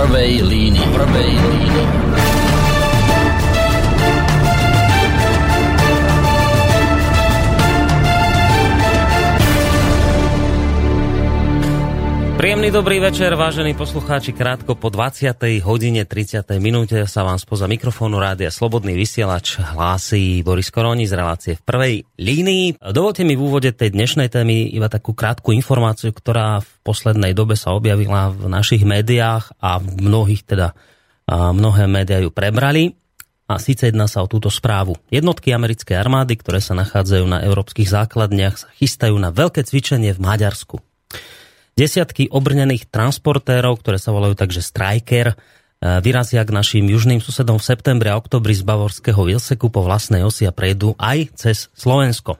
prvej línii. Prvej línii. Príjemný dobrý večer, vážení poslucháči. Krátko po 20. hodine 30. minúte sa vám spoza mikrofónu Rádia Slobodný vysielač hlási Boris Koroni z relácie v prvej línii. Dovolte mi v úvode tej dnešnej témy iba takú krátku informáciu, ktorá v poslednej dobe sa objavila v našich médiách a v mnohých teda a mnohé médiá ju prebrali. A síce jedná sa o túto správu. Jednotky americkej armády, ktoré sa nachádzajú na európskych základniach, sa chystajú na veľké cvičenie v Maďarsku. Desiatky obrnených transportérov, ktoré sa volajú takže Striker, e, vyrazia k našim južným susedom v septembri a oktobri z bavorského Vilseku po vlastnej osi a prejdú aj cez Slovensko. E,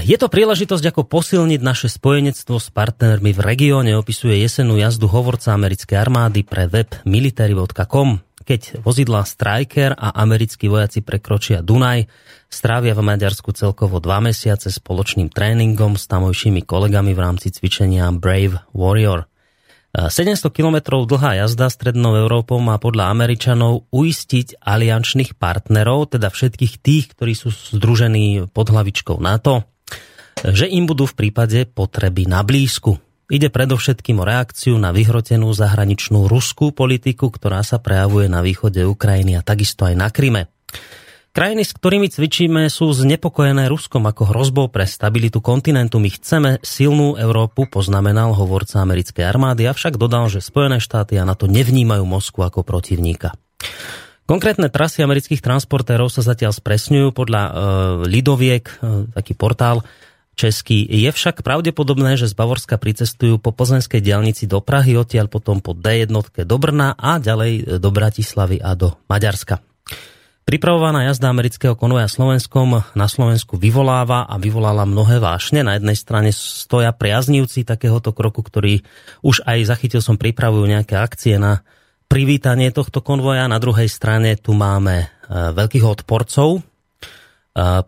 je to príležitosť, ako posilniť naše spojenectvo s partnermi v regióne, opisuje jesenú jazdu hovorca americkej armády pre web military.com keď vozidla Striker a americkí vojaci prekročia Dunaj, strávia v Maďarsku celkovo dva mesiace spoločným tréningom s tamojšími kolegami v rámci cvičenia Brave Warrior. 700 km dlhá jazda strednou Európou má podľa Američanov uistiť aliančných partnerov, teda všetkých tých, ktorí sú združení pod hlavičkou NATO, že im budú v prípade potreby na blízku. Ide predovšetkým o reakciu na vyhrotenú zahraničnú ruskú politiku, ktorá sa prejavuje na východe Ukrajiny a takisto aj na Kryme. Krajiny, s ktorými cvičíme, sú znepokojené Ruskom ako hrozbou pre stabilitu kontinentu. My chceme silnú Európu, poznamenal hovorca americkej armády, avšak dodal, že Spojené štáty a na to nevnímajú Moskvu ako protivníka. Konkrétne trasy amerických transportérov sa zatiaľ spresňujú podľa e, Lidoviek, e, taký portál, český. Je však pravdepodobné, že z Bavorska pricestujú po Plzenskej diálnici do Prahy, odtiaľ potom po D1 do Brna a ďalej do Bratislavy a do Maďarska. Pripravovaná jazda amerického konvoja Slovenskom na Slovensku vyvoláva a vyvolala mnohé vášne. Na jednej strane stoja priaznivci takéhoto kroku, ktorí už aj zachytil som pripravujú nejaké akcie na privítanie tohto konvoja. Na druhej strane tu máme e, veľkých odporcov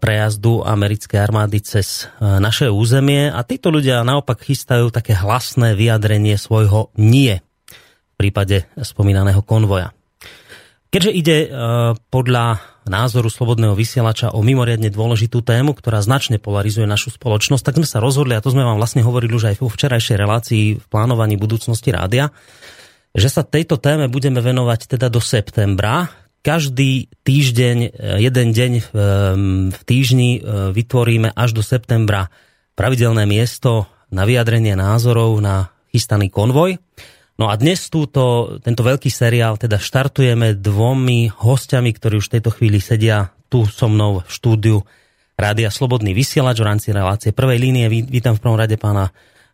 prejazdu americkej armády cez naše územie a títo ľudia naopak chystajú také hlasné vyjadrenie svojho nie v prípade spomínaného konvoja. Keďže ide podľa názoru slobodného vysielača o mimoriadne dôležitú tému, ktorá značne polarizuje našu spoločnosť, tak sme sa rozhodli, a to sme vám vlastne hovorili už aj vo včerajšej relácii v plánovaní budúcnosti rádia, že sa tejto téme budeme venovať teda do septembra, každý týždeň, e, jeden deň v, v týždni e, vytvoríme až do septembra pravidelné miesto na vyjadrenie názorov na chystaný konvoj. No a dnes túto, tento veľký seriál teda štartujeme dvomi hostiami, ktorí už v tejto chvíli sedia tu so mnou v štúdiu Rádia Slobodný vysielač v rámci relácie prvej línie. Vítam v prvom rade pána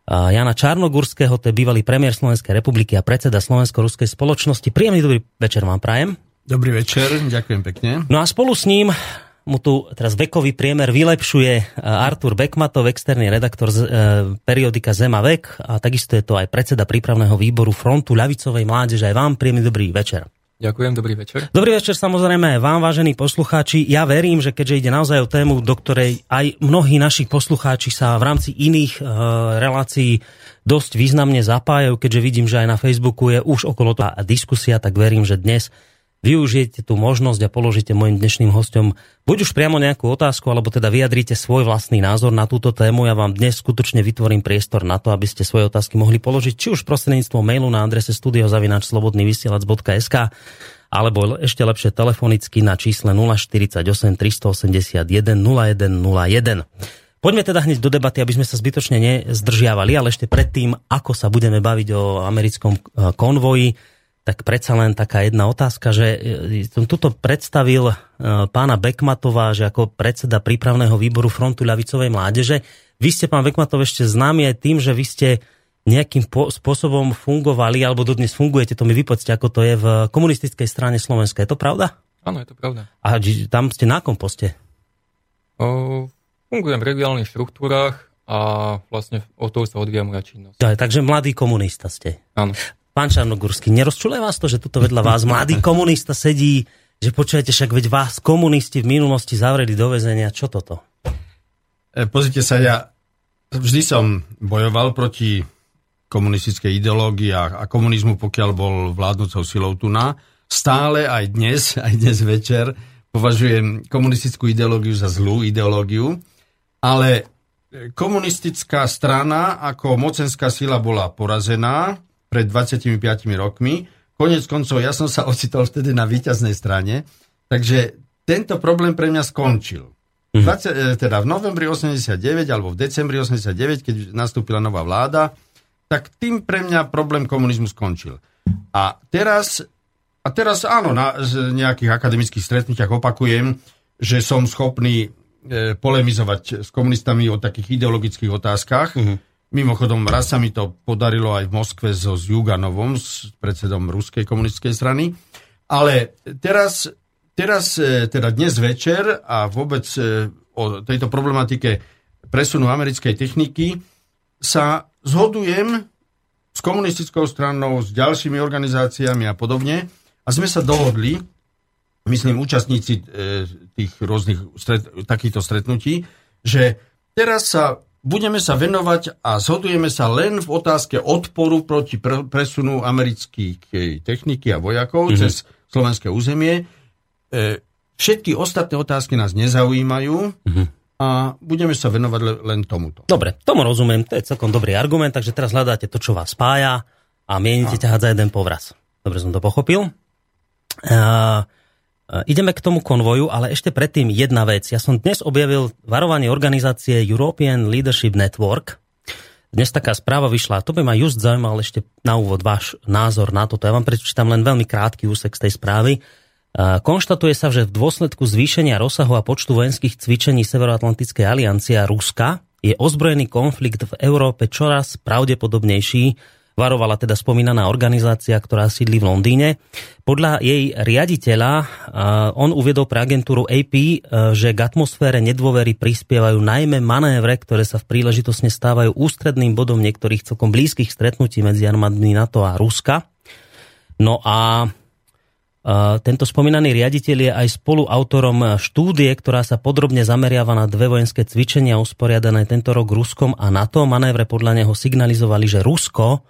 Jana Čarnogurského, to je bývalý premiér Slovenskej republiky a predseda Slovensko-ruskej spoločnosti. Príjemný dobrý večer vám prajem. Dobrý večer, ďakujem pekne. No a spolu s ním mu tu teraz vekový priemer vylepšuje e, Artur Bekmatov, externý redaktor z, e, periodika Zema vek a takisto je to aj predseda prípravného výboru Frontu ľavicovej mládeže. Aj vám príjemný dobrý večer. Ďakujem, dobrý večer. Dobrý večer samozrejme aj vám, vážení poslucháči. Ja verím, že keďže ide naozaj o tému, do ktorej aj mnohí naši poslucháči sa v rámci iných e, relácií dosť významne zapájajú, keďže vidím, že aj na Facebooku je už okolo toho diskusia, tak verím, že dnes využijete tú možnosť a položíte mojim dnešným hostom buď už priamo nejakú otázku, alebo teda vyjadrite svoj vlastný názor na túto tému. Ja vám dnes skutočne vytvorím priestor na to, aby ste svoje otázky mohli položiť, či už prostredníctvom mailu na adrese studiozavináčslobodnyvysielac.sk alebo ešte lepšie telefonicky na čísle 048 381 0101. Poďme teda hneď do debaty, aby sme sa zbytočne nezdržiavali, ale ešte predtým, ako sa budeme baviť o americkom eh, konvoji, tak predsa len taká jedna otázka, že e, som tuto predstavil e, pána Bekmatova, že ako predseda prípravného výboru Frontu ľavicovej mládeže. Vy ste, pán Bekmatov, ešte známi aj tým, že vy ste nejakým spôsobom fungovali, alebo dodnes fungujete, to mi vypočte, ako to je v komunistickej strane Slovenska. Je to pravda? Áno, je to pravda. A tam ste na akom poste? O, fungujem v regionálnych štruktúrach a vlastne o toho sa odvíja moja činnosť. Ja, takže mladý komunista ste. Áno. Pán Čarnogurský, nerozčuluje vás to, že tuto vedľa vás mladý komunista sedí, že počujete však, veď vás komunisti v minulosti zavreli do väzenia. Čo toto? E, pozrite sa, ja vždy som bojoval proti komunistickej ideológie a, a komunizmu, pokiaľ bol vládnúcou silou tu na. Stále aj dnes, aj dnes večer považujem komunistickú ideológiu za zlú ideológiu, ale komunistická strana ako mocenská sila bola porazená pred 25 rokmi. Konec koncov ja som sa ocitol vtedy na víťaznej strane, takže tento problém pre mňa skončil. 20, e, teda v novembri 89 alebo v decembri 89, keď nastúpila nová vláda, tak tým pre mňa problém komunizmu skončil. A teraz, a teraz áno, na nejakých akademických stretnutiach opakujem, že som schopný e, polemizovať s komunistami o takých ideologických otázkach. Mm-hmm. Mimochodom, raz sa mi to podarilo aj v Moskve so Zjuganovom, s predsedom Ruskej komunistickej strany. Ale teraz Teraz, e, teda dnes večer a vôbec e, o tejto problematike presunu americkej techniky sa zhodujem s komunistickou stranou, s ďalšími organizáciami a podobne a sme sa dohodli, myslím účastníci e, tých rôznych stret, takýchto stretnutí, že teraz sa budeme sa venovať a zhodujeme sa len v otázke odporu proti presunu amerických techniky a vojakov mm-hmm. cez slovenské územie E, všetky ostatné otázky nás nezaujímajú uh-huh. a budeme sa venovať le, len tomuto. Dobre, tomu rozumiem, to je celkom dobrý argument, takže teraz hľadáte to, čo vás spája a mienite ťahať za jeden povraz. Dobre som to pochopil. Uh, ideme k tomu konvoju, ale ešte predtým jedna vec. Ja som dnes objavil varovanie organizácie European Leadership Network. Dnes taká správa vyšla, to by ma just zaujímal ešte na úvod váš názor na toto. Ja vám prečítam len veľmi krátky úsek z tej správy. Konštatuje sa, že v dôsledku zvýšenia rozsahu a počtu vojenských cvičení Severoatlantickej aliancie a Ruska je ozbrojený konflikt v Európe čoraz pravdepodobnejší, varovala teda spomínaná organizácia, ktorá sídli v Londýne. Podľa jej riaditeľa on uviedol pre agentúru AP, že k atmosfére nedôvery prispievajú najmä manévre, ktoré sa v príležitosne stávajú ústredným bodom niektorých celkom blízkych stretnutí medzi armádmi NATO a Ruska. No a tento spomínaný riaditeľ je aj spoluautorom štúdie, ktorá sa podrobne zameriava na dve vojenské cvičenia usporiadané tento rok Ruskom a NATO. Manévre podľa neho signalizovali, že Rusko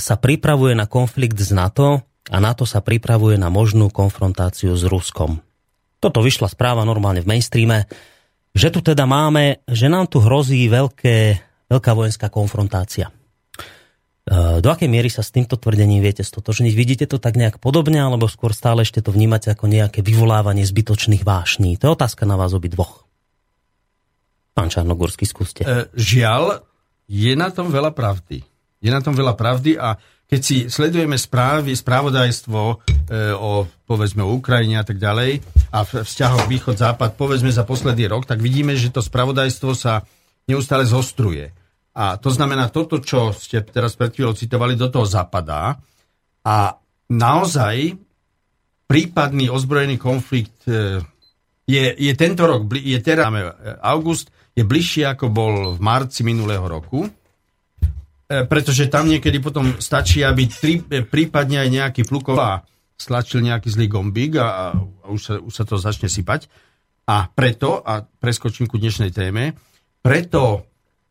sa pripravuje na konflikt s NATO a NATO sa pripravuje na možnú konfrontáciu s Ruskom. Toto vyšla správa normálne v mainstreame, že tu teda máme, že nám tu hrozí veľké, veľká vojenská konfrontácia. Eh, do akej miery sa s týmto tvrdením viete stotožniť? Vidíte to tak nejak podobne, alebo skôr stále ešte to vnímate ako nejaké vyvolávanie zbytočných vášní? To je otázka na vás obi dvoch. Pán Čarnogórsky, skúste. E, žiaľ, je na tom veľa pravdy. Je na tom veľa pravdy a keď si sledujeme správy, správodajstvo e, o, povedzme, o Ukrajine a tak ďalej a vzťahoch východ-západ, povedzme za posledný rok, tak vidíme, že to spravodajstvo sa neustále zostruje. A to znamená, toto, čo ste teraz pred chvíľou citovali, do toho zapadá. A naozaj prípadný ozbrojený konflikt e, je, je tento rok, je teraz e, august, je bližšie ako bol v marci minulého roku, pretože tam niekedy potom stačí, aby tri, prípadne aj nejaký fluková stlačil nejaký zlý gombík a, a už, sa, už sa to začne sypať. A preto, a preskočím ku dnešnej téme, preto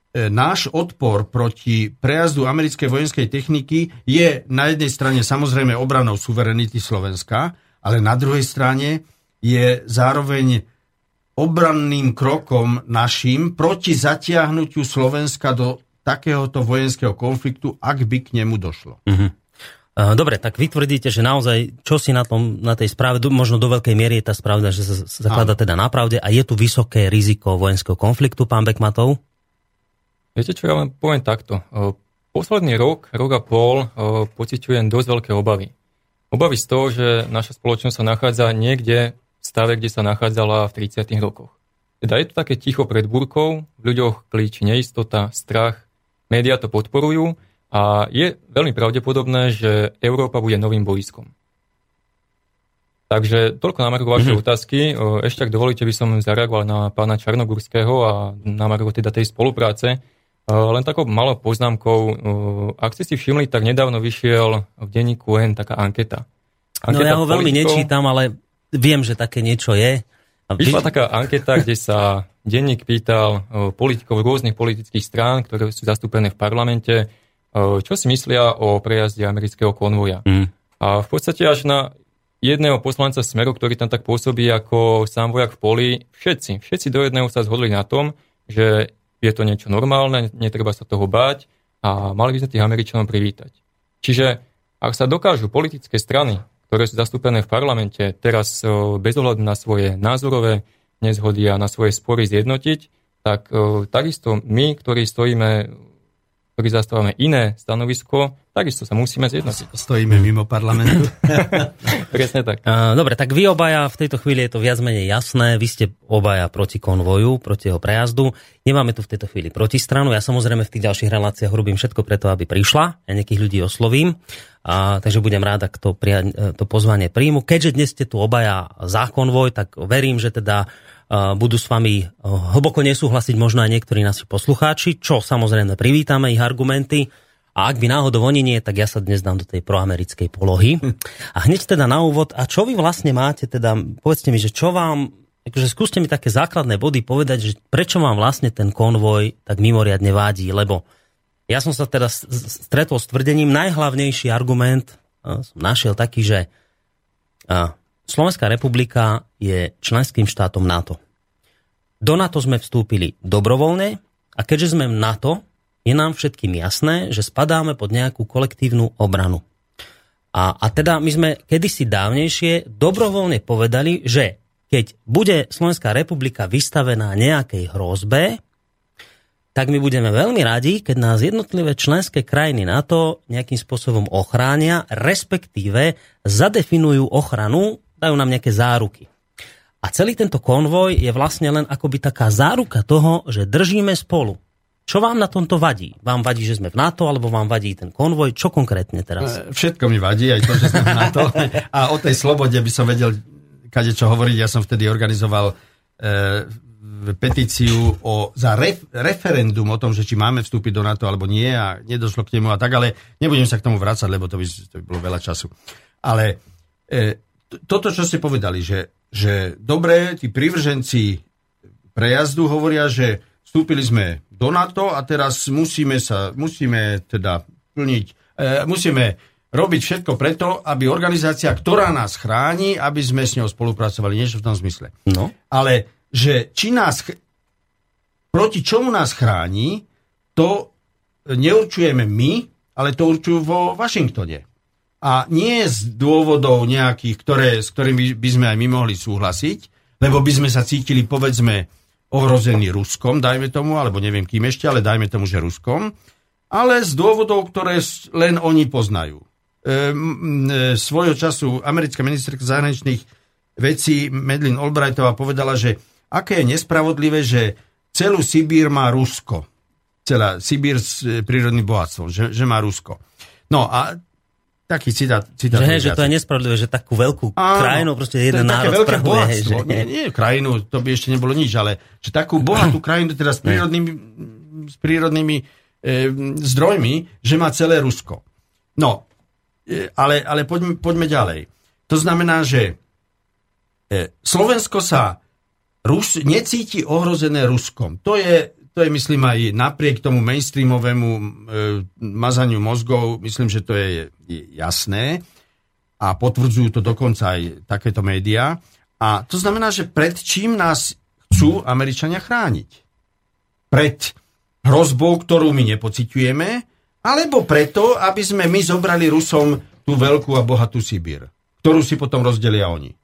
E, náš odpor proti prejazdu americkej vojenskej techniky je na jednej strane samozrejme obranou suverenity Slovenska, ale na druhej strane je zároveň obranným krokom našim proti zatiahnutiu Slovenska do takéhoto vojenského konfliktu, ak by k nemu došlo. Uh-huh. Dobre, tak vy tvrdíte, že naozaj, čo si na, tom, na tej správe, možno do veľkej miery je tá správa, že sa zaklada teda na pravde a je tu vysoké riziko vojenského konfliktu, pán Bekmatov? Viete čo, ja len poviem takto. Posledný rok, rok a pol pociťujem dosť veľké obavy. Obavy z toho, že naša spoločnosť sa nachádza niekde v stave, kde sa nachádzala v 30. rokoch. Teda je to také ticho pred búrkou, v ľuďoch klíči neistota, strach, médiá to podporujú a je veľmi pravdepodobné, že Európa bude novým boiskom. Takže toľko na margo vašej mm-hmm. otázky. Ešte ak dovolíte, by som zareagoval na pána Čarnogurského a na margo teda tej spolupráce. Len takou malou poznámkou, ak ste si všimli, tak nedávno vyšiel v denníku N taká anketa. anketa no ja ho veľmi nečítam, ale viem, že také niečo je. A Vyšla taká anketa, kde sa denník pýtal politikov rôznych politických strán, ktoré sú zastúpené v parlamente, čo si myslia o prejazde amerického konvoja. Mm. A v podstate až na jedného poslanca Smeru, ktorý tam tak pôsobí ako sám vojak v poli, všetci, všetci do jedného sa zhodli na tom, že je to niečo normálne, netreba sa toho báť a mali by sa tých Američanov privítať. Čiže ak sa dokážu politické strany, ktoré sú zastúpené v parlamente, teraz bez ohľadu na svoje názorové nezhody a na svoje spory zjednotiť, tak takisto my, ktorí stojíme ktorí zastávame iné stanovisko, takisto sa musíme zjednotiť. Stojíme mimo parlamentu. Presne tak. Dobre, tak vy obaja, v tejto chvíli je to viac menej jasné, vy ste obaja proti konvoju, proti jeho prejazdu. Nemáme tu v tejto chvíli protistranu. Ja samozrejme v tých ďalších reláciách robím všetko preto, aby prišla. Ja nejakých ľudí oslovím. A, takže budem rád, ak to, to pozvanie príjmu. Keďže dnes ste tu obaja za konvoj, tak verím, že teda budú s vami hlboko nesúhlasiť možno aj niektorí naši poslucháči, čo samozrejme privítame ich argumenty. A ak by náhodou oni nie, tak ja sa dnes dám do tej proamerickej polohy. A hneď teda na úvod, a čo vy vlastne máte, teda povedzte mi, že čo vám, akože skúste mi také základné body povedať, že prečo vám vlastne ten konvoj tak mimoriadne vádí, lebo ja som sa teda stretol s tvrdením, najhlavnejší argument som našiel taký, že Slovenská republika je členským štátom NATO. Do NATO sme vstúpili dobrovoľne a keďže sme v NATO, je nám všetkým jasné, že spadáme pod nejakú kolektívnu obranu. A, a teda my sme kedysi dávnejšie dobrovoľne povedali, že keď bude Slovenská republika vystavená nejakej hrozbe, tak my budeme veľmi radi, keď nás jednotlivé členské krajiny NATO nejakým spôsobom ochránia, respektíve zadefinujú ochranu dajú nám nejaké záruky. A celý tento konvoj je vlastne len akoby taká záruka toho, že držíme spolu. Čo vám na tomto vadí? Vám vadí, že sme v NATO, alebo vám vadí ten konvoj? Čo konkrétne teraz? E, všetko mi vadí, aj to, že sme v NATO. A o tej slobode by som vedel, kade čo hovoriť. Ja som vtedy organizoval e, petíciu o, za ref, referendum o tom, že či máme vstúpiť do NATO alebo nie a nedošlo k nemu a tak, ale nebudem sa k tomu vrácať, lebo to by, to by bolo veľa času. Ale e, toto, čo ste povedali, že, že dobre, tí privrženci prejazdu hovoria, že vstúpili sme do NATO a teraz musíme sa, musíme teda plniť, e, musíme robiť všetko preto, aby organizácia, ktorá nás chráni, aby sme s ňou spolupracovali, niečo v tom zmysle. No. Ale že či nás, proti čomu nás chráni, to neurčujeme my, ale to určujú vo Washingtone a nie z dôvodov nejakých, ktoré, s ktorými by sme aj my mohli súhlasiť, lebo by sme sa cítili, povedzme, ohrození Ruskom, dajme tomu, alebo neviem kým ešte, ale dajme tomu, že Ruskom, ale z dôvodov, ktoré len oni poznajú. E, e, svojho času americká ministerka zahraničných vecí Medlin Albrightová povedala, že aké je nespravodlivé, že celú Sibír má Rusko. Celá Sibír s e, prírodným bohatstvom, že, že má Rusko. No a taký citát. citát že, hej, že to je nespravodlivé, že takú veľkú Áno, krajinu proste jeden národ spravuje. Hej, že... nie, nie krajinu, to by ešte nebolo nič, ale že takú bohatú krajinu teda s prírodnými, s prírodnými e, zdrojmi, že má celé Rusko. No, e, ale, ale poďme, poďme ďalej. To znamená, že e, Slovensko sa Rus, necíti ohrozené Ruskom. To je to je, myslím, aj napriek tomu mainstreamovému e, mazaniu mozgov, myslím, že to je, jasné a potvrdzujú to dokonca aj takéto médiá. A to znamená, že pred čím nás chcú Američania chrániť? Pred hrozbou, ktorú my nepociťujeme, alebo preto, aby sme my zobrali Rusom tú veľkú a bohatú Sibír, ktorú si potom rozdelia oni.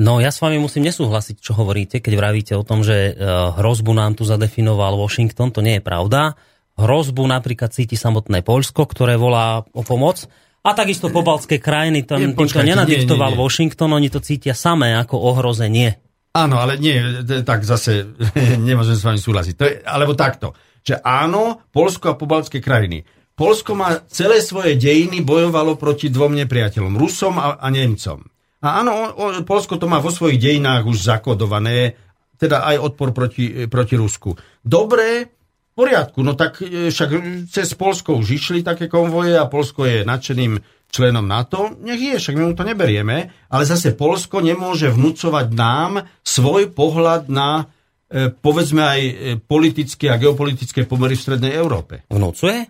No ja s vami musím nesúhlasiť, čo hovoríte, keď vravíte o tom, že e, hrozbu nám tu zadefinoval Washington, to nie je pravda. Hrozbu napríklad cíti samotné Polsko, ktoré volá o pomoc. A takisto pobaltské krajiny, tam, tým to nenadiktoval nie, nie, nie. Washington, oni to cítia samé ako ohrozenie. Áno, ale nie, tak zase nemôžem s vami súhlasiť. To je, alebo takto, že áno, Polsko a pobaltské krajiny. Polsko má celé svoje dejiny bojovalo proti dvom nepriateľom, Rusom a, a Nemcom. A áno, Polsko to má vo svojich dejinách už zakodované, teda aj odpor proti, proti Rusku. Dobre, v poriadku, no tak e, však cez Polsko už išli také konvoje a Polsko je nadšeným členom NATO, nech je, však my mu to neberieme, ale zase Polsko nemôže vnúcovať nám svoj pohľad na e, povedzme aj e, politické a geopolitické pomery v Strednej Európe. Vnúcuje?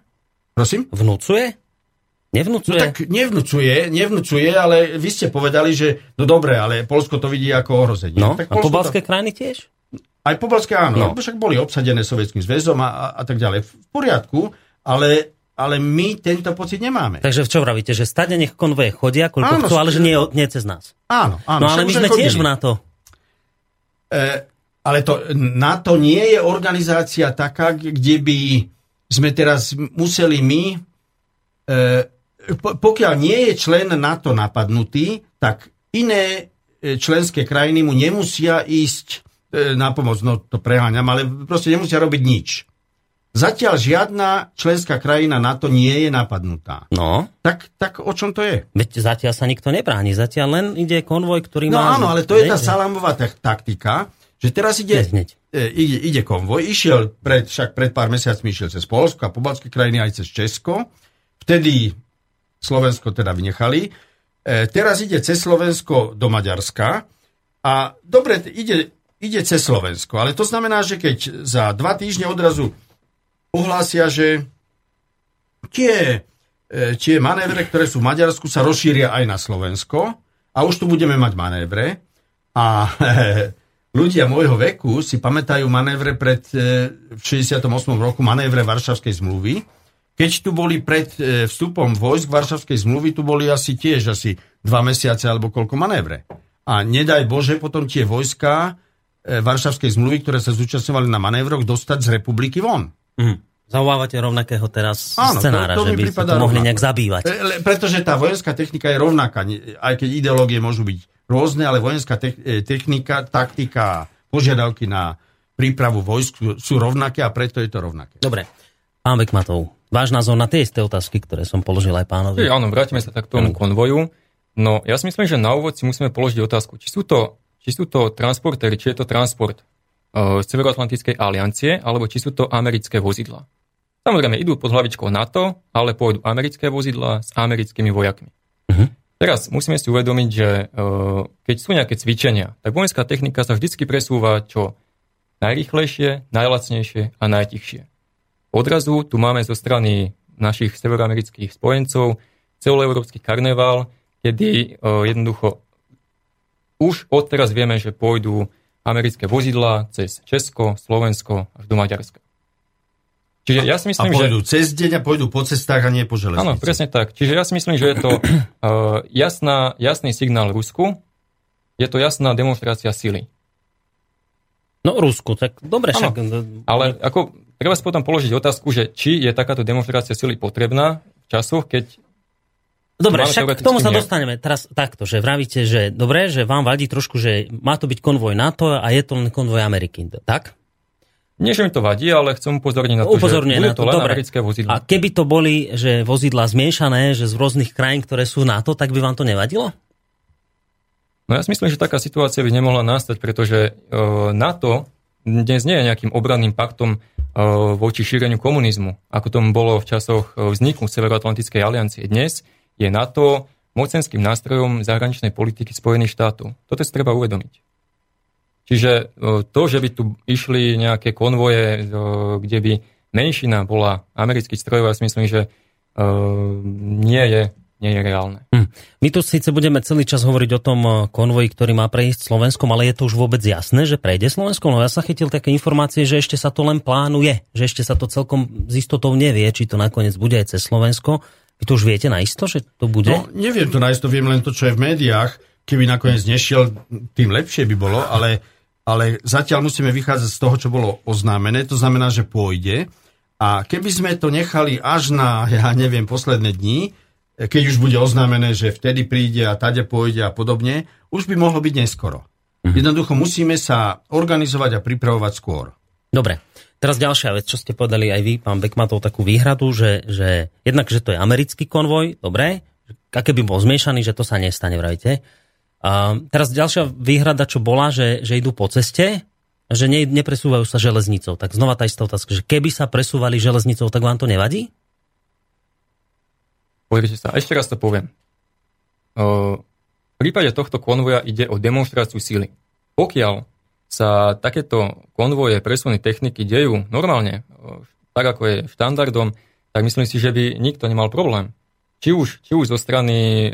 Prosím? Vnúcuje? No Nevnúcuje? tak nevnúcuje, nevnúcuje, ale vy ste povedali, že no dobre, ale Polsko to vidí ako ohrozenie. no, tak a pobalské krajiny tiež? to, aj pobalské áno, No. no. však boli obsadené Sovietským zväzom a, a, a tak ďalej. V poriadku, ale, ale my tento pocit nemáme. Takže čo vravíte, že stade nech konvoje chodia, koľko Áno, chcú, ale že nie, nie cez nás. Áno, áno. No ale my sme aj tiež chodili. v NATO. E, ale to, NATO nie je organizácia taká, kde by sme teraz museli my, e, po, pokiaľ nie je člen NATO napadnutý, tak iné e, členské krajiny mu nemusia ísť e, na pomoc, no to preháňam, ale proste nemusia robiť nič. Zatiaľ žiadna členská krajina NATO nie je napadnutá. No, Tak, tak o čom to je? veď zatiaľ sa nikto nebráni. Zatiaľ len ide konvoj, ktorý No má... áno, ale to je tá tak- taktika, že teraz ide, Hneď, e, ide, ide konvoj, išiel pred, však pred pár mesiacmi išiel cez Polsko a pobalské krajiny aj cez Česko. Vtedy Slovensko teda vynechali. E, teraz ide cez Slovensko do Maďarska a dobre, ide, ide cez Slovensko, ale to znamená, že keď za dva týždne odrazu ohlásia, že tie, e, tie manévre, ktoré sú v Maďarsku, sa rozšíria aj na Slovensko a už tu budeme mať manévre. A ľudia môjho veku si pamätajú manévre pred, e, v 68. roku, manévre Varšavskej zmluvy. Keď tu boli pred e, vstupom vojsk Varšavskej zmluvy, tu boli asi tiež asi dva mesiace alebo koľko manévre. A nedaj Bože potom tie vojska e, Varšavskej zmluvy, ktoré sa zúčastňovali na manévroch, dostať z republiky von. Mhm. Zauvávate rovnakého teraz Áno, to- scenára, to že mi by ste to mohli rovnako. nejak zabývať. E, le- Pretože tá vojenská technika je rovnaká, aj keď ideológie môžu byť rôzne, ale vojenská te- technika, taktika, požiadavky na prípravu vojsk sú rovnaké a preto je to rovnaké. Dobre. Pán Bekmatov, váš názor na tie isté otázky, ktoré som položil aj pánovi. Čiže áno, vrátime sa tak k tomu konvoju. No, ja si myslím, že na úvod si musíme položiť otázku, či sú to, či sú to transportéry, či je to transport uh, Severoatlantickej aliancie, alebo či sú to americké vozidla. Samozrejme, idú pod hlavičkou NATO, ale pôjdu americké vozidla s americkými vojakmi. Mhm. Teraz musíme si uvedomiť, že uh, keď sú nejaké cvičenia, tak vojenská technika sa vždycky presúva čo najrýchlejšie, najlacnejšie a najtichšie. Odrazu tu máme zo strany našich severoamerických spojencov celoeurópsky karneval, kedy uh, jednoducho už odteraz vieme, že pôjdu americké vozidlá cez Česko, Slovensko až do Maďarska. Čiže ja si A myslím, že... pôjdu cez deň a pôjdu po cestách a nie po železnici. Áno, presne tak. Čiže ja si myslím, že je to uh, jasná, jasný signál Rusku, je to jasná demonstrácia sily. No Rusku, tak dobre, však... Ale ako treba si potom položiť otázku, že či je takáto demonstrácia sily potrebná v časoch, keď Dobre, však k tomu sa nejak- dostaneme teraz takto, že vravíte, že dobre, že vám vadí trošku, že má to byť konvoj NATO a je to len konvoj Ameriky, tak? nie, že mi to vadí, ale chcem upozorniť na to, Upozorňuje že na to, to len americké A vozidla. keby to boli, že vozidla zmiešané, že z rôznych krajín, ktoré sú NATO, tak by vám to nevadilo? No ja si myslím, že taká situácia by nemohla nastať, pretože uh, NATO dnes nie je nejakým obranným paktom voči šíreniu komunizmu, ako tomu bolo v časoch uh, vzniku Severoatlantickej aliancie. Dnes je NATO mocenským nástrojom zahraničnej politiky Spojených štátov. Toto si treba uvedomiť. Čiže e, to, že by tu išli nejaké konvoje, e, kde by menšina bola amerických strojov, ja si myslím, že e, nie je, nie je reálne. Hm. My tu síce budeme celý čas hovoriť o tom eh, konvoji, ktorý má prejsť Slovenskom, ale je to už vôbec jasné, že prejde Slovenskom? No ja sa chytil také informácie, že ešte sa to len plánuje, že ešte sa to celkom s istotou nevie, či to nakoniec bude aj cez Slovensko. Vy to už viete na isto, že to bude? No, neviem to nájsť, to viem len to, čo je v médiách. Keby nakoniec nešiel, tým lepšie by bolo, ale, ale zatiaľ musíme vychádzať z toho, čo bolo oznámené. To znamená, že pôjde. A keby sme to nechali až na, ja neviem, posledné dni, keď už bude oznámené, že vtedy príde a tade pôjde a podobne, už by mohlo byť neskoro. Jednoducho musíme sa organizovať a pripravovať skôr. Dobre. Teraz ďalšia vec, čo ste povedali aj vy, pán Bekmatov, takú výhradu, že, že jednak, že to je americký konvoj, dobre, a keby bol zmiešaný, že to sa nestane, vrajte. A teraz ďalšia výhrada, čo bola, že, že idú po ceste, že ne, nepresúvajú sa železnicou. Tak znova tá istá otázka, že keby sa presúvali železnicou, tak vám to nevadí? Pozrite sa, ešte raz to poviem. V prípade tohto konvoja ide o demonstráciu síly. Pokiaľ sa takéto konvoje, presuny techniky dejú normálne, tak ako je štandardom, tak myslím si, že by nikto nemal problém. Či už, či už zo strany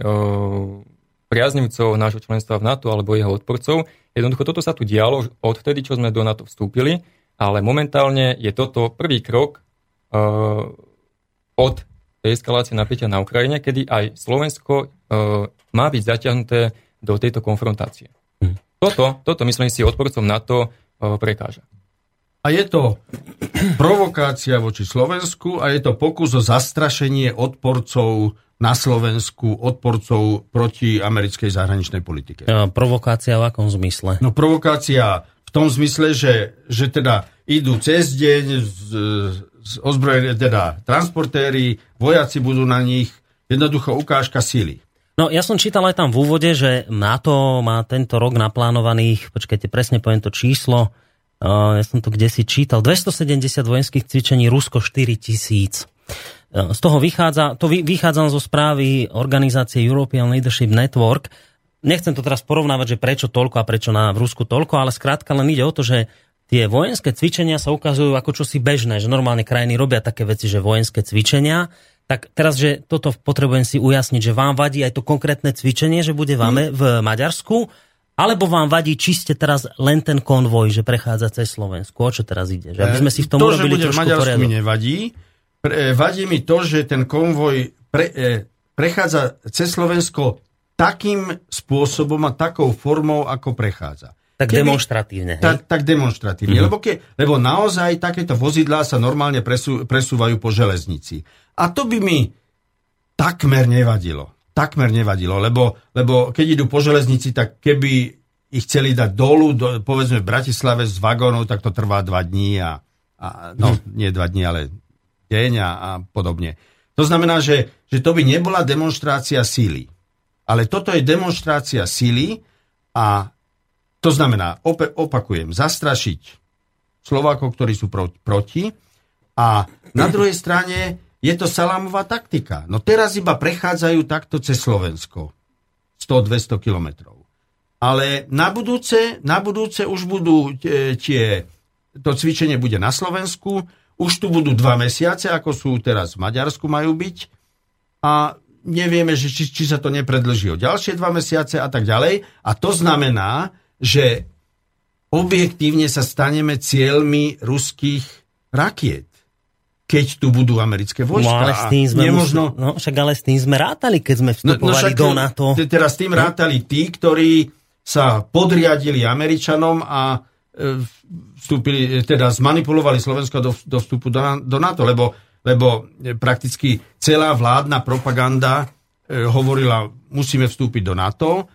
priaznivcov nášho členstva v NATO alebo jeho odporcov. Jednoducho toto sa tu dialo odvtedy, čo sme do NATO vstúpili, ale momentálne je toto prvý krok e, od tej eskalácie napätia na Ukrajine, kedy aj Slovensko e, má byť zaťahnuté do tejto konfrontácie. Hm. Toto, toto myslím si odporcom NATO e, prekáža. A je to provokácia voči Slovensku a je to pokus o zastrašenie odporcov na Slovensku, odporcov proti americkej zahraničnej politike. A provokácia v akom zmysle? No provokácia v tom zmysle, že, že teda idú cez deň z, z ozbrojené, teda transportéry, vojaci budú na nich, jednoducho ukážka síly. No ja som čítal aj tam v úvode, že NATO má tento rok naplánovaných, počkajte, presne poviem to číslo, ja som to kde si čítal, 270 vojenských cvičení, Rusko 4000. Z toho vychádza, to vychádzam zo správy organizácie European Leadership Network. Nechcem to teraz porovnávať, že prečo toľko a prečo na v Rusku toľko, ale skrátka len ide o to, že tie vojenské cvičenia sa ukazujú ako čosi bežné, že normálne krajiny robia také veci, že vojenské cvičenia. Tak teraz, že toto potrebujem si ujasniť, že vám vadí aj to konkrétne cvičenie, že bude v, v Maďarsku, alebo vám vadí čiste teraz len ten konvoj, že prechádza cez Slovensku? O čo teraz ide? Že aby sme si v tom to, urobili že bude v Maďarsku mi nevadí. Pre, vadí mi to, že ten konvoj pre, e, prechádza cez Slovensko takým spôsobom a takou formou, ako prechádza. Tak Keby, demonstratívne. Hej? Tak, tak demonstratívne. Mm-hmm. Lebo, ke, lebo naozaj takéto vozidlá sa normálne presú, presúvajú po železnici. A to by mi takmer nevadilo takmer nevadilo, lebo, lebo keď idú po železnici, tak keby ich chceli dať dolu, do, povedzme v Bratislave z vagónov, tak to trvá dva dní a, a no, hmm. nie dva dní, ale deň a, a podobne. To znamená, že, že to by nebola demonstrácia síly. Ale toto je demonstrácia síly a to znamená, op- opakujem, zastrašiť Slovákov, ktorí sú pro- proti a na druhej strane je to salámová taktika. No teraz iba prechádzajú takto cez Slovensko. 100-200 kilometrov. Ale na budúce, na budúce už budú e, tie, to cvičenie bude na Slovensku, už tu budú dva mesiace, ako sú teraz v Maďarsku majú byť a nevieme, že či, či sa to nepredlží o ďalšie dva mesiace a tak ďalej. A to znamená, že objektívne sa staneme cieľmi ruských rakiet keď tu budú americké vojska. No, ale s tým sme nemožno... museli, no, však ale s tým sme rátali, keď sme vstupovali no, no však, do NATO. Teraz s tým no? rátali tí, ktorí sa podriadili Američanom a e, vstúpili, teda zmanipulovali Slovensko do, do vstupu do, do NATO, lebo, lebo prakticky celá vládna propaganda e, hovorila, musíme vstúpiť do NATO,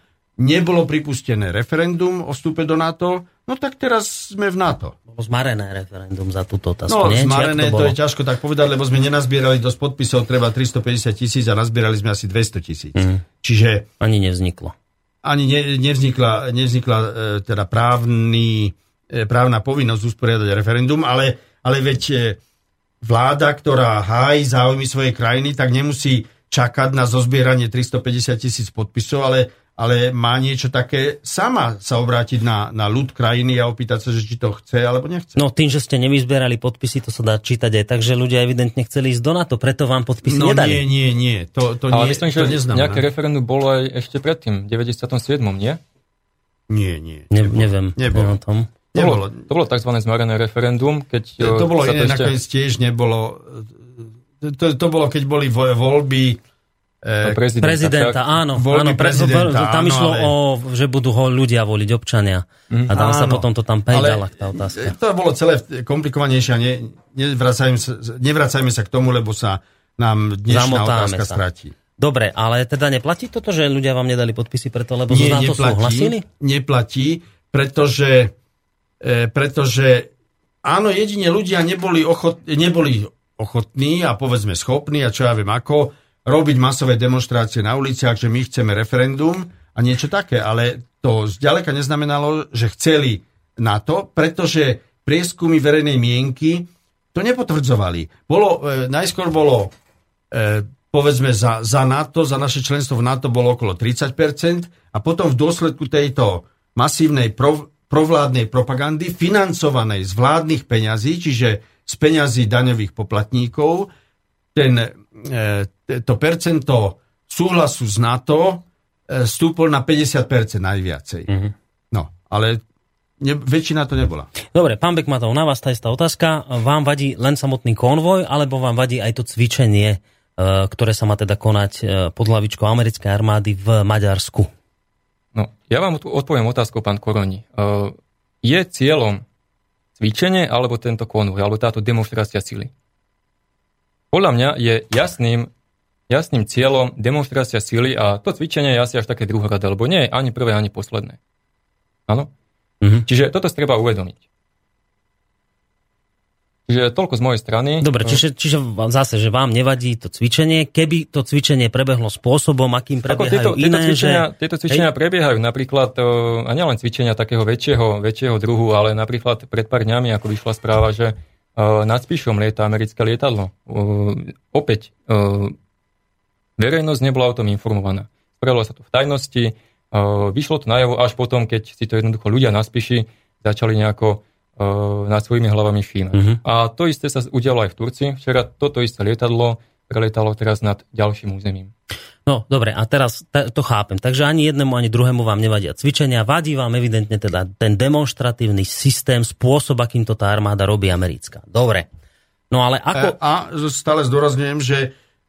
nebolo pripustené referendum o vstupe do NATO, no tak teraz sme v NATO. Bolo zmarené referendum za túto otázku. No, nie? zmarené, to, to je ťažko tak povedať, lebo sme nenazbierali dosť podpisov, treba 350 tisíc a nazbierali sme asi 200 tisíc. Mm. Čiže... Ani nevzniklo. Ani ne, nevznikla, nevznikla e, teda právny, e, právna povinnosť usporiadať referendum, ale, ale veď e, vláda, ktorá hájí záujmy svojej krajiny, tak nemusí čakať na zozbieranie 350 tisíc podpisov, ale ale má niečo také sama sa obrátiť na, na ľud krajiny a opýtať sa, že či to chce alebo nechce. No tým, že ste nevyzberali podpisy, to sa dá čítať aj tak, že ľudia evidentne chceli ísť do NATO, preto vám podpisy no, nedali. nie, nie, nie. To, to ale nie, myslím, to že neznamená. nejaké referendum bolo aj ešte predtým, v 97. nie? Nie, nie. Ne, neviem. Nebolo. Tom. To bolo, to bolo tzv. zmarené referendum, keď... To bolo iné, ešte... nakoniec tiež nebolo... To, to bolo, keď boli voľby E, prezidenta, prezidenta áno. áno prezidenta, tam áno, išlo ale... o, že budú ho ľudia voliť, občania. Mm, a tam áno, sa potom to tam pejdala, tá otázka. To bolo celé komplikovanejšie a ne, nevracajme, sa, nevracajme sa k tomu, lebo sa nám dnešná Zamotáme otázka sa. stratí. Dobre, ale teda neplatí toto, že ľudia vám nedali podpisy preto, lebo Nie, zo to súhlasili? Neplatí, pretože, e, pretože áno, jedine ľudia neboli, ochot, neboli ochotní a povedzme schopní a čo ja viem ako, robiť masové demonstrácie na uliciach, že my chceme referendum a niečo také, ale to zďaleka neznamenalo, že chceli na to, pretože prieskumy verejnej mienky to nepotvrdzovali. Bolo, e, najskôr bolo, e, povedzme, za, za NATO, za naše členstvo v NATO bolo okolo 30% a potom v dôsledku tejto masívnej prov, provládnej propagandy, financovanej z vládnych peňazí, čiže z peňazí daňových poplatníkov, ten, to percento súhlasu z NATO e, stúpol na 50% najviacej. Mm-hmm. No, ale ne, väčšina to nebola. Dobre, pán Bekmatov, na vás tá istá otázka. Vám vadí len samotný konvoj, alebo vám vadí aj to cvičenie, ktoré sa má teda konať pod hlavičkou americkej armády v Maďarsku? No, ja vám odpoviem otázku, pán Koroni. Je cieľom cvičenie alebo tento konvoj, alebo táto demonstrácia sily? Podľa mňa je jasným, jasným cieľom demonstrácia sily a to cvičenie je asi až také druhoradé, lebo nie je ani prvé, ani posledné. Áno? Mm-hmm. Čiže toto treba uvedomiť. Čiže toľko z mojej strany. Dobre, čiže, čiže zase, že vám nevadí to cvičenie, keby to cvičenie prebehlo spôsobom, akým prebiehajú tieto, iné. Tieto cvičenia, že... tieto cvičenia prebiehajú napríklad, a nielen cvičenia takého väčšieho, väčšieho druhu, ale napríklad pred pár dňami, ako vyšla správa, že nad Spíšom lieta americké lietadlo. Opäť, verejnosť nebola o tom informovaná. Spravilo sa to v tajnosti, vyšlo to najavo až potom, keď si to jednoducho ľudia na Spíši začali nejako nad svojimi hlavami šímať. Uh-huh. A to isté sa udialo aj v Turcii. Včera toto isté lietadlo prelietalo teraz nad ďalším územím. No, dobre, a teraz to chápem. Takže ani jednému, ani druhému vám nevadia cvičenia. Vadí vám evidentne teda ten demonstratívny systém, spôsob, akým to tá armáda robí americká. Dobre. No ale ako... E, a stále zdôrazňujem, že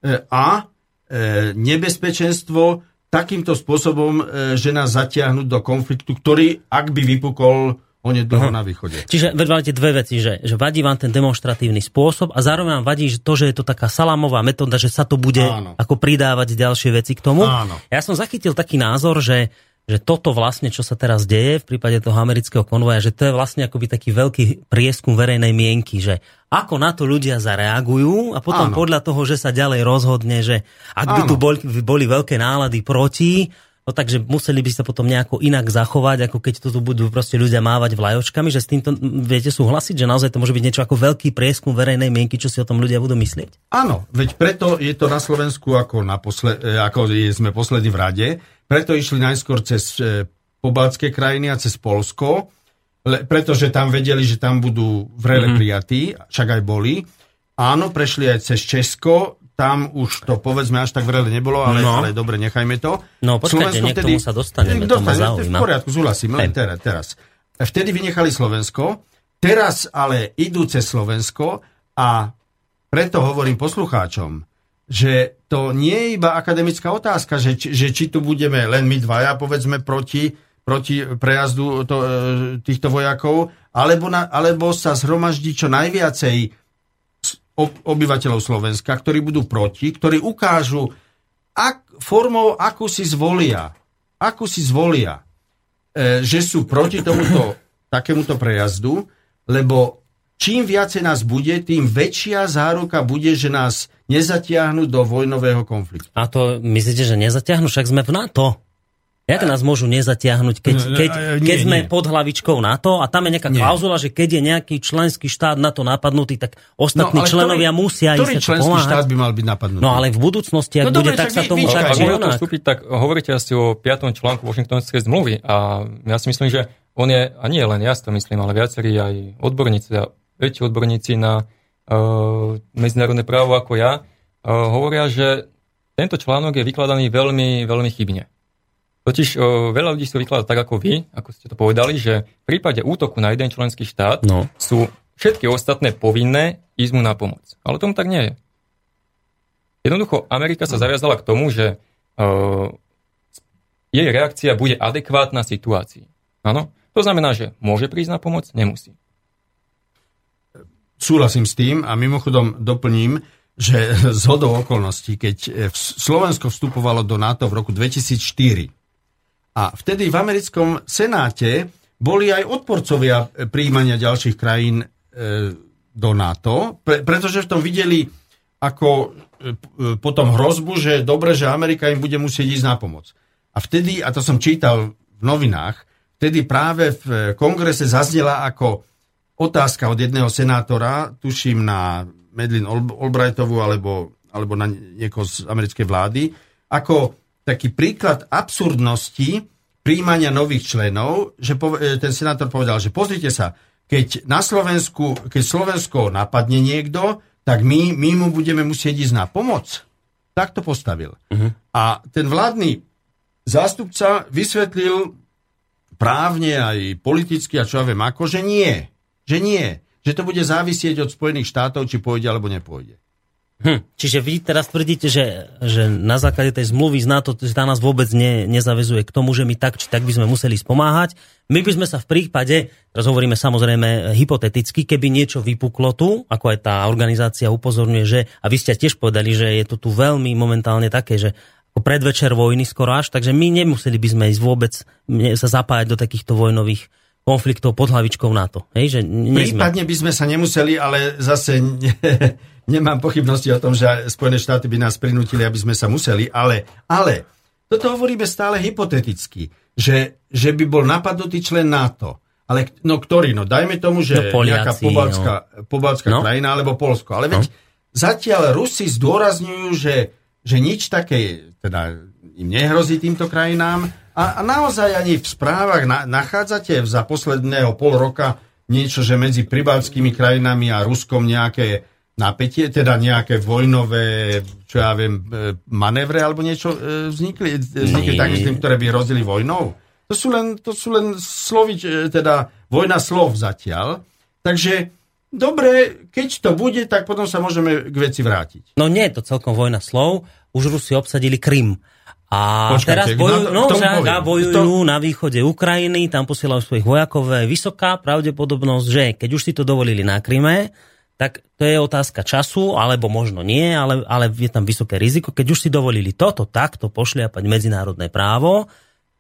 e, a e, nebezpečenstvo takýmto spôsobom, že nás zatiahnuť do konfliktu, ktorý, ak by vypukol onedlho na východe. Čiže máte dve veci, že, že vadí vám ten demonstratívny spôsob a zároveň vám vadí že to, že je to taká salamová metóda, že sa to bude Áno. ako pridávať ďalšie veci k tomu. Áno. Ja som zachytil taký názor, že že toto vlastne, čo sa teraz deje v prípade toho amerického konvoja, že to je vlastne akoby taký veľký prieskum verejnej mienky, že ako na to ľudia zareagujú a potom Áno. podľa toho, že sa ďalej rozhodne, že ak by Áno. tu boli, boli veľké nálady proti, No takže museli by sa potom nejako inak zachovať, ako keď tu budú proste ľudia mávať vlajočkami, že s týmto viete súhlasiť, že naozaj to môže byť niečo ako veľký prieskum verejnej mienky, čo si o tom ľudia budú myslieť? Áno, veď preto je to na Slovensku ako, na posle, e, ako sme poslední v rade, preto išli najskôr cez e, pobaltské krajiny a cez Polsko, le, pretože tam vedeli, že tam budú vrele mm-hmm. prijatí, však aj boli. Áno, prešli aj cez Česko, tam už to povedzme až tak veľa nebolo, ale, no. ale dobre, nechajme to. No počkajte, k tomu sa dostaneme, to ma zaujíma. V poriadku, súhlasím, len teraz, teraz. Vtedy vynechali Slovensko, teraz ale idú cez Slovensko a preto hovorím poslucháčom, že to nie je iba akademická otázka, že, že či tu budeme len my dvaja, povedzme, proti, proti prejazdu to, e, týchto vojakov, alebo, na, alebo sa zhromaždí čo najviacej obyvateľov Slovenska, ktorí budú proti, ktorí ukážu ak, formou, akú si zvolia, akú si zvolia, e, že sú proti tomuto takémuto prejazdu, lebo čím viacej nás bude, tým väčšia záruka bude, že nás nezatiahnu do vojnového konfliktu. A to myslíte, že nezatiahnu? Však sme v NATO. Jak nás môžu nezatiahnuť, keď, keď, keď nie, sme nie. pod hlavičkou NATO a tam je nejaká nie. klauzula, že keď je nejaký členský štát na to napadnutý, tak ostatní no, členovia ktorý, musia ktorý ísť členský pomáhať. štát by mal byť napadnutý? No ale v budúcnosti, ak no, bude, dobre, tak sa tomu tak či. Vstúpiť, tak hovoríte asi o 5. článku Washingtonskej zmluvy a ja si myslím, že on je, a nie len ja si to myslím, ale viacerí aj odborníci, a väčší odborníci na uh, medzinárodné právo ako ja, uh, hovoria, že tento článok je vykladaný veľmi, veľmi chybne. Totiž o, veľa ľudí si vykladá tak ako vy, ako ste to povedali, že v prípade útoku na jeden členský štát no. sú všetky ostatné povinné ísť mu na pomoc. Ale tomu tak nie je. Jednoducho, Amerika sa zaviazala k tomu, že o, jej reakcia bude adekvátna situácii. Áno? To znamená, že môže prísť na pomoc, nemusí. Súhlasím s tým a mimochodom doplním, že z hodou okolností, keď Slovensko vstupovalo do NATO v roku 2004, a vtedy v americkom senáte boli aj odporcovia príjmania ďalších krajín e, do NATO, pre, pretože v tom videli ako e, potom hrozbu, že dobre, že Amerika im bude musieť ísť na pomoc. A vtedy, a to som čítal v novinách, vtedy práve v kongrese zaznela ako otázka od jedného senátora, tuším na Medlin Albrightovu alebo, alebo na niekoho z americkej vlády, ako taký príklad absurdnosti príjmania nových členov, že e, ten senátor povedal, že pozrite sa, keď na Slovensku, keď Slovensko napadne niekto, tak my, my mu budeme musieť ísť na pomoc. Tak to postavil. Uh-huh. A ten vládny zástupca vysvetlil právne aj politicky a čo ja viem ako, že nie. Že nie. Že to bude závisieť od Spojených štátov, či pôjde alebo nepôjde. Hm. Čiže vy teraz tvrdíte, že, že na základe tej zmluvy z NATO, že tá nás vôbec ne, nezavezuje k tomu, že my tak či tak by sme museli spomáhať. My by sme sa v prípade, teraz hovoríme samozrejme hypoteticky, keby niečo vypuklo tu, ako aj tá organizácia upozorňuje, že, a vy ste tiež povedali, že je to tu veľmi momentálne také, že ako predvečer vojny skoro až, takže my nemuseli by sme ísť vôbec sa zapájať do takýchto vojnových konfliktov pod hlavičkou NATO. Hej, že Prípadne by sme sa nemuseli, ale zase nemám pochybnosti o tom, že Spojené štáty by nás prinútili, aby sme sa museli, ale, ale toto hovoríme stále hypoteticky, že, že by bol napadnutý člen NATO. Ale no ktorý? No dajme tomu, že no, Poliaci, nejaká pobalská, no. pobalská no. krajina alebo Polsko. Ale veď no. zatiaľ Rusi zdôrazňujú, že, že nič také teda im nehrozí týmto krajinám. A, a naozaj ani v správach na, nachádzate za posledného pol roka niečo, že medzi pribalskými krajinami a Ruskom nejaké napätie, teda nejaké vojnové, čo ja viem, e, manévre alebo niečo e, vznikli, e, vznikli tak myslím, ktoré by hrozili vojnou. To sú len, to sú len slovič, teda vojna slov zatiaľ. Takže dobre, keď to bude, tak potom sa môžeme k veci vrátiť. No nie je to celkom vojna slov. Už Rusi obsadili Krym. A Počkajte, teraz bojujú, no, no, bojujú to... na východe Ukrajiny, tam posielajú svojich vojakov. Vysoká pravdepodobnosť, že keď už si to dovolili na Kryme, tak to je otázka času, alebo možno nie, ale, ale je tam vysoké riziko. Keď už si dovolili toto takto pošliapať medzinárodné právo,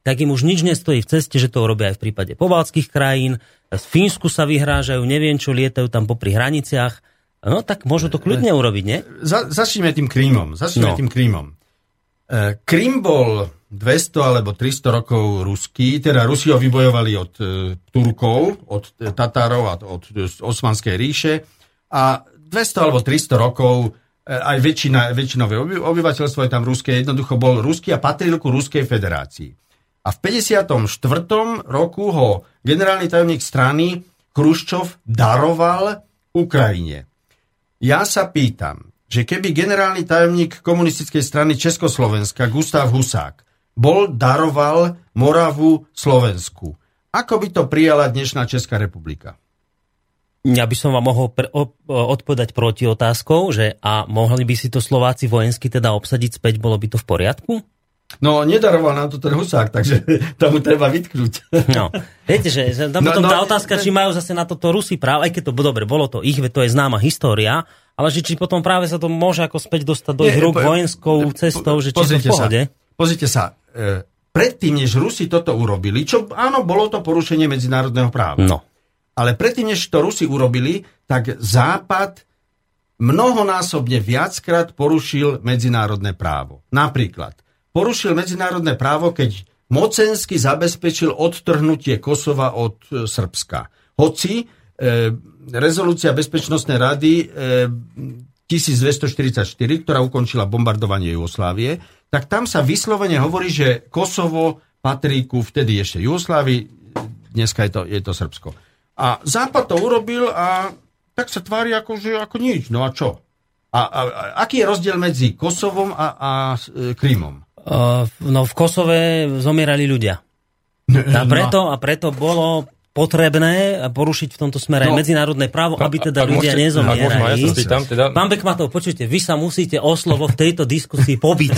tak im už nič nestojí v ceste, že to urobia aj v prípade pobalských krajín. Z Fínsku sa vyhrážajú, neviem čo, lietajú tam popri hraniciach. No tak môžu to kľudne urobiť, nie? Za, začneme tým Krímom. Začneme no. tým Krímom. E, Krím bol 200 alebo 300 rokov ruský, teda Rusi ho vybojovali od e, Turkov, od Tatárov a od Osmanskej ríše a 200 alebo 300 rokov e, aj väčšina, väčšinové obyvateľstvo je tam ruské, jednoducho bol ruský a patril ku Ruskej federácii. A v 54. roku ho generálny tajomník strany Chruščov daroval Ukrajine. Ja sa pýtam, že keby generálny tajomník komunistickej strany Československa Gustav Husák bol daroval Moravu Slovensku, ako by to prijala dnešná Česká republika? Ja by som vám mohol pre, o, odpovedať proti otázkou, že a mohli by si to Slováci vojensky teda obsadiť späť, bolo by to v poriadku? No, nedaroval nám to ten Husák, takže tomu treba vytknúť. No, viete, že, že tam no, potom no, tá otázka, ne, či majú zase na toto Rusi práv, aj keď to dobre, bolo to ich, to je známa história, ale že či potom práve sa to môže ako späť dostať do ich rúk vojenskou cestou, že či to v pohode? Sa, pozrite sa, e, predtým, než Rusi toto urobili, čo áno, bolo to porušenie medzinárodného práva. No. Ale predtým, než to Rusi urobili, tak Západ mnohonásobne viackrát porušil medzinárodné právo. Napríklad, porušil medzinárodné právo, keď mocensky zabezpečil odtrhnutie Kosova od e, Srbska. Hoci e, rezolúcia Bezpečnostnej rady e, 1244, ktorá ukončila bombardovanie Jugoslávie, tak tam sa vyslovene hovorí, že Kosovo patrí ku vtedy ešte Jugoslávii, dneska je to, je to Srbsko. A Západ to urobil a tak sa tvári ako, že ako nič. No a čo? A, a, a aký je rozdiel medzi Kosovom a, a e, Krymom? Uh, no v Kosove zomierali ľudia. A preto, a preto bolo potrebné porušiť v tomto smere no, medzinárodné právo, aby teda ľudia môžete, nezomierali. Ja teda... Pán Bekmatov, počujte, vy sa musíte o slovo v tejto diskusii pobiť.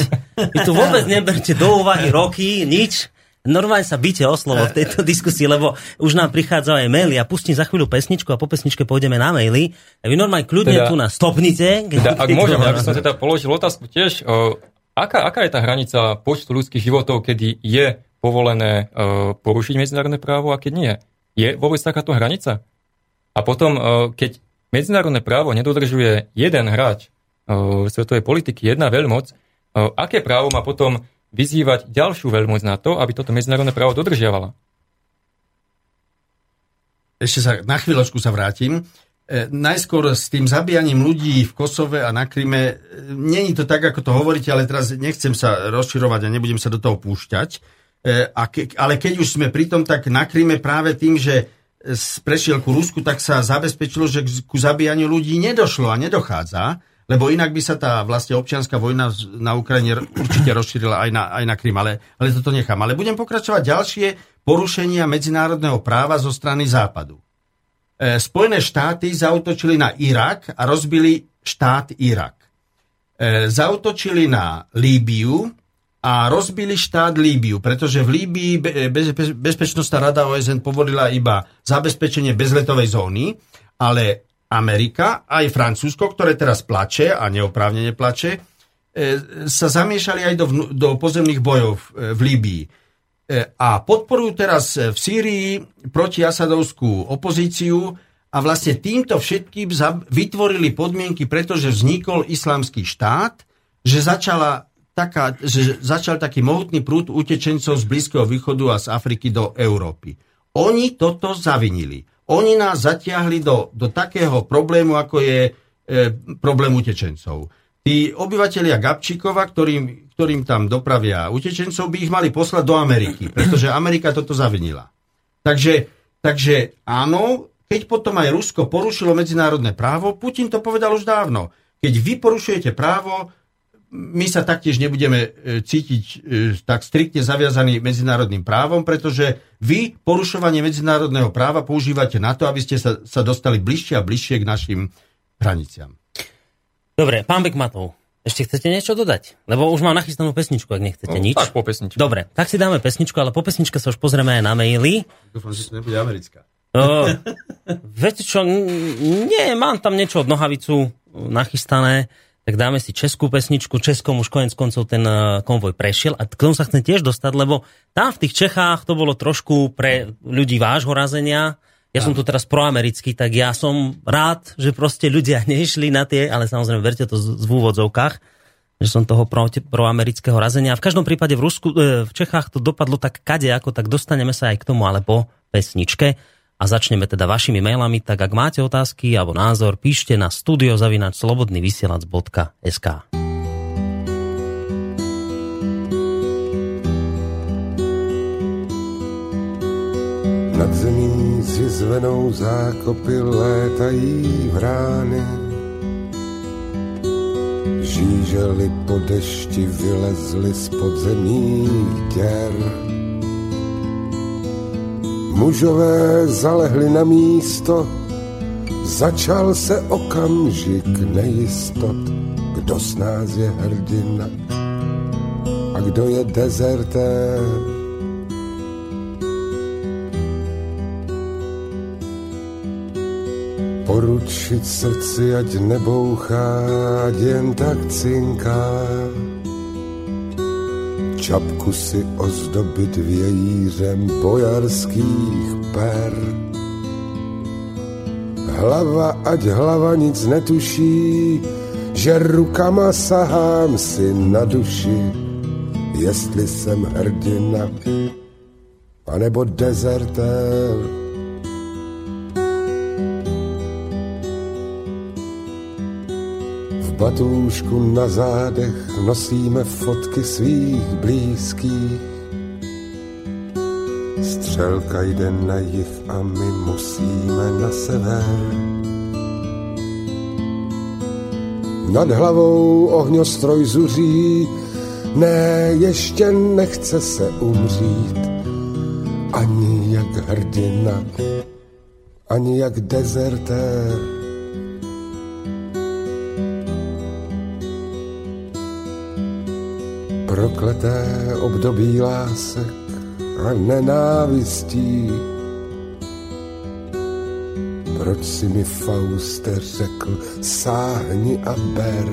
Vy tu vôbec neberte do úvahy roky, nič. Normálne sa byte o slovo v tejto diskusii, lebo už nám prichádza aj maily. Ja pustím za chvíľu pesničku a po pesničke pôjdeme na maily. A vy normálne kľudne teda, tu nás stopnite. Teda, ak môžem, ja by som teda položil otázku tiež. O, aká, aká je tá hranica počtu ľudských životov, kedy je povolené o, porušiť medzinárodné právo a keď nie? Je vôbec takáto hranica? A potom, o, keď medzinárodné právo nedodržuje jeden hráč o, svetovej politiky, jedna veľmoc, o, aké právo má potom vyzývať ďalšiu veľmoc na to, aby toto medzinárodné právo dodržiavala. Ešte sa na chvíľočku sa vrátim. E, najskôr s tým zabíjaním ľudí v Kosove a na Kryme, e, není to tak, ako to hovoríte, ale teraz nechcem sa rozširovať a nebudem sa do toho púšťať. E, a ke, ale keď už sme pri tom, tak na Kryme práve tým, že prešiel ku Rusku, tak sa zabezpečilo, že ku zabíjaniu ľudí nedošlo a nedochádza, lebo inak by sa tá vlastne občianská vojna na Ukrajine určite rozšírila aj na, aj na Krym, ale, ale toto nechám. Ale budem pokračovať ďalšie porušenia medzinárodného práva zo strany Západu. E, Spojené štáty zautočili na Irak a rozbili štát Irak. E, zautočili na Líbiu a rozbili štát Líbiu, pretože v Líbii Bez, Bez, Bezpečnostná rada OSN povolila iba zabezpečenie bezletovej zóny, ale Amerika, aj Francúzsko, ktoré teraz plače a neoprávnene plače, e, sa zamiešali aj do, do pozemných bojov v Líbii. E, a podporujú teraz v Sýrii proti Asadovskú opozíciu a vlastne týmto všetkým vytvorili podmienky, pretože vznikol islamský štát, že začala taká, že začal taký mohutný prúd utečencov z Blízkeho východu a z Afriky do Európy. Oni toto zavinili. Oni nás zatiahli do, do takého problému, ako je e, problém utečencov. Tí obyvateľia Gabčíkova, ktorým, ktorým tam dopravia utečencov, by ich mali poslať do Ameriky, pretože Amerika toto zavinila. Takže, takže áno, keď potom aj Rusko porušilo medzinárodné právo, Putin to povedal už dávno. Keď vy porušujete právo, my sa taktiež nebudeme e, cítiť e, tak striktne zaviazaní medzinárodným právom, pretože vy porušovanie medzinárodného práva používate na to, aby ste sa, sa dostali bližšie a bližšie k našim hraniciam. Dobre, pán Bekmatov, ešte chcete niečo dodať? Lebo už mám nachystanú pesničku, ak nechcete no, nič. Tak po pesničku. Dobre, tak si dáme pesničku, ale po pesničke sa už pozrieme aj na maily. Dúfam, že to nebude americká. Uh, viete čo, nie, mám tam niečo od Nohavicu nachystané tak dáme si českú pesničku. Českom už konec koncov ten eh, konvoj prešiel a k tomu sa chcem tiež dostať, lebo tam v tých Čechách to bolo trošku pre ľudí vášho razenia. Ja som tu teraz proamerický, tak ja som rád, že proste ľudia nešli na tie, ale samozrejme verte to v úvodzovkách, že som toho pro, proamerického razenia. V každom prípade v, Rusku, eh, v Čechách to dopadlo tak kade, ako tak dostaneme sa aj k tomu, ale po pesničke a začneme teda vašimi mailami, tak ak máte otázky alebo názor, píšte na studiozavinačslobodnyvysielac.sk Nad zemí zvenou zákopy létají vrány. Žížely po dešti vylezly z podzemních děr Mužové zalehli na místo, začal se okamžik nejistot, kdo z nás je hrdina a kdo je dezertér. Poručit srdci, ať nebouchá, jen tak cinká si ozdobit vějířem bojarských per. Hlava, ať hlava nic netuší, že rukama sahám si na duši, jestli jsem hrdina, anebo dezertér. Batůžku na zádech nosíme fotky svých blízkých. Střelka jde na jich a my musíme na sever. Nad hlavou ohňostroj zuří, ne, ještě nechce se umřít. Ani jak hrdina, ani jak dezertér. Prokleté období lásek a nenávistí. Proč si mi Fauste řekl, sáhni a ber.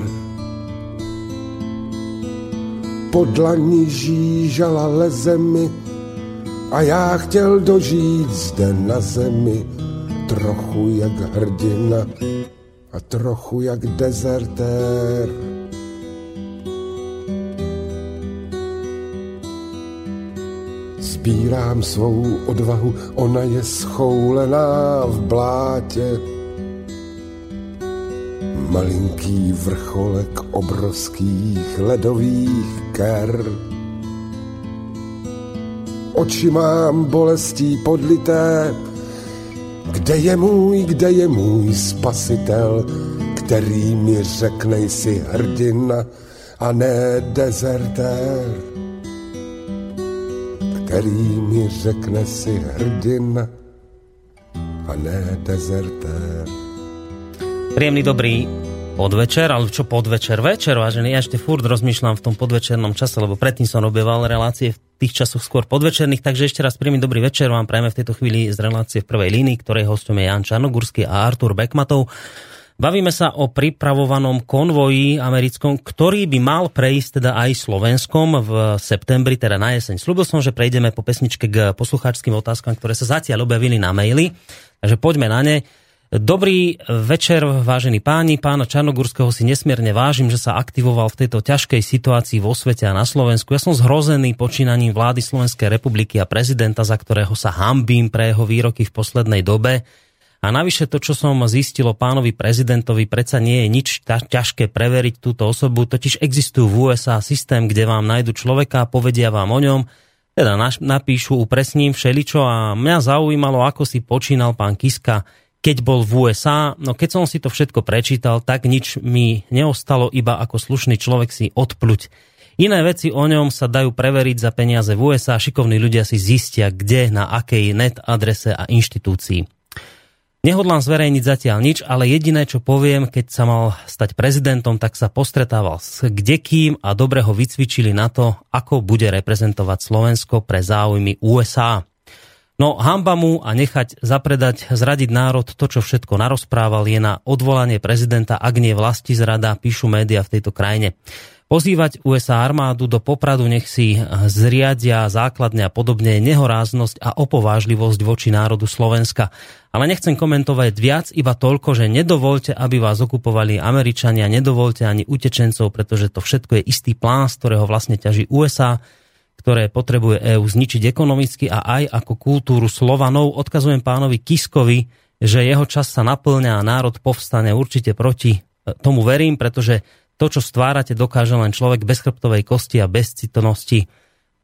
Podlaní žížala leze mi a já chtěl dožít zde na zemi trochu jak hrdina a trochu jak dezertér. Sbírám svou odvahu, ona je schoulená v blátě. Malinký vrcholek obrovských ledových ker. Oči mám bolestí podlité, Kde je můj, kde je můj spasitel, který mi řekne, jsi hrdina a ne dezertér. Který mi řekne, si hrdina a ne dezertér. Príjemný dobrý podvečer, ale čo podvečer? Večer, vážený. Ja ešte furt rozmýšľam v tom podvečernom čase, lebo predtým som robieval relácie v tých časoch skôr podvečerných, takže ešte raz príjemný dobrý večer vám prajeme v tejto chvíli z relácie v prvej línii, ktorej hostom je Jan Čarnogurský a Artur Bekmatov. Bavíme sa o pripravovanom konvoji americkom, ktorý by mal prejsť teda aj Slovenskom v septembri, teda na jeseň. Slúbil som, že prejdeme po pesničke k poslucháčským otázkam, ktoré sa zatiaľ objavili na maili, takže poďme na ne. Dobrý večer, vážení páni. Pána Čarnogurského si nesmierne vážim, že sa aktivoval v tejto ťažkej situácii vo svete a na Slovensku. Ja som zhrozený počínaním vlády Slovenskej republiky a prezidenta, za ktorého sa hambím pre jeho výroky v poslednej dobe. A navyše to, čo som zistil o pánovi prezidentovi, predsa nie je nič ťažké preveriť túto osobu, totiž existujú v USA systém, kde vám nájdu človeka povedia vám o ňom, teda napíšu, upresním všeličo a mňa zaujímalo, ako si počínal pán Kiska keď bol v USA. No keď som si to všetko prečítal, tak nič mi neostalo, iba ako slušný človek si odpluť. Iné veci o ňom sa dajú preveriť za peniaze v USA. Šikovní ľudia si zistia, kde, na akej net adrese a inštitúcii. Nehodlám zverejniť zatiaľ nič, ale jediné, čo poviem, keď sa mal stať prezidentom, tak sa postretával s kdekým a dobre ho vycvičili na to, ako bude reprezentovať Slovensko pre záujmy USA. No hamba mu a nechať zapredať, zradiť národ, to, čo všetko narozprával, je na odvolanie prezidenta, ak nie vlasti zrada, píšu média v tejto krajine. Pozývať USA armádu do Popradu, nech si zriadia základne a podobne nehoráznosť a opovážlivosť voči národu Slovenska. Ale nechcem komentovať viac, iba toľko, že nedovolte, aby vás okupovali Američania, nedovolte ani utečencov, pretože to všetko je istý plán, z ktorého vlastne ťaží USA, ktoré potrebuje EÚ zničiť ekonomicky a aj ako kultúru Slovanov. Odkazujem pánovi Kiskovi, že jeho čas sa naplňa a národ povstane určite proti. E, tomu verím, pretože to, čo stvárate, dokáže len človek bez chrbtovej kosti a bezcitnosti.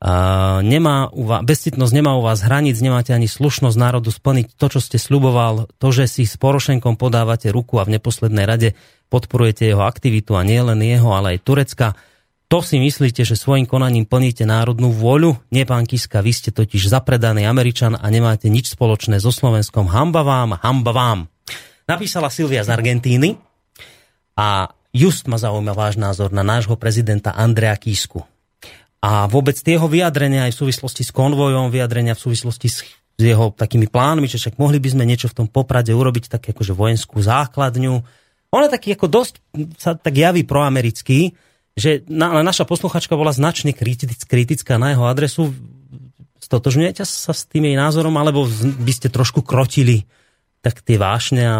A nemá u vás, bezcitnosť nemá u vás hranic, nemáte ani slušnosť národu splniť to, čo ste sluboval, to, že si s Porošenkom podávate ruku a v neposlednej rade podporujete jeho aktivitu a nie len jeho, ale aj Turecka to si myslíte, že svojim konaním plníte národnú vôľu? Nie, pán Kiska, vy ste totiž zapredaný Američan a nemáte nič spoločné so Slovenskom. Hamba vám, hamba vám. Napísala Silvia z Argentíny a just ma zaujíma váš názor na nášho prezidenta Andrea Kisku. A vôbec tie jeho vyjadrenia aj v súvislosti s konvojom, vyjadrenia v súvislosti s jeho takými plánmi, že však mohli by sme niečo v tom poprade urobiť, tak akože vojenskú základňu. On je taký ako dosť, sa tak javí proamerický, že na, naša posluchačka bola značne kritická na jeho adresu. Stotožňujete sa s tým jej názorom, alebo by ste trošku krotili tak tie vášne a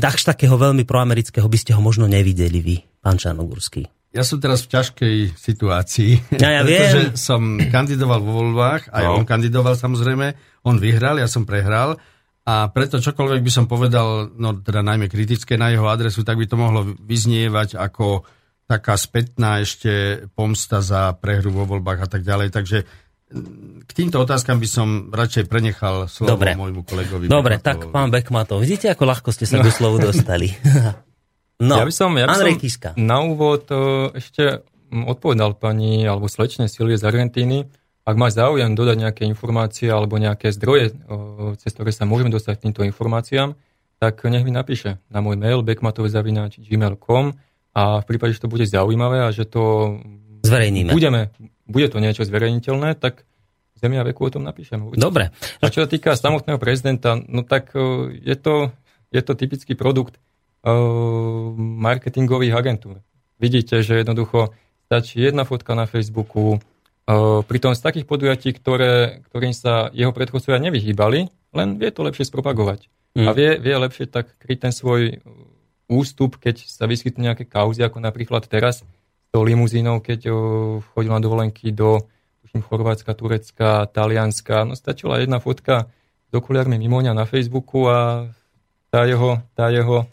až takého veľmi proamerického by ste ho možno nevideli vy, pán Čarnogurský. Ja som teraz v ťažkej situácii, ja, ja pretože viem. som kandidoval vo voľbách, aj no. on kandidoval samozrejme, on vyhral, ja som prehral a preto čokoľvek by som povedal, no teda najmä kritické na jeho adresu, tak by to mohlo vyznievať ako taká spätná ešte pomsta za prehru vo voľbách a tak ďalej. Takže k týmto otázkam by som radšej prenechal slovo Dobre. môjmu kolegovi. Dobre, Bekmatovi. tak pán Bekmatov, vidíte, ako ľahko ste sa do slovu dostali. no, ja by som, ja by som na úvod e, ešte odpovedal pani alebo slečne Silvie z Argentíny, ak má záujem dodať nejaké informácie alebo nejaké zdroje, e, cez ktoré sa môžeme dostať k týmto informáciám, tak nech mi napíše na môj mail bekmatovezavinač.gmail.com a v prípade, že to bude zaujímavé a že to zverejníme. Budeme, bude to niečo zverejniteľné, tak Zemi a veku o tom napíšem. Určite. Dobre. A čo sa týka samotného prezidenta, no tak e, je to, je to typický produkt uh, marketingových agentúr. Vidíte, že jednoducho stačí jedna fotka na Facebooku, uh, pritom z takých podujatí, ktoré, ktorým sa jeho predchodcovia nevyhýbali, len vie to lepšie spropagovať. Mm. A vie, vie lepšie tak kryť ten svoj ústup, keď sa vyskytnú nejaké kauzy, ako napríklad teraz tou limuzínou, keď chodil na dovolenky do tuším, Chorvátska, Turecka, Talianska. No stačila jedna fotka s okuliarmi Mimoňa na Facebooku a tá jeho, tá jeho,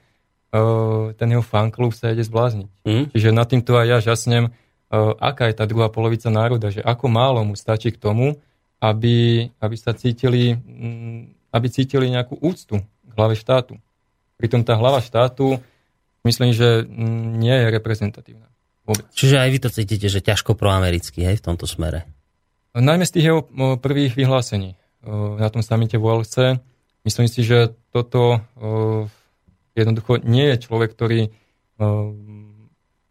ten jeho fanklub sa ide zblázniť. Mm. Čiže nad týmto aj ja žasnem, aká je tá druhá polovica národa, že ako málo mu stačí k tomu, aby, aby sa cítili, aby cítili nejakú úctu k hlave štátu. Pritom tá hlava štátu myslím, že nie je reprezentatívna. Vôbec. Čiže aj vy to cítite, že ťažko proamerický hej, v tomto smere. Najmä z tých jeho prvých vyhlásení na tom samite v OLC. Myslím si, že toto jednoducho nie je človek, ktorý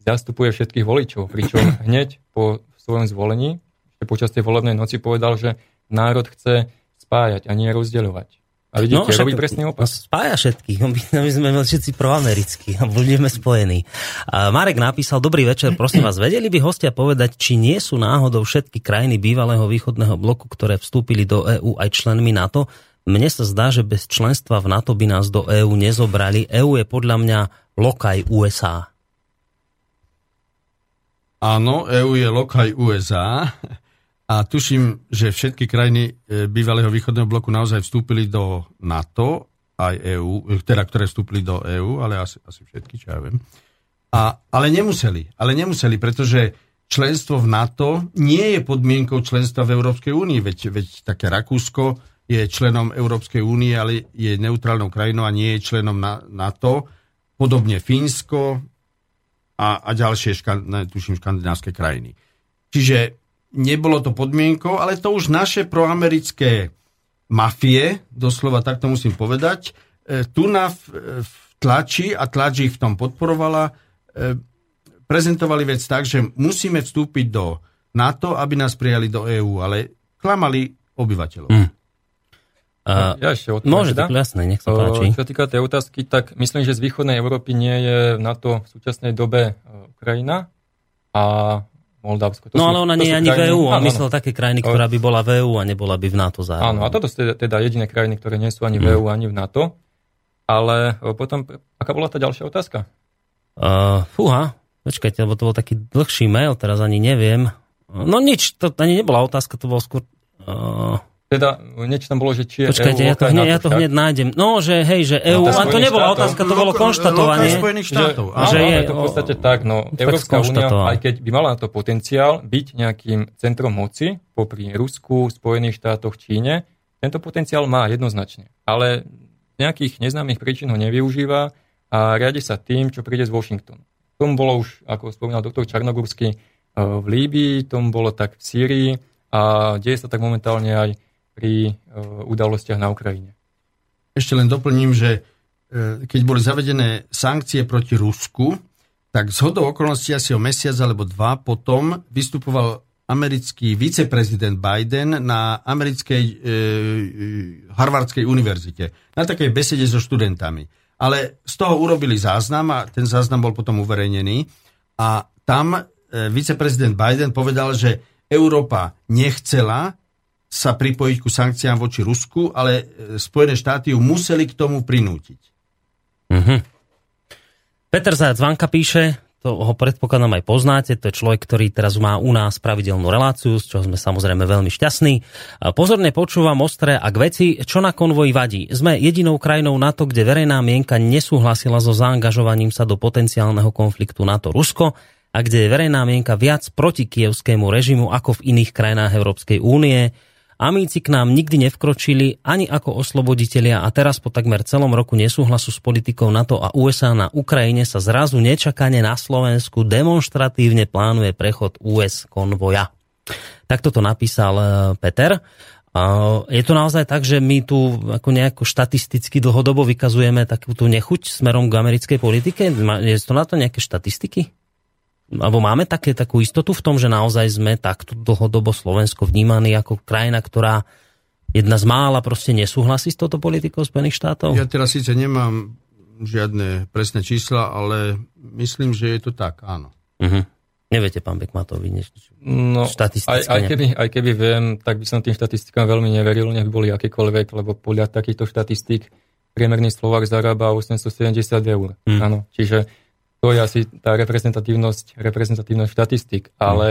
zastupuje všetkých voličov, pričom hneď po svojom zvolení, ešte počas tej volebnej noci povedal, že národ chce spájať a nie rozdeľovať. A vidíte, no, však, robí presný opak. Spája všetkých, my sme všetci proamerickí a budeme spojení. A Marek napísal, dobrý večer, prosím vás, vedeli by hostia povedať, či nie sú náhodou všetky krajiny bývalého východného bloku, ktoré vstúpili do EÚ aj členmi NATO? Mne sa zdá, že bez členstva v NATO by nás do EÚ nezobrali. EÚ je podľa mňa lokaj USA. Áno, EÚ je lokaj USA. A tuším, že všetky krajiny e, bývalého východného bloku naozaj vstúpili do NATO, aj EU, e, teda ktoré vstúpili do EÚ, ale asi, asi všetky, čo ja viem. A, ale nemuseli, ale nemuseli, pretože členstvo v NATO nie je podmienkou členstva v Európskej únii, veď, veď také Rakúsko je členom Európskej únie, ale je neutrálnou krajinou a nie je členom na, NATO. Podobne Fínsko a, a ďalšie, škan, tuším, škandinávské krajiny. Čiže nebolo to podmienkou, ale to už naše proamerické mafie, doslova tak to musím povedať, e, tu na v, tlači a tlač ich v tom podporovala, e, prezentovali vec tak, že musíme vstúpiť do NATO, aby nás prijali do EÚ, ale klamali obyvateľov. Hmm. A, ja ešte odpoviem. Môže, tak jasné, nech sa páči. Čo týka tej otázky, tak myslím, že z východnej Európy nie je na to v súčasnej dobe e, Ukrajina a Moldavsko. To no ale ona nie je ani krajiny, v EU. On myslel také krajiny, ktorá by bola v EU a nebola by v NATO zároveň. Áno, a toto sú teda, teda jediné krajiny, ktoré nie sú ani v EU, ani v NATO. Ale potom, aká bola tá ďalšia otázka? Uh, fúha, počkajte, lebo to bol taký dlhší mail, teraz ani neviem. No nič, to ani nebola otázka, to bol skôr... Uh, teda niečo tam bolo, že či je Počkajte, EU, ja to, hneď, ja to hneď nájdem. No, že hej, že EU, no, a to nebola štátov. otázka, to bolo konštatovanie. Spojených štátov. Že, že je, to v podstate tak, no, Európska únia, aj keď by mala na to potenciál byť nejakým centrom moci, popri Rusku, Spojených štátoch, Číne, tento potenciál má jednoznačne. Ale nejakých neznámych príčin ho nevyužíva a riadi sa tým, čo príde z Washingtonu. Tom bolo už, ako spomínal doktor Čarnogursky, eh, v Líbii, tom bolo tak v Sýrii a deje sa tak momentálne aj pri e, udalostiach na Ukrajine. Ešte len doplním, že e, keď boli zavedené sankcie proti Rusku, tak z hodou okolností asi o mesiac alebo dva potom vystupoval americký viceprezident Biden na americkej e, e, Harvardskej univerzite. Na takej besede so študentami. Ale z toho urobili záznam a ten záznam bol potom uverejnený. A tam e, viceprezident Biden povedal, že Európa nechcela sa pripojiť ku sankciám voči Rusku, ale e, Spojené štáty ju museli k tomu prinútiť. Mm-hmm. Peter Zajac Vanka píše, to ho predpokladám aj poznáte, to je človek, ktorý teraz má u nás pravidelnú reláciu, z čoho sme samozrejme veľmi šťastní. Pozorne počúvam ostré a k veci, čo na konvoji vadí. Sme jedinou krajinou NATO, kde verejná mienka nesúhlasila so zaangažovaním sa do potenciálneho konfliktu NATO-Rusko a kde je verejná mienka viac proti kievskému režimu ako v iných krajinách Európskej únie. Amíci k nám nikdy nevkročili ani ako osloboditelia a teraz po takmer celom roku nesúhlasu s politikou NATO a USA na Ukrajine sa zrazu nečakane na Slovensku demonstratívne plánuje prechod US konvoja. Takto to napísal e, Peter. Je to naozaj tak, že my tu ako nejako štatisticky dlhodobo vykazujeme takú tú nechuť smerom k americkej politike? Je to na to nejaké štatistiky? Alebo máme také, takú istotu v tom, že naozaj sme takto dlhodobo Slovensko vnímaní ako krajina, ktorá jedna z mála proste nesúhlasí s touto politikou Spojených štátov? Ja teraz síce nemám žiadne presné čísla, ale myslím, že je to tak, áno. Uh-huh. Neviete, pán Bekmatovi, nič no, aj, aj, keby, aj keby viem, tak by som tým štatistikám veľmi neveril, nech boli akékoľvek, lebo podľa takýchto štatistík priemerný Slovak zarába 870 eur. Mm. Áno, čiže to je asi tá reprezentatívnosť, reprezentatívnosť štatistik. Mm. Ale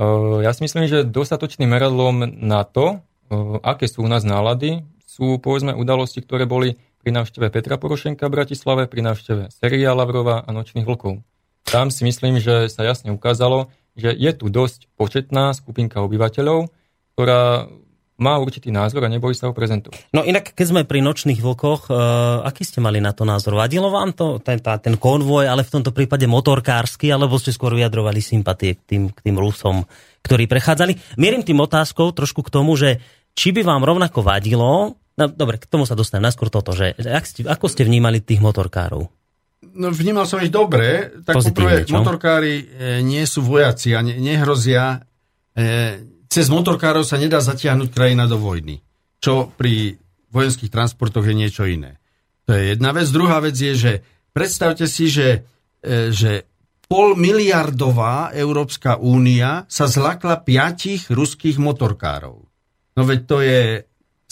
uh, ja si myslím, že dostatočným meradlom na to, uh, aké sú u nás nálady, sú povedzme udalosti, ktoré boli pri návšteve Petra Porošenka v Bratislave, pri návšteve Seria Lavrova a Nočných vlkov. Tam si myslím, že sa jasne ukázalo, že je tu dosť početná skupinka obyvateľov, ktorá má určitý názor a nebojí sa ho prezentovať. No inak, keď sme pri nočných vlkoch, uh, aký ste mali na to názor? Vadilo vám to, ten, tá, ten konvoj, ale v tomto prípade motorkársky, alebo ste skôr vyjadrovali sympatie k tým, k tým Rusom, ktorí prechádzali? Mierim tým otázkou trošku k tomu, že či by vám rovnako vadilo, no dobre, k tomu sa dostanem najskôr toto, že ak ste, ako ste vnímali tých motorkárov? No, vnímal som ich dobre. Tak Pozitívne, poprvé, čo? motorkári e, nie sú vojaci a ne, nehrozia. E, cez motorkárov sa nedá zatiahnuť krajina do vojny. Čo pri vojenských transportoch je niečo iné. To je jedna vec. Druhá vec je, že predstavte si, že, e, že pol miliardová Európska únia sa zlakla piatich ruských motorkárov. No veď to je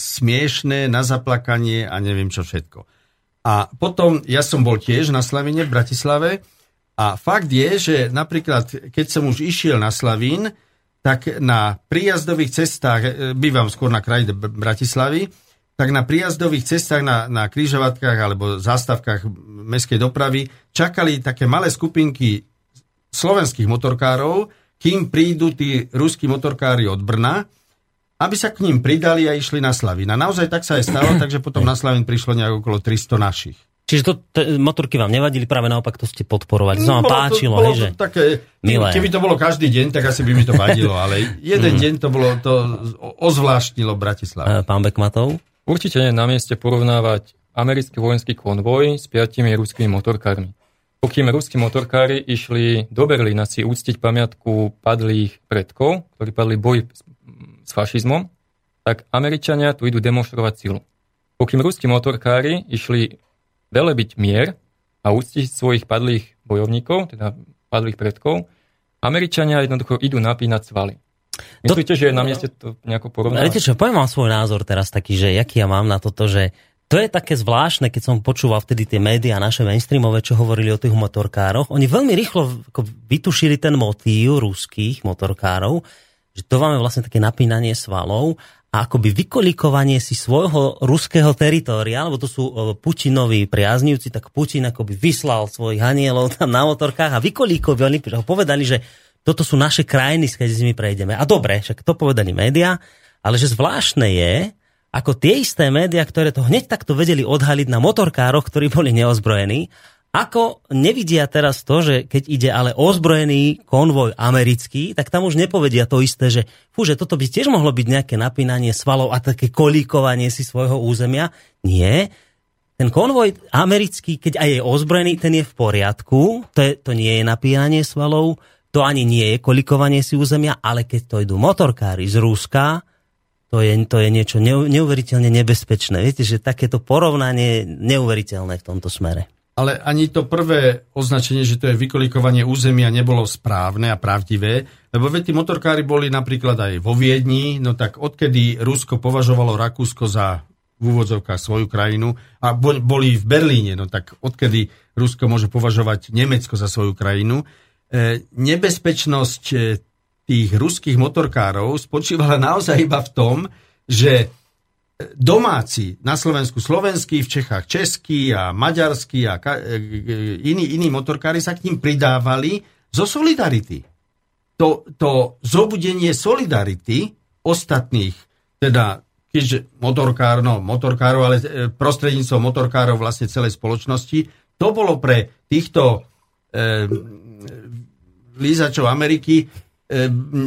smiešné na zaplakanie a neviem čo všetko. A potom, ja som bol tiež na Slavine v Bratislave a fakt je, že napríklad, keď som už išiel na Slavín, tak na príjazdových cestách, e, bývam skôr na kraji Br- Bratislavy, tak na príjazdových cestách, na, na križovatkách alebo zástavkách mestskej dopravy čakali také malé skupinky slovenských motorkárov, kým prídu tí ruskí motorkári od Brna, aby sa k ním pridali a išli na Slavín. A naozaj tak sa aj stalo, takže potom na Slavín prišlo nejak okolo 300 našich. Čiže to, t- motorky vám nevadili, práve naopak to ste podporovali. To sa vám Bolo páčilo, bolo hej, že... to také, Milé. keby to bolo každý deň, tak asi by mi to vadilo, ale jeden deň to bolo, to ozvláštnilo Bratislavu. E, Pán Bekmatov? Určite nie je na mieste porovnávať americký vojenský konvoj s piatimi ruskými motorkármi. Pokým ruskí motorkári išli do Berlína si úctiť pamiatku padlých predkov, ktorí padli s- s fašizmom, tak Američania tu idú demonstrovať silu. Pokým ruskí motorkári išli velebiť mier a úctiť svojich padlých bojovníkov, teda padlých predkov, Američania jednoducho idú napínať svaly. Myslíte, že je na mieste to nejako porovnávať? Viete čo, poviem vám svoj názor teraz taký, že jaký ja mám na toto, že to je také zvláštne, keď som počúval vtedy tie médiá naše mainstreamové, čo hovorili o tých motorkároch. Oni veľmi rýchlo vytušili ten motív ruských motorkárov, že to máme vlastne také napínanie svalov a akoby vykolikovanie si svojho ruského teritória, lebo to sú e, Putinoví priaznivci, tak Putin akoby vyslal svojich anielov tam na motorkách a vykolíkovali, povedali, že toto sú naše krajiny, s my prejdeme. A dobre, však to povedali médiá, ale že zvláštne je, ako tie isté médiá, ktoré to hneď takto vedeli odhaliť na motorkároch, ktorí boli neozbrojení, ako nevidia teraz to, že keď ide ale ozbrojený konvoj americký, tak tam už nepovedia to isté, že fú, že toto by tiež mohlo byť nejaké napínanie svalov a také kolíkovanie si svojho územia. Nie, ten konvoj americký, keď aj je ozbrojený, ten je v poriadku, to, je, to nie je napínanie svalov, to ani nie je kolikovanie si územia, ale keď to idú motorkári z Ruska, to je, to je niečo neu, neuveriteľne nebezpečné. Viete, že takéto porovnanie neuveriteľné v tomto smere. Ale ani to prvé označenie, že to je vykolikovanie územia, nebolo správne a pravdivé, lebo veď tí motorkári boli napríklad aj vo Viedni, no tak odkedy Rusko považovalo Rakúsko za v úvodzovkách svoju krajinu a bo- boli v Berlíne, no tak odkedy Rusko môže považovať Nemecko za svoju krajinu, e, nebezpečnosť e, tých ruských motorkárov spočívala naozaj iba v tom, že domáci na Slovensku slovenskí, v Čechách českí a maďarskí a ka, e, e, iní, iní motorkári sa k ním pridávali zo solidarity. To, to zobudenie solidarity ostatných, teda keďže motorkár, no motorkárov, ale e, prostredníctvom motorkárov vlastne celej spoločnosti, to bolo pre týchto e, lízačov Ameriky e,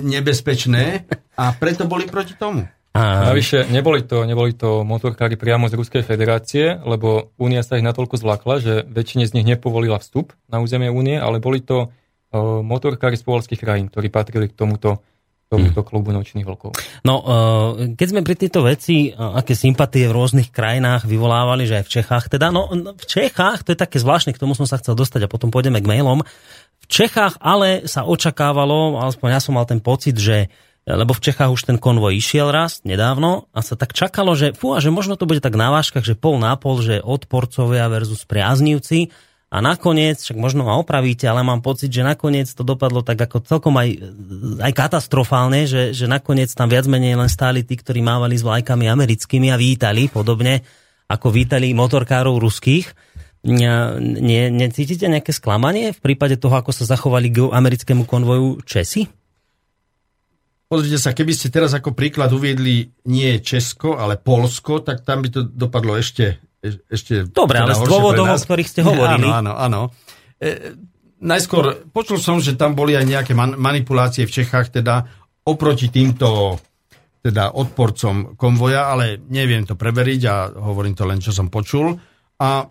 nebezpečné a preto boli proti tomu. A, Navyše, neboli to, neboli to motorkári priamo z Ruskej federácie, lebo Únia sa ich natoľko zlakla, že väčšine z nich nepovolila vstup na územie Únie, ale boli to uh, motorkári z povolských krajín, ktorí patrili k tomuto, tomuto klubu nočných vlkov. No, uh, keď sme pri tejto veci, uh, aké sympatie v rôznych krajinách vyvolávali, že aj v Čechách, teda, no v Čechách, to je také zvláštne, k tomu som sa chcel dostať a potom pôjdeme k mailom. V Čechách ale sa očakávalo, aspoň ja som mal ten pocit, že lebo v Čechách už ten konvoj išiel raz nedávno a sa tak čakalo, že fú, a že možno to bude tak na váškach, že pol na pol, že odporcovia versus priaznivci a nakoniec, však možno ma opravíte, ale mám pocit, že nakoniec to dopadlo tak ako celkom aj, aj katastrofálne, že, že nakoniec tam viac menej len stáli tí, ktorí mávali s vlajkami americkými a vítali podobne, ako vítali motorkárov ruských. Ne, necítite nejaké sklamanie v prípade toho, ako sa zachovali k americkému konvoju Česi? Pozrite sa, keby ste teraz ako príklad uviedli nie Česko, ale Polsko, tak tam by to dopadlo ešte, e- ešte Dobre, teda ale z dôvodov, o ktorých ste hovorili. Áno, áno, áno. E, najskôr, počul som, že tam boli aj nejaké man- manipulácie v Čechách, teda oproti týmto teda odporcom konvoja, ale neviem to preveriť a hovorím to len, čo som počul. A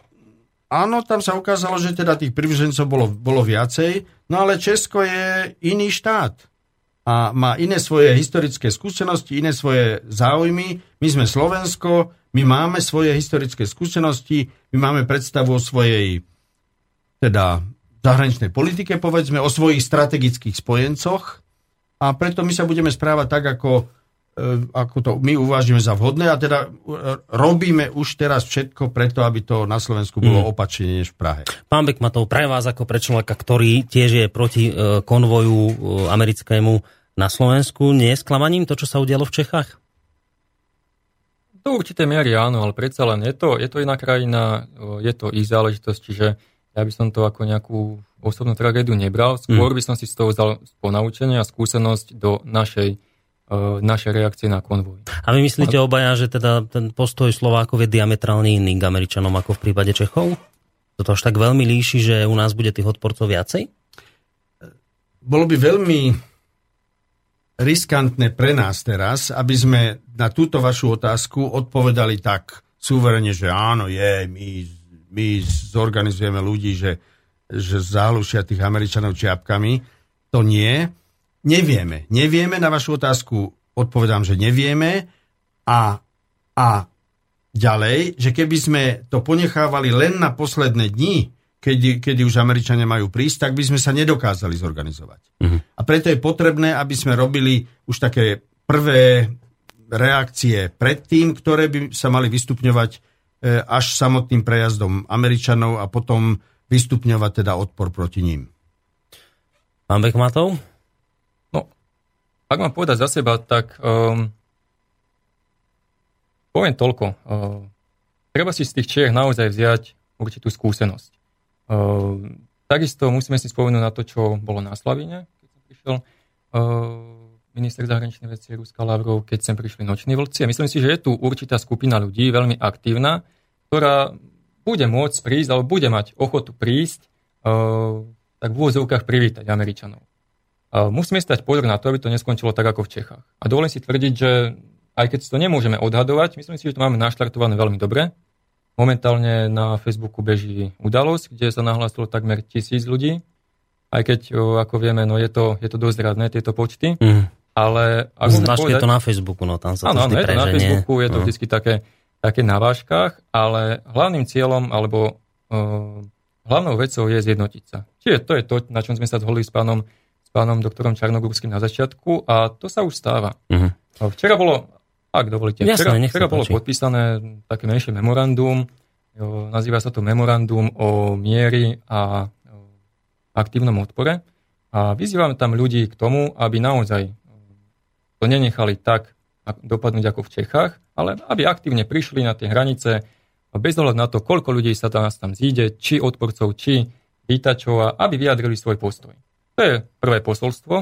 áno, tam sa ukázalo, že teda tých privržencov bolo, bolo viacej, no ale Česko je iný štát a má iné svoje historické skúsenosti, iné svoje záujmy. My sme Slovensko, my máme svoje historické skúsenosti, my máme predstavu o svojej teda zahraničnej politike, povedzme, o svojich strategických spojencoch a preto my sa budeme správať tak, ako, ako to my uvážime za vhodné a teda e, robíme už teraz všetko preto, aby to na Slovensku bolo opačne než v Prahe. Pán Bekmatov, pre vás ako pre človeka, ktorý tiež je proti e, konvoju e, americkému na Slovensku, nie je sklamaním to, čo sa udialo v Čechách? Do určitej miery áno, ale predsa len je to, je to iná krajina, je to ich záležitosť, čiže ja by som to ako nejakú osobnú tragédiu nebral. Skôr by som si z toho vzal ponaučenie a skúsenosť do našej, o, našej reakcie na konvoj. A vy myslíte obaja, že teda ten postoj Slovákov je diametrálne iný k Američanom ako v prípade Čechov? Toto až tak veľmi líši, že u nás bude tých odporcov viacej? bolo by veľmi riskantné pre nás teraz, aby sme na túto vašu otázku odpovedali tak súverene, že áno, je, my, my zorganizujeme ľudí, že, že zahlušia tých Američanov čiapkami. To nie. Nevieme. Nevieme na vašu otázku. Odpovedám, že nevieme. A, a ďalej, že keby sme to ponechávali len na posledné dni, kedy, kedy už Američania majú prísť, tak by sme sa nedokázali zorganizovať. Uh-huh. A preto je potrebné, aby sme robili už také prvé reakcie predtým, ktoré by sa mali vystupňovať e, až samotným prejazdom Američanov a potom vystupňovať teda odpor proti ním. Pán Bekmatov? Ak mám povedať za seba, tak um, poviem toľko. Uh, treba si z tých Čiech naozaj vziať určitú skúsenosť. Uh, takisto musíme si spomenúť na to, čo bolo na Slavine, keď som prišiel. Uh, minister zahraničných vecí Ruska Lavrov, keď sem prišli noční vlci. A myslím si, že je tu určitá skupina ľudí, veľmi aktívna, ktorá bude môcť prísť, alebo bude mať ochotu prísť, uh, tak v úvozovkách privítať Američanov. Musíme stať pozor na to, aby to neskončilo tak ako v Čechách. A dovolím si tvrdiť, že aj keď to nemôžeme odhadovať, myslím si, že to máme naštartované veľmi dobre. Momentálne na Facebooku beží udalosť, kde sa nahlásilo takmer tisíc ľudí. Aj keď, ako vieme, no je to, je to dosť radné, tieto počty. Mm. Ale ak je to na Facebooku, no tam sa áno, to áno, je to na. Facebooku, je to No. vždy také, také na vážkach, ale hlavným cieľom, alebo uh, hlavnou vecou je zjednotiť sa. Čiže to je to, na čom sme sa zhodli s pánom, pánom doktorom Čarnogórským na začiatku a to sa už stáva. Mhm. Uh, Včera bolo, ak dovolíte, Jasné, včera, sa včera bolo páči. podpísané také menšie memorandum, jo, nazýva sa to memorandum o miery a o aktívnom odpore. A vyzývame tam ľudí k tomu, aby naozaj to nenechali tak ak- dopadnúť ako v Čechách, ale aby aktívne prišli na tie hranice a bez ohľadu na to, koľko ľudí sa tam, nás tam zíde, či odporcov, či vítačov, aby vyjadrili svoj postoj. To je prvé posolstvo.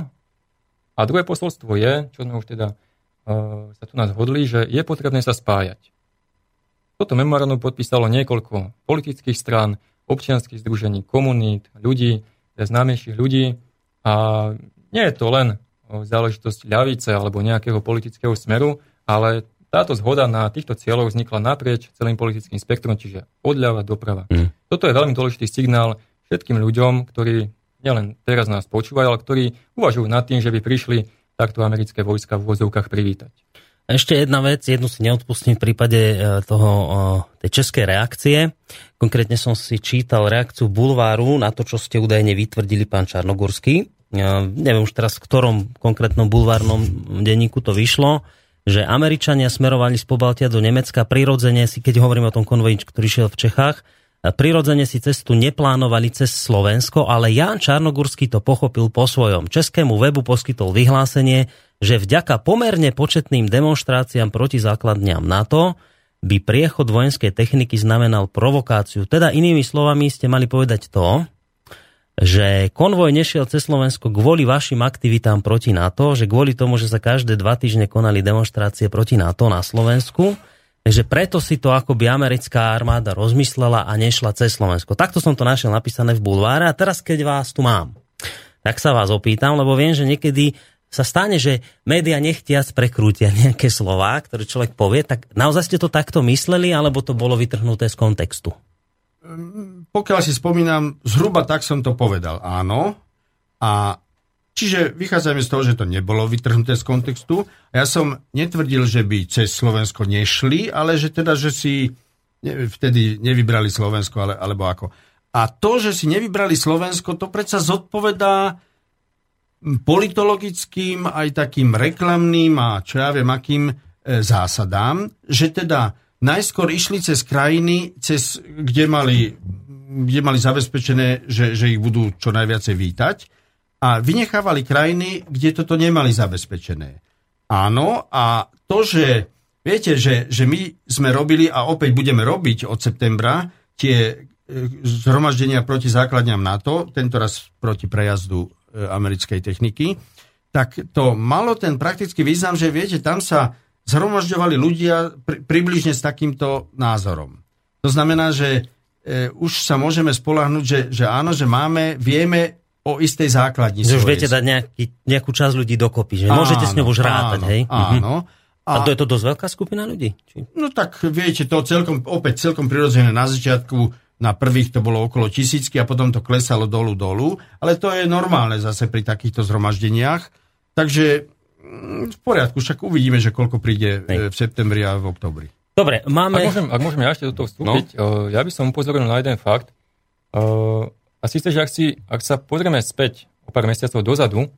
A druhé posolstvo je, čo sme už teda uh, sa tu nás hodli, že je potrebné sa spájať. Toto memorandum podpísalo niekoľko politických strán, občianských združení, komunít, ľudí, známejších ľudí a nie je to len o, záležitosť ľavice alebo nejakého politického smeru, ale táto zhoda na týchto cieľoch vznikla naprieč celým politickým spektrom, čiže odľava doprava. Mm. Toto je veľmi dôležitý signál všetkým ľuďom, ktorí nielen teraz nás počúvajú, ale ktorí uvažujú nad tým, že by prišli takto americké vojska v vozovkách privítať. Ešte jedna vec, jednu si neodpustím v prípade e, toho, e, tej českej reakcie. Konkrétne som si čítal reakciu Bulváru na to, čo ste údajne vytvrdili pán Čarnogorský. E, Neviem už teraz, v ktorom konkrétnom bulvárnom denníku to vyšlo, že Američania smerovali z Pobaltia do Nemecka prirodzene si, keď hovorím o tom konvoji, ktorý šiel v Čechách, prirodzene si cestu neplánovali cez Slovensko, ale Jan Čarnogurský to pochopil po svojom. Českému webu poskytol vyhlásenie, že vďaka pomerne početným demonstráciám proti základňam NATO by priechod vojenskej techniky znamenal provokáciu. Teda inými slovami ste mali povedať to, že konvoj nešiel cez Slovensko kvôli vašim aktivitám proti NATO, že kvôli tomu, že sa každé dva týždne konali demonstrácie proti NATO na Slovensku, že preto si to akoby americká armáda rozmyslela a nešla cez Slovensko. Takto som to našiel napísané v bulváre a teraz keď vás tu mám, tak sa vás opýtam, lebo viem, že niekedy sa stane, že média nechtiac prekrútia nejaké slová, ktoré človek povie, tak naozaj ste to takto mysleli, alebo to bolo vytrhnuté z kontextu? pokiaľ si spomínam, zhruba tak som to povedal, áno. A čiže vychádzame z toho, že to nebolo vytrhnuté z kontextu. Ja som netvrdil, že by cez Slovensko nešli, ale že teda, že si ne, vtedy nevybrali Slovensko, ale, alebo ako. A to, že si nevybrali Slovensko, to predsa zodpovedá politologickým, aj takým reklamným a čo ja viem, akým e, zásadám, že teda najskôr išli cez krajiny, cez, kde, mali, kde mali zabezpečené, že, že ich budú čo najviacej vítať a vynechávali krajiny, kde toto nemali zabezpečené. Áno, a to, že viete, že, že my sme robili a opäť budeme robiť od septembra tie e, zhromaždenia proti základňam NATO, tento raz proti prejazdu e, americkej techniky, tak to malo ten praktický význam, že viete, tam sa zhromažďovali ľudia pri, približne s takýmto názorom. To znamená, že e, už sa môžeme spolahnúť, že, že áno, že máme, vieme o istej základni. Že už viete dať nejaký, nejakú časť ľudí dokopy, že áno, môžete s ňou už rátať, áno, hej? Áno. A, a to je to dosť veľká skupina ľudí? Či? No tak viete, to celkom, opäť celkom prirodzené na začiatku, na prvých to bolo okolo tisícky a potom to klesalo dolu, dolu, ale to je normálne zase pri takýchto zhromaždeniach. Takže v poriadku, však uvidíme, že koľko príde Hej. v septembri a v oktobri. Dobre, máme... Ak môžem, ak môžem ja ešte do toho vstúpiť, no? ja by som upozoril na jeden fakt. A síce, že ak, si, ak sa pozrieme späť o pár mesiacov dozadu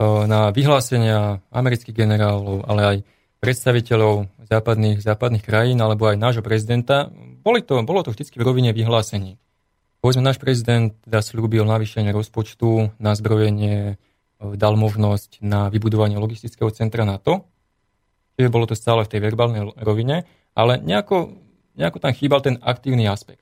na vyhlásenia amerických generálov, ale aj predstaviteľov západných, západných krajín alebo aj nášho prezidenta, boli to, bolo to vždy v rovine vyhlásení. Povedzme, náš prezident teda slúbil navýšenie rozpočtu na zbrojenie dal možnosť na vybudovanie logistického centra NATO, čiže bolo to stále v tej verbálnej rovine, ale nejako, nejako tam chýbal ten aktívny aspekt.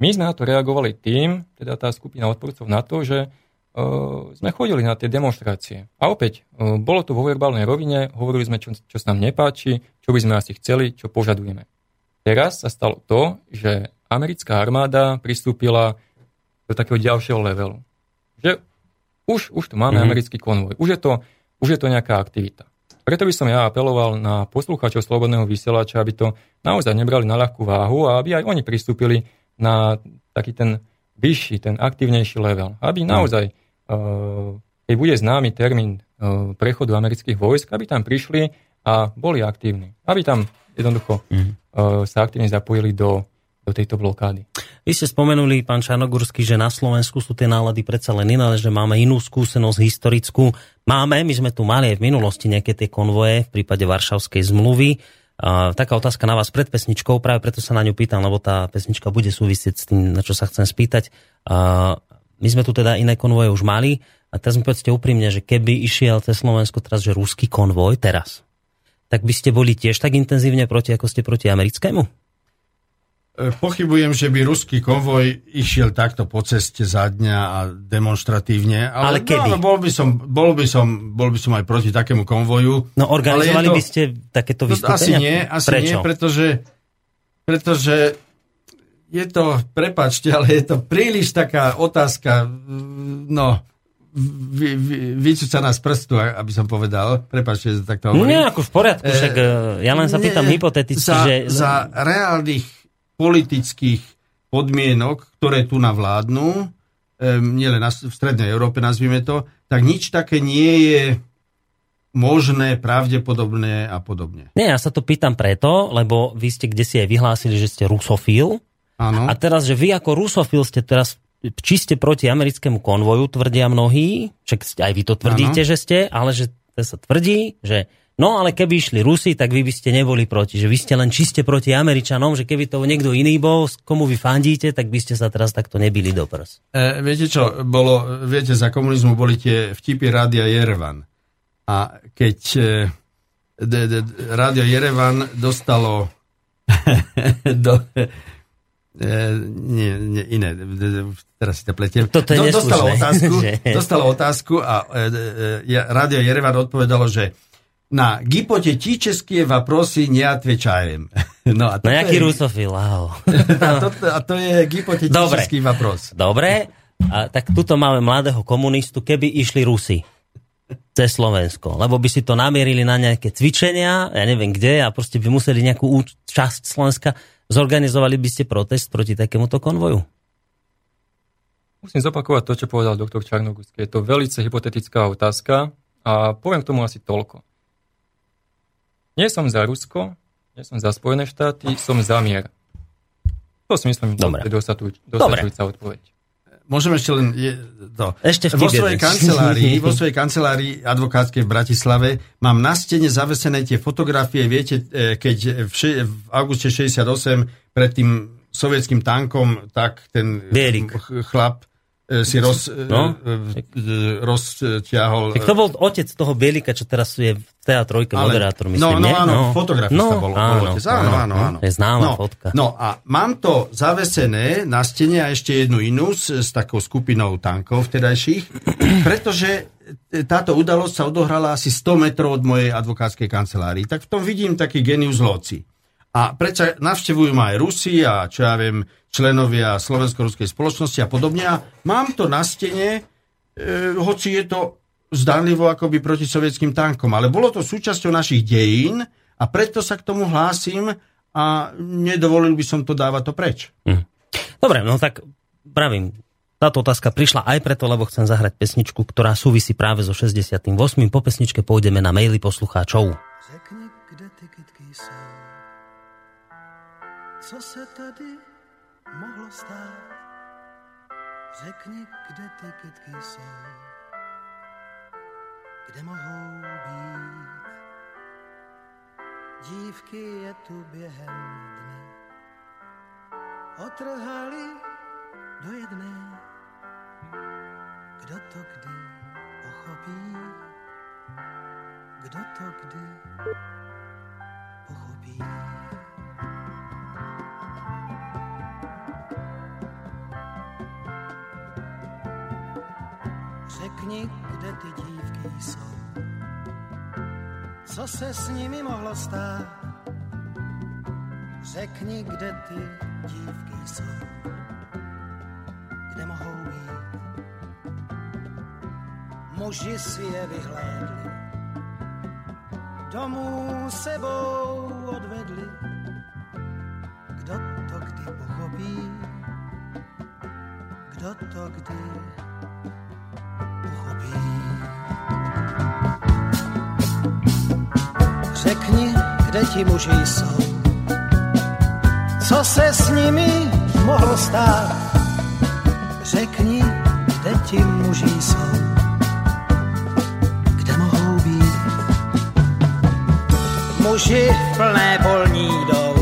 My sme na to reagovali tým, teda tá skupina odporcov na to, že uh, sme chodili na tie demonstrácie. A opäť, uh, bolo to vo verbálnej rovine, hovorili sme, čo, čo sa nám nepáči, čo by sme asi chceli, čo požadujeme. Teraz sa stalo to, že americká armáda pristúpila do takého ďalšieho levelu. Že už, už tu máme mm-hmm. americký konvoj. Už je, to, už je to nejaká aktivita. Preto by som ja apeloval na poslucháčov Slobodného vysielača, aby to naozaj nebrali na ľahkú váhu a aby aj oni pristúpili na taký ten vyšší, ten aktívnejší level. Aby naozaj, uh, keď bude známy termín uh, prechodu amerických vojsk, aby tam prišli a boli aktívni. Aby tam jednoducho uh, sa aktívne zapojili do, do tejto blokády. Vy ste spomenuli, pán Čarnogurský, že na Slovensku sú tie nálady predsa len iné, že máme inú skúsenosť historickú. Máme, my sme tu mali aj v minulosti nejaké tie konvoje v prípade Varšavskej zmluvy. Taká otázka na vás pred pesničkou, práve preto sa na ňu pýtam, lebo tá pesnička bude súvisieť s tým, na čo sa chcem spýtať. My sme tu teda iné konvoje už mali a teraz mi povedzte úprimne, že keby išiel cez Slovensko teraz, že ruský konvoj teraz, tak by ste boli tiež tak intenzívne proti, ako ste proti americkému? E, pochybujem, že by ruský konvoj išiel takto po ceste za dňa a demonstratívne. Ale, ale kedy? No, bol, by som, bol, by som, bol by som aj proti takému konvoju. No organizovali to, by ste takéto no, vystúpenia? Asi nie, asi Prečo? nie, pretože, pretože je to, prepačte, ale je to príliš taká otázka, no, vy, vy, vycúcaná z prstu, aby som povedal. Prepačte, že takto hovorím. Nie, ako v poriadku, však e, ja len sa pýtam hypoteticky, za, že... Za reálnych politických podmienok, ktoré tu navládnu, nielen v Strednej Európe nazvime to, tak nič také nie je možné, pravdepodobné a podobne. Nie, ja sa to pýtam preto, lebo vy ste kde si aj vyhlásili, že ste rusofil. Áno. A teraz, že vy ako rusofil ste teraz čiste proti americkému konvoju, tvrdia mnohí, však aj vy to tvrdíte, ano. že ste, ale že sa tvrdí, že No ale keby išli Rusi, tak vy by ste neboli proti. Že vy ste len čiste proti Američanom, že keby to niekto iný bol, komu vy fandíte, tak by ste sa teraz takto nebili do prs. E, viete čo, bolo, viete, za komunizmu boli tie vtipy Rádia Jerevan. A keď e, d, d, Rádio Jerevan dostalo do, E, nie, nie, iné. Teraz si to pletiem. Toto je Do, dostalo otázku, dostalo otázku a e, e, Rádio Jerevan odpovedalo, že na гипоте české вопросы не отвечаем. No, a No toto nejaký je, rusofil, áho. a, to, a to je Dobre. hypotetický вопрос. Dobre, a tak tuto máme mladého komunistu, keby išli Rusi cez Slovensko, lebo by si to namierili na nejaké cvičenia, ja neviem kde, a proste by museli nejakú úč- časť Slovenska, zorganizovali by ste protest proti takémuto konvoju? Musím zopakovať to, čo povedal doktor Čarnogusky. Je to veľmi hypotetická otázka a poviem k tomu asi toľko. Nie som za Rusko, nie som za Spojené štáty, som za mier. To si myslím, že Dobre. je dostatuj- dostatujúca odpoveď. Môžem ešte len... Je, to. Ešte vtip vo svojej kancelárii, vo svojej kancelárii advokátskej v Bratislave mám na stene zavesené tie fotografie, viete, e, keď v, še- v auguste 68 pred tým sovietským tankom, tak ten Bielik. ch- chlap si roz, No. no? rozťahol... Tak to bol otec toho Bielika, čo teraz je v TA3 Ale- moderátor, myslím, no, no, nie? áno, fotografista bol, bol otec. Áno, áno, áno. To je známa no, fotka. No a mám to zavesené na stene a ešte jednu inú s, s takou skupinou tankov vtedajších, pretože e, táto udalosť sa odohrala asi 100 metrov od mojej advokátskej kancelárii. Tak v tom vidím taký genius loci. A predsa navštevujú ma aj Rusi a čo ja viem, členovia Slovensko-ruskej spoločnosti a podobne. A mám to na stene, e, hoci je to zdánlivo akoby proti sovietským tankom, ale bolo to súčasťou našich dejín a preto sa k tomu hlásim a nedovolil by som to dávať to preč. Dobre, no tak pravím, táto otázka prišla aj preto, lebo chcem zahrať pesničku, ktorá súvisí práve so 68. Po pesničke pôjdeme na maily poslucháčov. Řekni, Co se tady mohlo stát? Řekni, kde ty kytky jsou. Kde mohou být? Dívky je tu během dne. Otrhali do jedné. Kdo to kdy pochopí? Kdo to kdy Řekni, kde ty dívky jsou. Co se s nimi mohlo stát? Řekni, kde ty dívky jsou. Kde mohou být? Muži si je vyhlédli domů sebou odvedli. Kdo to kdy pochopí? Kdo to kdy Řekni, kde ti muži jsou. Co se s nimi mohlo stát? Řekni, kde ti muži jsou. Kde mohou být? muži v plné polní jdou.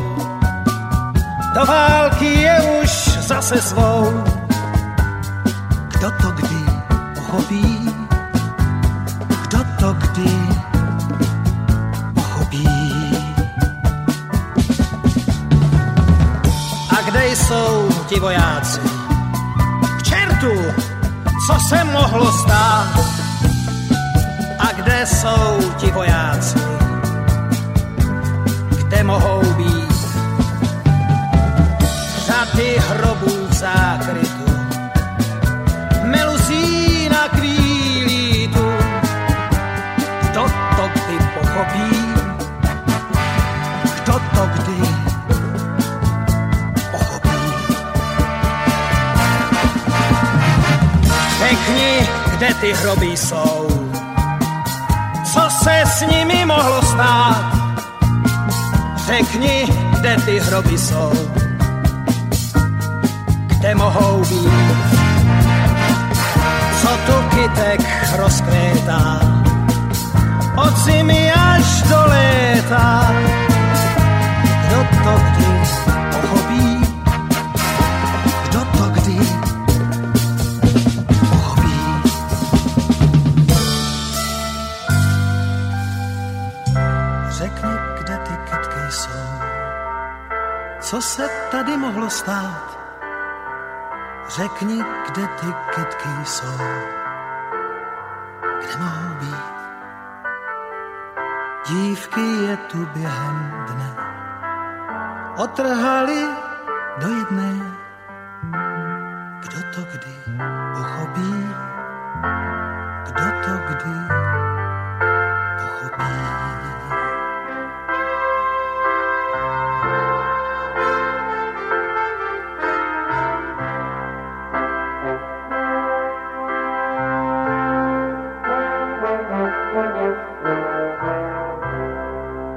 Do války je už zase svou. Kdo to kdy pochopí? Vojáci? K čertu, co se mohlo stát? A kde jsou ti vojáci? kde mohou být řady hrobů v zákrytu, meluzí na kvílí tu. Kdo to kdy pochopí? Kdo to kdy kde ty hroby jsou, co se s nimi mohlo stát? Řekni, kde ty hroby jsou, kde mohou být. Co tu kytek rozkvétá, od zimy až do léta. Kdo to kdy stát? Řekni, kde ty kytky jsou, kde mohou být. Dívky je tu během dne, otrhali do jedné.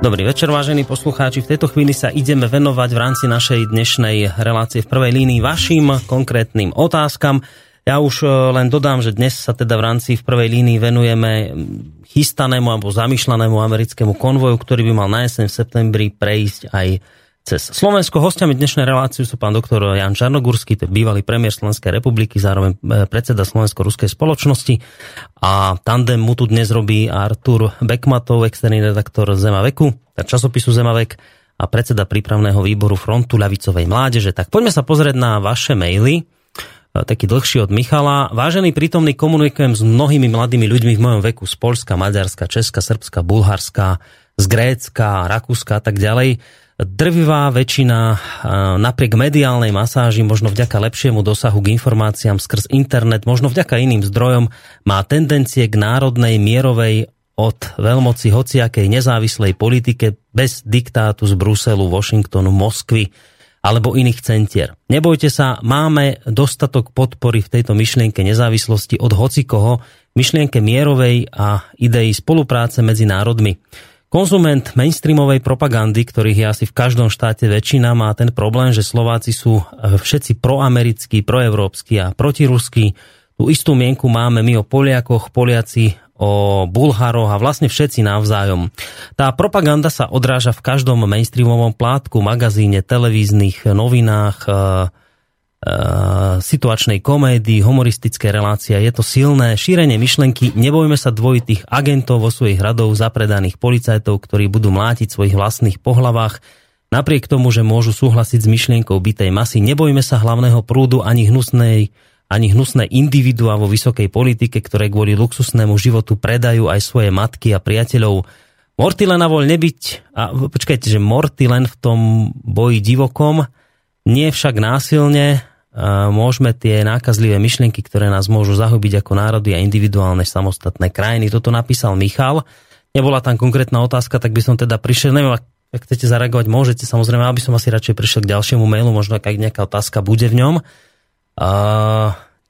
Dobrý večer, vážení poslucháči. V tejto chvíli sa ideme venovať v rámci našej dnešnej relácie v prvej línii vašim konkrétnym otázkam. Ja už e, len dodám, že dnes sa teda v rámci v prvej línii venujeme chystanému alebo zamýšľanému americkému konvoju, ktorý by mal na jeseň v septembri prejsť aj cez Slovensko. Hostiami dnešnej relácie sú pán doktor Jan Čarnogurský, to je bývalý premiér Slovenskej republiky, zároveň e, predseda Slovensko-ruskej spoločnosti. A tandem mu tu dnes robí Artur Bekmatov, externý redaktor Zemaveku, časopisu Zemavek a predseda prípravného výboru Frontu ľavicovej mládeže. Tak poďme sa pozrieť na vaše maily e, taký dlhší od Michala. Vážený prítomný, komunikujem s mnohými mladými ľuďmi v mojom veku z Polska, Maďarska, Česka, Srbska, Bulharska, z Grécka, Rakúska a tak ďalej drvivá väčšina napriek mediálnej masáži, možno vďaka lepšiemu dosahu k informáciám skrz internet, možno vďaka iným zdrojom, má tendencie k národnej mierovej od veľmoci hociakej nezávislej politike bez diktátu z Bruselu, Washingtonu, Moskvy alebo iných centier. Nebojte sa, máme dostatok podpory v tejto myšlienke nezávislosti od hocikoho, myšlienke mierovej a idei spolupráce medzi národmi. Konzument mainstreamovej propagandy, ktorých je asi v každom štáte väčšina, má ten problém, že Slováci sú e, všetci proamerickí, proevropskí a protiruskí. Tú istú mienku máme my o Poliakoch, Poliaci o Bulharoch a vlastne všetci navzájom. Tá propaganda sa odráža v každom mainstreamovom plátku, magazíne, televíznych novinách, Eh, situačnej komédii, humoristické relácie. Je to silné šírenie myšlenky. Nebojme sa dvojitých agentov vo svojich radov zapredaných policajtov, ktorí budú mlátiť svojich vlastných pohlavách. Napriek tomu, že môžu súhlasiť s myšlienkou bytej masy, nebojme sa hlavného prúdu ani hnusnej ani hnusné individuá vo vysokej politike, ktoré kvôli luxusnému životu predajú aj svoje matky a priateľov. Mortilena voľ nebyť, a počkajte, že Mortilen v tom boji divokom, nie však násilne, môžeme tie nákazlivé myšlienky, ktoré nás môžu zahubiť ako národy a individuálne samostatné krajiny. Toto napísal Michal. Nebola tam konkrétna otázka, tak by som teda prišiel, neviem, ak chcete zareagovať, môžete samozrejme, aby som asi radšej prišiel k ďalšiemu mailu, možno ak nejaká otázka bude v ňom.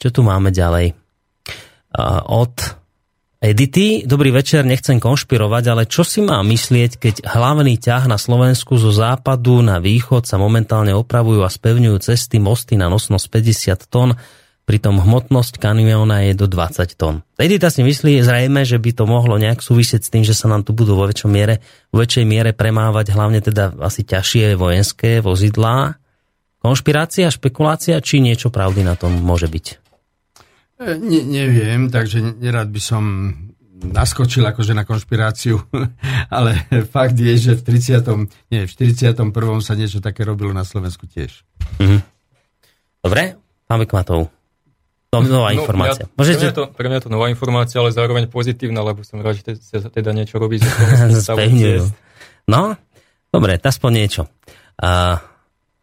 Čo tu máme ďalej? Od Edity, dobrý večer, nechcem konšpirovať, ale čo si má myslieť, keď hlavný ťah na Slovensku zo západu na východ sa momentálne opravujú a spevňujú cesty, mosty na nosnosť 50 tón, pritom hmotnosť kamiona je do 20 tón. Edita si myslí zrejme, že by to mohlo nejak súvisieť s tým, že sa nám tu budú vo väčšej miere, vo väčšej miere premávať hlavne teda asi ťažšie vojenské vozidlá. Konšpirácia, špekulácia, či niečo pravdy na tom môže byť? Ne, neviem, takže nerad by som naskočil akože na konšpiráciu, ale fakt je, že v 30. Nie, v 41. sa niečo také robilo na Slovensku tiež. Mm-hmm. Dobre, pán Bekmatov. No, nová no, informácia. Ja, Môžete... pre, mňa to, pre mňa to nová informácia, ale zároveň pozitívna, lebo som rád, že sa teda niečo robí. no, dobre, aspoň niečo. Uh,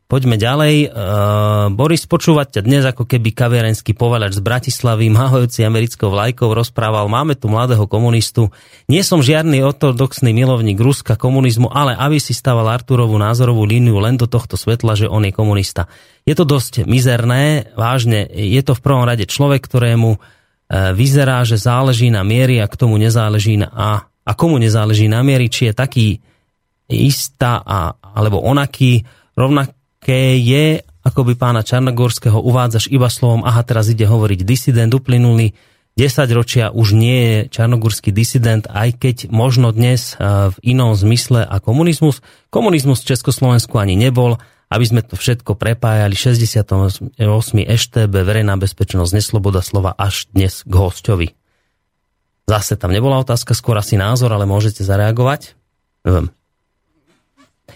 Poďme ďalej. Uh, Boris, počúvať ťa dnes ako keby kaviarenský povalač z Bratislavy, mahajúci americkou vlajkou, rozprával, máme tu mladého komunistu. Nie som žiadny ortodoxný milovník Ruska komunizmu, ale aby si stával Arturovú názorovú líniu len do tohto svetla, že on je komunista. Je to dosť mizerné, vážne, je to v prvom rade človek, ktorému uh, vyzerá, že záleží na miery a k tomu nezáleží na, a, a komu nezáleží na miery, či je taký istá a, alebo onaký, rovnak, je, ako by pána Čarnogorského uvádzaš iba slovom, aha, teraz ide hovoriť disident, uplynuli 10 ročia už nie je čarnogurský disident, aj keď možno dnes v inom zmysle a komunizmus. Komunizmus v Československu ani nebol, aby sme to všetko prepájali. 68. EŠTB, verejná bezpečnosť, nesloboda slova až dnes k hostovi. Zase tam nebola otázka, skôr asi názor, ale môžete zareagovať. Neviem.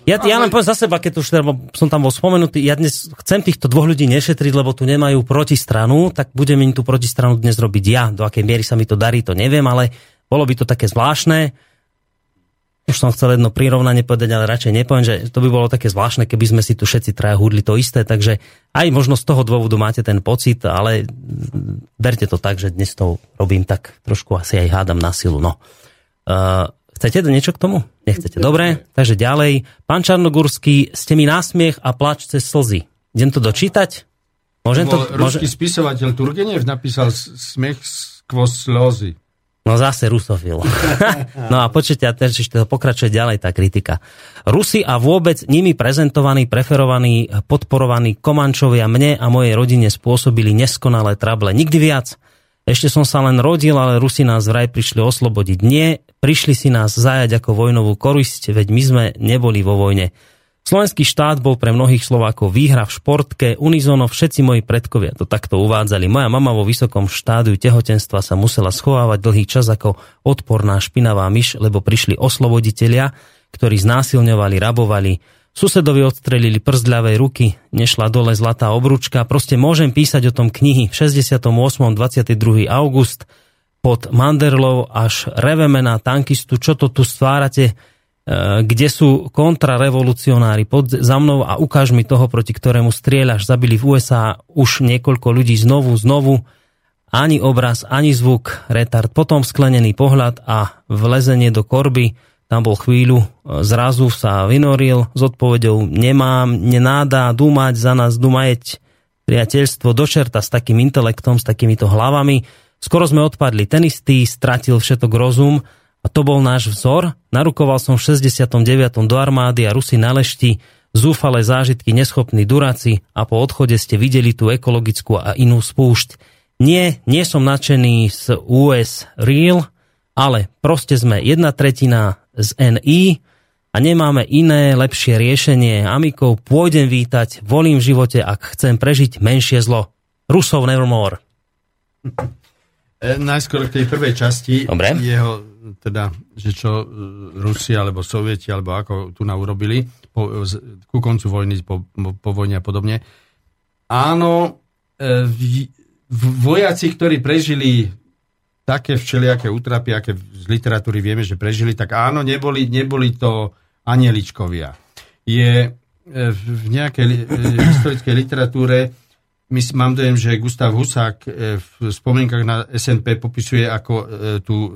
Ja, ja len poviem za seba, keď už teda som tam bol spomenutý, ja dnes chcem týchto dvoch ľudí nešetriť, lebo tu nemajú protistranu, tak budem im tú protistranu dnes robiť ja. Do akej miery sa mi to darí, to neviem, ale bolo by to také zvláštne. Už som chcel jedno prirovnanie povedať, ale radšej nepoviem, že to by bolo také zvláštne, keby sme si tu všetci traja hudli to isté, takže aj možno z toho dôvodu máte ten pocit, ale berte to tak, že dnes to robím tak trošku asi aj hádam na silu. No. Uh, chcete niečo k tomu? Nechcete. Dobre, takže ďalej. Pán Čarnogurský, ste mi násmiech a plač cez slzy. Idem to dočítať? Môžem to... Ruský môže... spisovateľ Turgenev napísal smiech skvos slzy. No zase rusofil. no a počujte, a teraz ešte to pokračuje ďalej tá kritika. Rusi a vôbec nimi prezentovaní, preferovaní, podporovaní Komančovia mne a mojej rodine spôsobili neskonalé trable. Nikdy viac. Ešte som sa len rodil, ale Rusi nás vraj prišli oslobodiť. Nie, prišli si nás zajať ako vojnovú korisť, veď my sme neboli vo vojne. Slovenský štát bol pre mnohých Slovákov výhra v športke, unizono všetci moji predkovia to takto uvádzali. Moja mama vo vysokom štádiu tehotenstva sa musela schovávať dlhý čas ako odporná špinavá myš, lebo prišli osloboditelia, ktorí znásilňovali, rabovali, susedovi odstrelili prst ľavej ruky, nešla dole zlatá obručka, proste môžem písať o tom knihy v 68. 22. august pod Manderlov až Revemena tankistu, čo to tu stvárate, E, kde sú kontrarevolucionári pod, za mnou a ukáž mi toho, proti ktorému strieľaš. Zabili v USA už niekoľko ľudí znovu, znovu. Ani obraz, ani zvuk, retard. Potom sklenený pohľad a vlezenie do korby. Tam bol chvíľu, e, zrazu sa vynoril s odpovedou nemám, nenáda dúmať za nás, dúmajeť priateľstvo do čerta s takým intelektom, s takýmito hlavami. Skoro sme odpadli. Ten istý stratil všetok rozum, a to bol náš vzor. Narukoval som v 69. do armády a Rusi na lešti, zúfale zážitky, neschopní duráci a po odchode ste videli tú ekologickú a inú spúšť. Nie, nie som nadšený z US Real, ale proste sme jedna tretina z NI a nemáme iné, lepšie riešenie. Amikov pôjdem vítať, volím v živote, ak chcem prežiť menšie zlo. Rusov nevermore. E, najskôr k tej prvej časti Dobre. jeho teda, že čo e, Rusi alebo Sovieti, alebo ako tu na urobili po, ku koncu vojny, po, po vojne a podobne. Áno, e, v, vojaci, ktorí prežili také všelijaké útrapy, aké z literatúry vieme, že prežili, tak áno, neboli, neboli to anieličkovia. Je v nejakej historickej literatúre mám dojem, že Gustav Husák e, v spomienkach na SNP popisuje, ako e, tu e,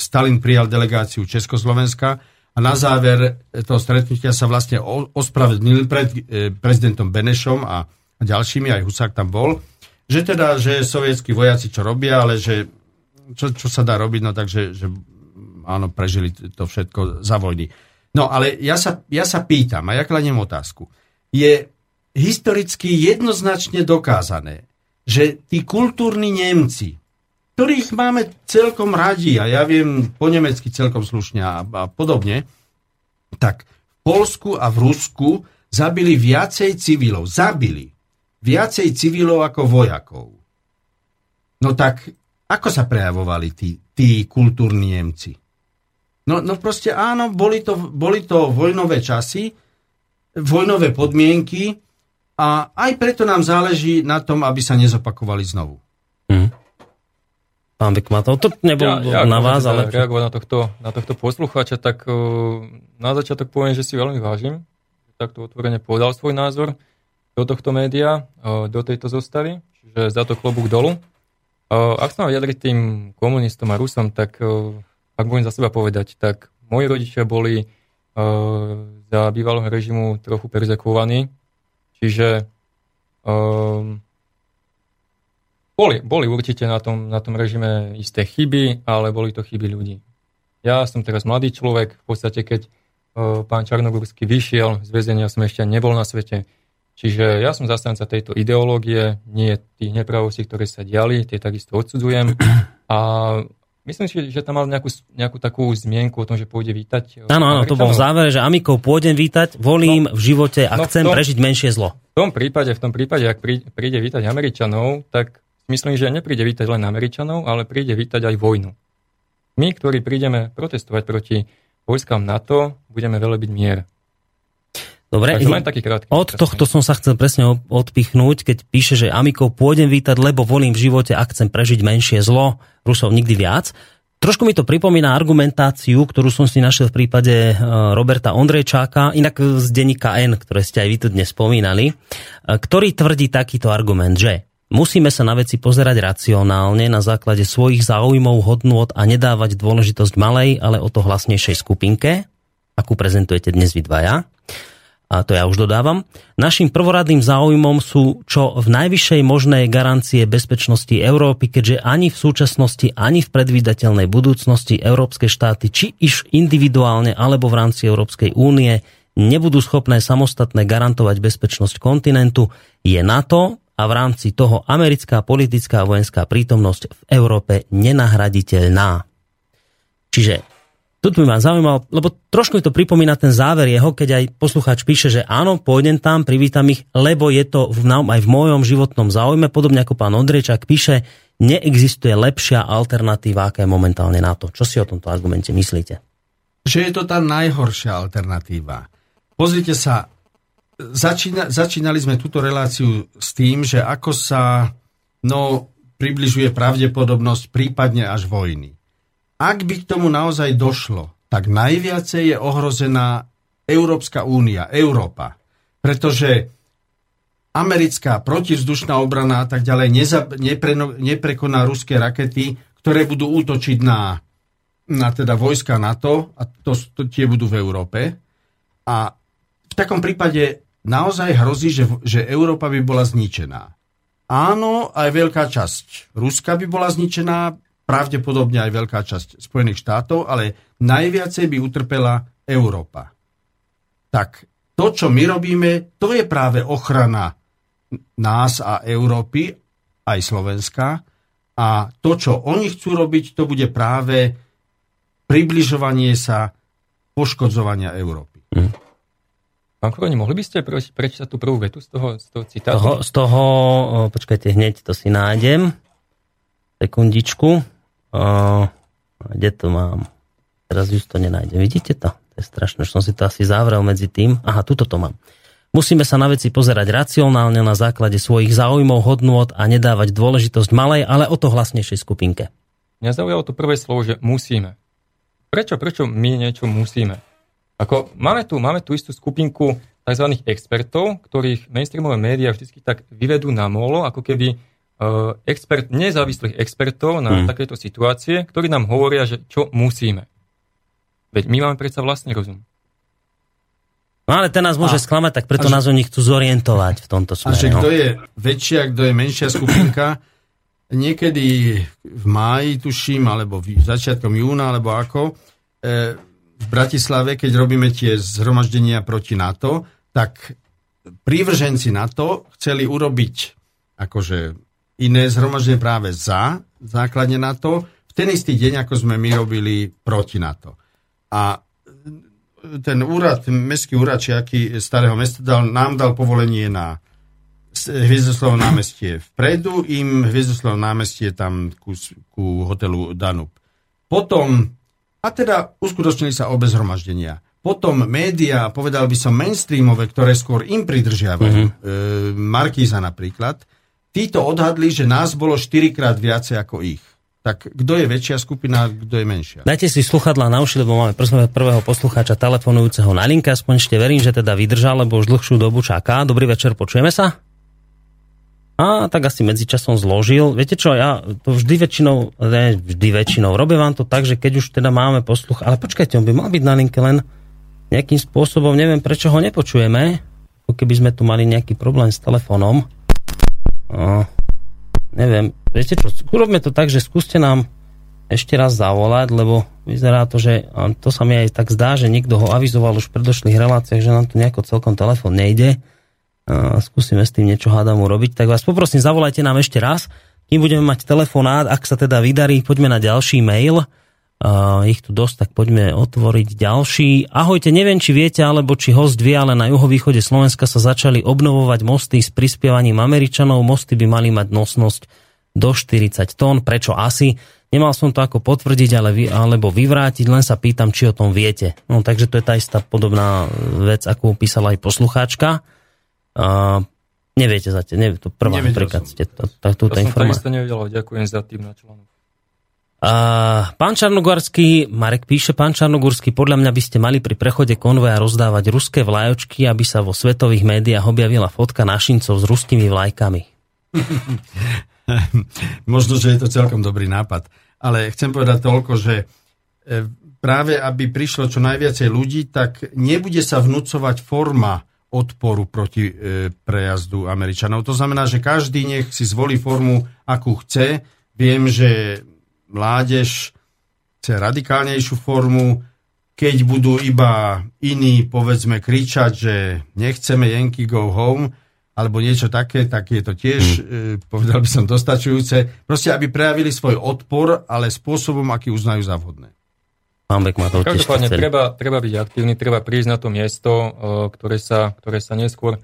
Stalin prijal delegáciu Československa a na záver toho stretnutia sa vlastne ospravedlnil pred prezidentom Benešom a ďalšími, aj Husák tam bol, že teda, že sovietskí vojaci čo robia, ale že čo, čo sa dá robiť, no takže že áno, prežili to všetko za vojny. No ale ja sa, ja sa pýtam a ja kladiem otázku. Je historicky jednoznačne dokázané, že tí kultúrni Nemci, ktorých máme celkom radi, a ja viem po nemecky celkom slušne a, a podobne, tak v Polsku a v Rusku zabili viacej civilov. Zabili viacej civilov ako vojakov. No tak, ako sa prejavovali tí, tí kultúrni Nemci? No, no proste áno, boli to, boli to vojnové časy, vojnové podmienky, a aj preto nám záleží na tom, aby sa nezopakovali znovu. Hmm. Pán Bekmatov, to nebolo ja, ja, na vás, ale... reagovať na tohto, na tohto poslucháča, tak uh, na začiatok poviem, že si veľmi vážim, že takto otvorene povedal svoj názor do tohto média, uh, do tejto zostavy, čiže za to klobúk dolu. Uh, ak sa mám vyjadriť tým komunistom a Rusom, tak ak môžem za seba povedať, tak moji rodičia boli za bývalého režimu trochu perzekovaní, Čiže um, boli, boli určite na tom, na tom režime isté chyby, ale boli to chyby ľudí. Ja som teraz mladý človek, v podstate keď uh, pán Čarnogórsky vyšiel z väzenia, som ešte nebol na svete. Čiže ja som zastanca tejto ideológie, nie tých nepravostí, ktoré sa diali, tie takisto odsudzujem. A Myslím si, že tam mal nejakú, nejakú takú zmienku o tom, že pôjde vítať. Áno, áno, to bol v závere, že Amikov pôjdem vítať, volím no, v živote a no chcem tom, prežiť menšie zlo. V tom prípade, v tom prípade, ak príde vítať Američanov, tak myslím, že nepríde vítať len Američanov, ale príde vítať aj vojnu. My, ktorí prídeme protestovať proti vojskám NATO, budeme velebiť mier. Dobre, Takže len taký krátky. od tohto som sa chcel presne odpichnúť, keď píše, že Amikov pôjdem vítať, lebo volím v živote a chcem prežiť menšie zlo, Rusov nikdy viac. Trošku mi to pripomína argumentáciu, ktorú som si našiel v prípade e, Roberta Ondrejčáka, inak z denníka N, ktoré ste aj vy tu dnes spomínali, e, ktorý tvrdí takýto argument, že musíme sa na veci pozerať racionálne na základe svojich záujmov, hodnôt a nedávať dôležitosť malej, ale o to hlasnejšej skupinke, akú prezentujete dnes vy dvaja a to ja už dodávam, našim prvoradným záujmom sú čo v najvyššej možnej garancie bezpečnosti Európy, keďže ani v súčasnosti, ani v predvídateľnej budúcnosti európske štáty, či iš individuálne alebo v rámci Európskej únie, nebudú schopné samostatne garantovať bezpečnosť kontinentu, je NATO a v rámci toho americká politická a vojenská prítomnosť v Európe nenahraditeľná. Čiže tu by ma zaujímalo, lebo trošku mi to pripomína ten záver jeho, keď aj poslucháč píše, že áno, pôjdem tam, privítam ich, lebo je to v, aj v mojom životnom záujme, podobne ako pán Ondrejčák píše, neexistuje lepšia alternatíva, aká je momentálne na to. Čo si o tomto argumente myslíte? Že je to tá najhoršia alternatíva. Pozrite sa, začína, začínali sme túto reláciu s tým, že ako sa no, približuje pravdepodobnosť prípadne až vojny. Ak by k tomu naozaj došlo, tak najviacej je ohrozená Európska únia, Európa. Pretože americká protivzdušná obrana a tak ďalej neprekoná ruské rakety, ktoré budú útočiť na, na teda vojska NATO a to, to, tie budú v Európe. A v takom prípade naozaj hrozí, že, že Európa by bola zničená. Áno, aj veľká časť Ruska by bola zničená, pravdepodobne aj veľká časť Spojených štátov, ale najviacej by utrpela Európa. Tak to, čo my robíme, to je práve ochrana nás a Európy, aj Slovenska. A to, čo oni chcú robiť, to bude práve približovanie sa poškodzovania Európy. Mm. Pán Koroni, mohli by ste prečítať tú prvú vetu z toho, z toho citátu? Z toho, z toho, počkajte, hneď to si nájdem. Sekundičku. O, kde to mám? Teraz už to nenájdem. Vidíte to? To je strašné, som si to asi zavrel medzi tým. Aha, tuto to mám. Musíme sa na veci pozerať racionálne na základe svojich záujmov, hodnôt a nedávať dôležitosť malej, ale o to hlasnejšej skupinke. Mňa zaujalo to prvé slovo, že musíme. Prečo, prečo my niečo musíme? Ako, máme, tu, máme tu istú skupinku tzv. expertov, ktorých mainstreamové médiá vždy tak vyvedú na molo, ako keby uh, expert, nezávislých expertov na hmm. takéto situácie, ktorí nám hovoria, že čo musíme. Veď my máme predsa vlastný rozum. No ale ten nás môže a, sklamať, tak preto nás oni chcú zorientovať v tomto smere. A že kto no. je väčšia, kto je menšia skupinka, niekedy v máji, tuším, alebo v začiatkom júna, alebo ako, e, v Bratislave, keď robíme tie zhromaždenia proti NATO, tak prívrženci NATO chceli urobiť akože iné zhromaždenie práve za základne na to, v ten istý deň, ako sme my robili proti NATO. A ten úrad, mestský úrad Čiaky starého mesta dal, nám dal povolenie na Hviezdoslovo námestie vpredu, im Hviezdoslovo námestie tam ku, ku hotelu Danub. Potom, a teda uskutočnili sa obe zhromaždenia. Potom médiá, povedal by som mainstreamové, ktoré skôr im pridržiavajú, mm-hmm. e, Markíza napríklad, títo odhadli, že nás bolo 4 krát viacej ako ich. Tak kto je väčšia skupina, kto je menšia? Dajte si sluchadla na uši, lebo máme prvého poslucháča telefonujúceho na linke, aspoň ešte verím, že teda vydržal, lebo už dlhšiu dobu čaká. Dobrý večer, počujeme sa? A tak asi medzičasom zložil. Viete čo, ja to vždy väčšinou, ne, vždy väčšinou, robím vám to tak, že keď už teda máme posluch, ale počkajte, on by mal byť na linke len nejakým spôsobom, neviem prečo ho nepočujeme, keby sme tu mali nejaký problém s telefónom. Neviem, viete čo, urobme to tak, že skúste nám ešte raz zavolať, lebo vyzerá to, že to sa mi aj tak zdá, že niekto ho avizoval už v predošlých reláciách, že nám tu nejako celkom telefon nejde. A skúsime s tým niečo hádam urobiť. Tak vás poprosím, zavolajte nám ešte raz. Kým budeme mať telefonát, ak sa teda vydarí, poďme na ďalší mail Uh, ich tu dosť, tak poďme otvoriť ďalší. Ahojte, neviem, či viete, alebo či host vie, ale na juhovýchode Slovenska sa začali obnovovať mosty s prispievaním Američanov. Mosty by mali mať nosnosť do 40 tón. Prečo asi? Nemal som to ako potvrdiť ale vy, alebo vyvrátiť, len sa pýtam, či o tom viete. No takže to je tá istá podobná vec, ako písala aj poslucháčka. Uh, neviete zatiaľ, nevie, to prvá napríklad ste to, túto ja som to nevedel, ďakujem za tým na článok. Uh, pán Čarnogorský, Marek píše, pán Čarnogorský, podľa mňa by ste mali pri prechode konvoja rozdávať ruské vlajočky, aby sa vo svetových médiách objavila fotka našincov s ruskými vlajkami. Možno, že je to celkom dobrý nápad. Ale chcem povedať toľko, že e, práve aby prišlo čo najviacej ľudí, tak nebude sa vnúcovať forma odporu proti e, prejazdu Američanov. To znamená, že každý nech si zvolí formu, akú chce. Viem, že mládež chce radikálnejšiu formu, keď budú iba iní, povedzme, kričať, že nechceme Yankee go home, alebo niečo také, tak je to tiež, hmm. povedal by som, dostačujúce. Proste, aby prejavili svoj odpor, ale spôsobom, aký uznajú za vhodné. Pán Bek má to Každopádne treba, treba byť aktívny, treba prísť na to miesto, e, ktoré sa, ktoré sa neskôr e,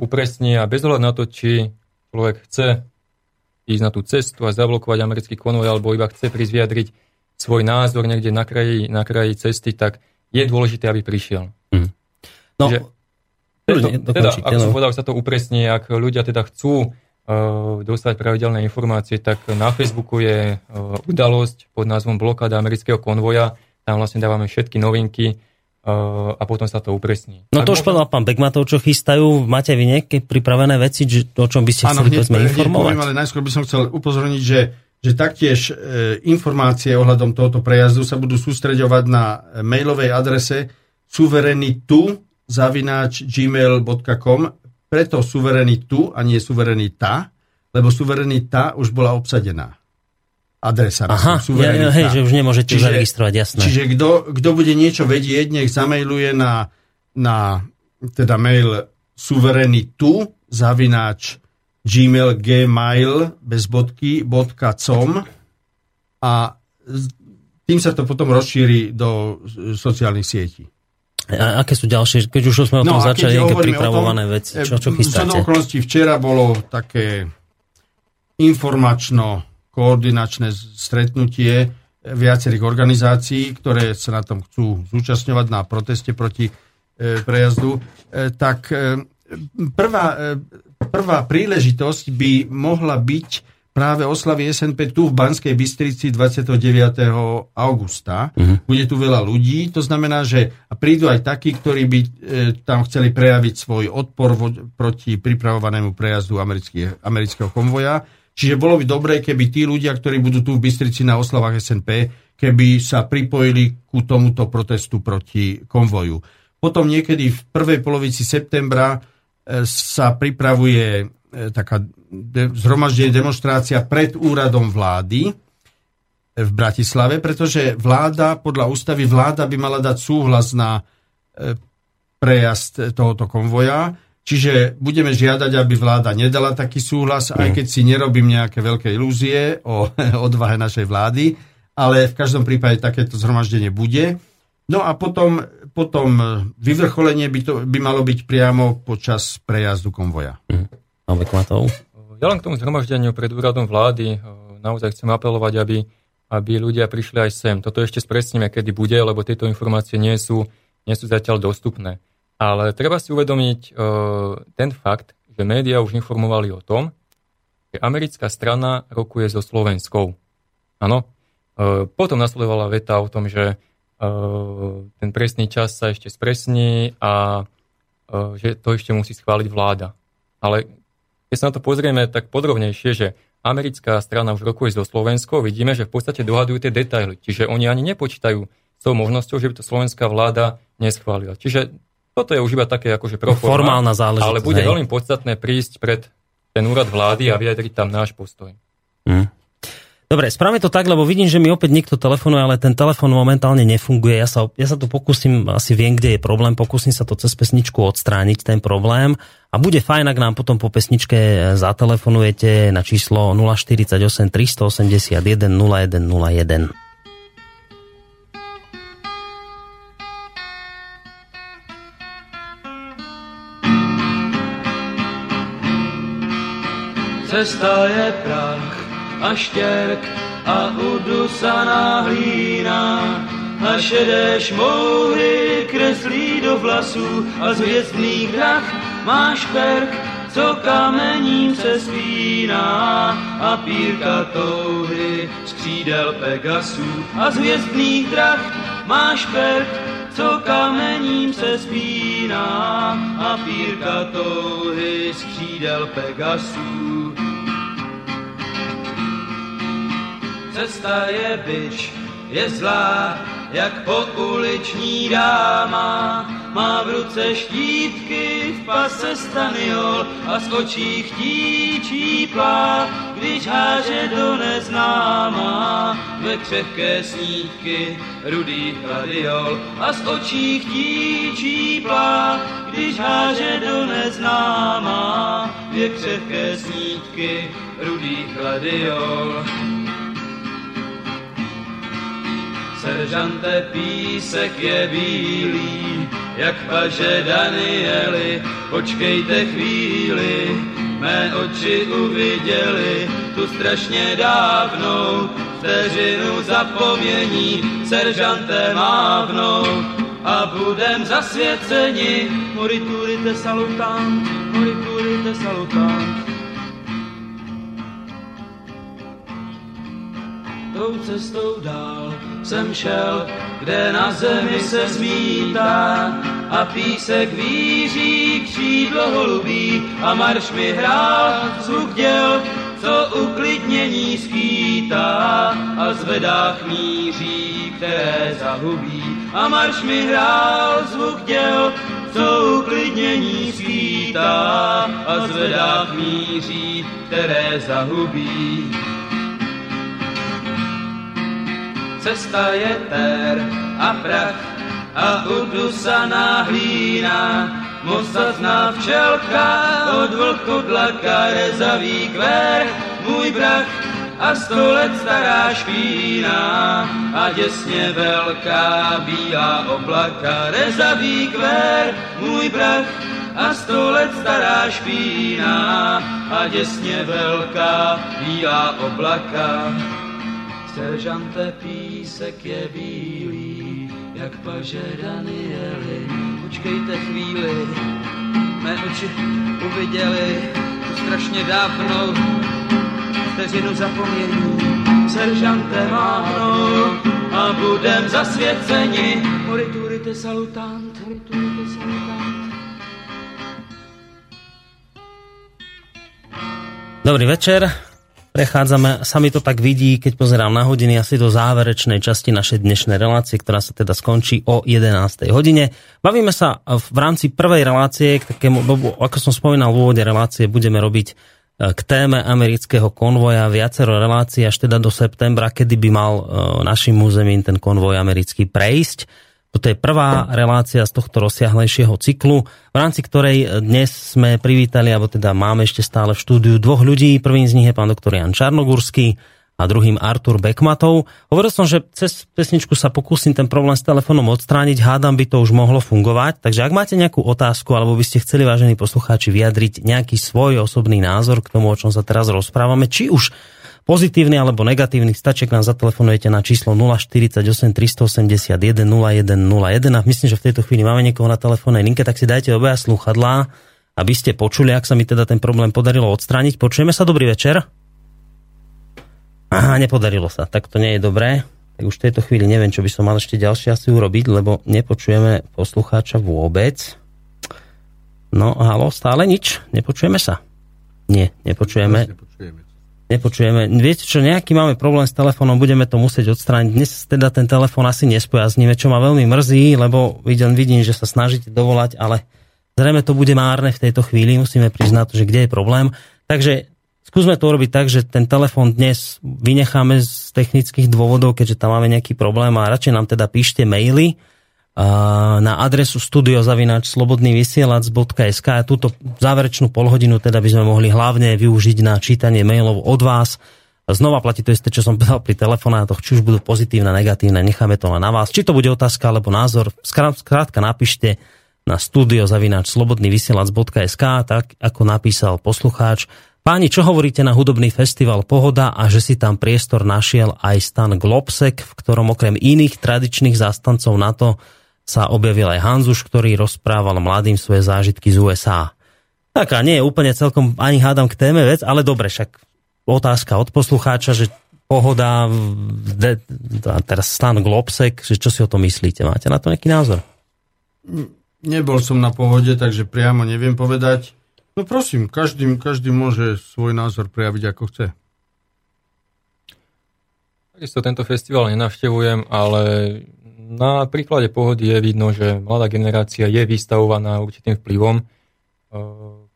upresní a bez ohľadu na to, či človek chce ísť na tú cestu a zablokovať americký konvoj, alebo iba chce prísť vyjadriť svoj názor niekde na kraji, na kraji cesty, tak je dôležité, aby prišiel. Hmm. No, Čiže, teda, teda, ako som povedal, sa to upresní, ak ľudia teda chcú uh, dostať pravidelné informácie, tak na Facebooku je uh, udalosť pod názvom blokáda amerického konvoja. Tam vlastne dávame všetky novinky a potom sa to upresní. No to už povedal pán Begmatov, čo chystajú. Máte vy nejaké pripravené veci, že, o čom by ste chceli hneď, hneď informovať? Poviem, ale najskôr by som chcel upozorniť, že že taktiež e, informácie ohľadom tohoto prejazdu sa budú sústreďovať na mailovej adrese suverenitu zavináč gmail.com, preto suverenitu a nie suverenita, lebo suverenita už bola obsadená. Adresa. Aha, ja, ja, hej, že už nemôžete čiže, zaregistrovať, jasné. Čiže kto bude niečo vedieť, nech zamailuje na, na teda mail suverenitu zavináč gmail, gmail bez bodky, .com a tým sa to potom rozšíri do sociálnych sietí. A aké sú ďalšie, keď už sme o tom no, začali, nejaké pripravované tom, veci, čo, čo chystáte? Čo okolností včera bolo také informačno-koordinačné stretnutie viacerých organizácií, ktoré sa na tom chcú zúčastňovať na proteste proti e, prejazdu, e, tak e, prvá, prvá príležitosť by mohla byť práve oslavy SNP tu v Banskej Bystrici 29. augusta. Uh-huh. Bude tu veľa ľudí, to znamená, že prídu aj takí, ktorí by tam chceli prejaviť svoj odpor proti pripravovanému prejazdu amerického konvoja. Čiže bolo by dobré, keby tí ľudia, ktorí budú tu v Bystrici na oslavách SNP, keby sa pripojili ku tomuto protestu proti konvoju. Potom niekedy v prvej polovici septembra e, sa pripravuje e, taká de, zhromaždenie, demonstrácia pred úradom vlády v Bratislave, pretože vláda, podľa ústavy, vláda by mala dať súhlas na e, prejazd tohoto konvoja. Čiže budeme žiadať, aby vláda nedala taký súhlas, aj keď si nerobím nejaké veľké ilúzie o odvahe našej vlády, ale v každom prípade takéto zhromaždenie bude. No a potom, potom vyvrcholenie by, to, by malo byť priamo počas prejazdu konvoja. Mm. Ja len k tomu zhromaždeniu pred úradom vlády naozaj chcem apelovať, aby, aby ľudia prišli aj sem. Toto ešte spresníme, kedy bude, lebo tieto informácie nie sú, nie sú zatiaľ dostupné. Ale treba si uvedomiť uh, ten fakt, že médiá už informovali o tom, že americká strana rokuje so Slovenskou. Áno. Uh, potom nasledovala veta o tom, že uh, ten presný čas sa ešte spresní a že to ešte musí schváliť vláda. Ale keď sa na to pozrieme tak podrobnejšie, že americká strana už rokuje so Slovenskou, vidíme, že v podstate dohadujú tie detaily. Čiže oni ani nepočítajú s tou možnosťou, že by to slovenská vláda neschválila. Čiže toto je už iba také akože proforma, formálna záležitosť. Ale bude hej. veľmi podstatné prísť pred ten úrad vlády a vyjadriť tam náš postoj. Hmm. Dobre, správame to tak, lebo vidím, že mi opäť niekto telefonuje, ale ten telefon momentálne nefunguje. Ja sa, ja sa tu pokúsim, asi viem, kde je problém, pokúsim sa to cez pesničku odstrániť, ten problém. A bude fajn, ak nám potom po pesničke zatelefonujete na číslo 048 381 0101. Cesta je prach a štěrk a udusaná hlína a šedé šmouhy kreslí do vlasů a z hvězdných drah máš perk, co kamením se spíná. A pírka touhy z křídel Pegasů a z hvězdných drah máš perk, co kamením se spíná. A pírka touhy z křídel Pegasů. Cesta je byč, je zlá, jak pouliční dáma. Má v ruce štítky, v pase staniol a z očí chtíčí plá, když háže do neznáma. Ve křehké snídky rudý gladiol a z očí chtíčí plá, když háže do neznáma. Ve křehké snídky rudý gladiol. Seržante písek je bílý, jak paže Danieli, počkejte chvíli, mé oči uviděli tu strašně dávnou vteřinu zapomnění, seržante mávnou a budem zasvěceni, moriturite salutant, moriturite salutant. tou cestou dál jsem šel, kde na zemi se zmítá a písek víří křídlo holubí a marš mi hrál zvuk děl, co uklidnění skýtá a zvedá míří, které zahubí. A marš mi hrál zvuk děl, co uklidnění skýtá a zvedá míří, které zahubí. Cesta je tér a prach a udusaná hlína. Mosa zná včelka, od vlkodlaka rezavý kvér, můj brach a sto let stará špína a děsně velká bílá oblaka, rezavý kvér, můj brach a sto let stará špína a děsně velká bílá oblaka. Seržante písek je bílý, jak paže Danieli. Počkejte chvíli, mé oči uviděli tu strašně dávnou vteřinu zapomnění. Seržante mávnou a budem zasvěceni. Moriturite salutant, moriturite salutant. Dobrý večer, Prechádzame, sa mi to tak vidí, keď pozerám na hodiny asi do záverečnej časti našej dnešnej relácie, ktorá sa teda skončí o 11. hodine. Bavíme sa v rámci prvej relácie, k takému, ako som spomínal v úvode relácie, budeme robiť e, k téme amerického konvoja viacero relácií až teda do septembra, kedy by mal e, našim územím ten konvoj americký prejsť toto je prvá relácia z tohto rozsiahlejšieho cyklu, v rámci ktorej dnes sme privítali, alebo teda máme ešte stále v štúdiu dvoch ľudí. Prvým z nich je pán doktor Jan Čarnogurský a druhým Artur Bekmatov. Hovoril som, že cez pesničku sa pokúsim ten problém s telefónom odstrániť, hádam by to už mohlo fungovať. Takže ak máte nejakú otázku, alebo by ste chceli, vážení poslucháči, vyjadriť nejaký svoj osobný názor k tomu, o čom sa teraz rozprávame, či už pozitívny alebo negatívny, stačí, ak nám zatelefonujete na číslo 048 381 0101 a myslím, že v tejto chvíli máme niekoho na telefónnej linke, tak si dajte obaja sluchadlá, aby ste počuli, ak sa mi teda ten problém podarilo odstrániť. Počujeme sa, dobrý večer. Aha, nepodarilo sa, tak to nie je dobré. Tak už v tejto chvíli neviem, čo by som mal ešte ďalšie asi urobiť, lebo nepočujeme poslucháča vôbec. No, halo, stále nič? Nepočujeme sa? Nie, nepočujeme. Nepočujeme nepočujeme. Viete čo, nejaký máme problém s telefónom, budeme to musieť odstrániť. Dnes teda ten telefón asi nespojazníme, čo ma veľmi mrzí, lebo vidím, vidím, že sa snažíte dovolať, ale zrejme to bude márne v tejto chvíli, musíme priznať, že kde je problém. Takže skúsme to urobiť tak, že ten telefón dnes vynecháme z technických dôvodov, keďže tam máme nejaký problém a radšej nám teda píšte maily, na adresu studiozavinač.slobodnyvysielac.sk a túto záverečnú polhodinu teda by sme mohli hlavne využiť na čítanie mailov od vás. Znova platí to isté, čo som povedal pri telefonátoch, či už budú pozitívne, negatívne, necháme to len na vás. Či to bude otázka alebo názor, skrátka napíšte na studiozavinač.slobodnyvysielac.sk tak ako napísal poslucháč, Páni, čo hovoríte na hudobný festival Pohoda a že si tam priestor našiel aj stan Globsek, v ktorom okrem iných tradičných zástancov NATO sa objavil aj Hanzuš, ktorý rozprával mladým svoje zážitky z USA. Taká nie je úplne celkom ani hádam k téme vec, ale dobre, však otázka od poslucháča, že pohoda, de, teraz stan Globsek, že čo si o tom myslíte? Máte na to nejaký názor? Nebol som na pohode, takže priamo neviem povedať. No prosím, každý, každý môže svoj názor prejaviť ako chce. Takisto tento festival nenavštevujem, ale na príklade pohody je vidno, že mladá generácia je vystavovaná určitým vplyvom, eh,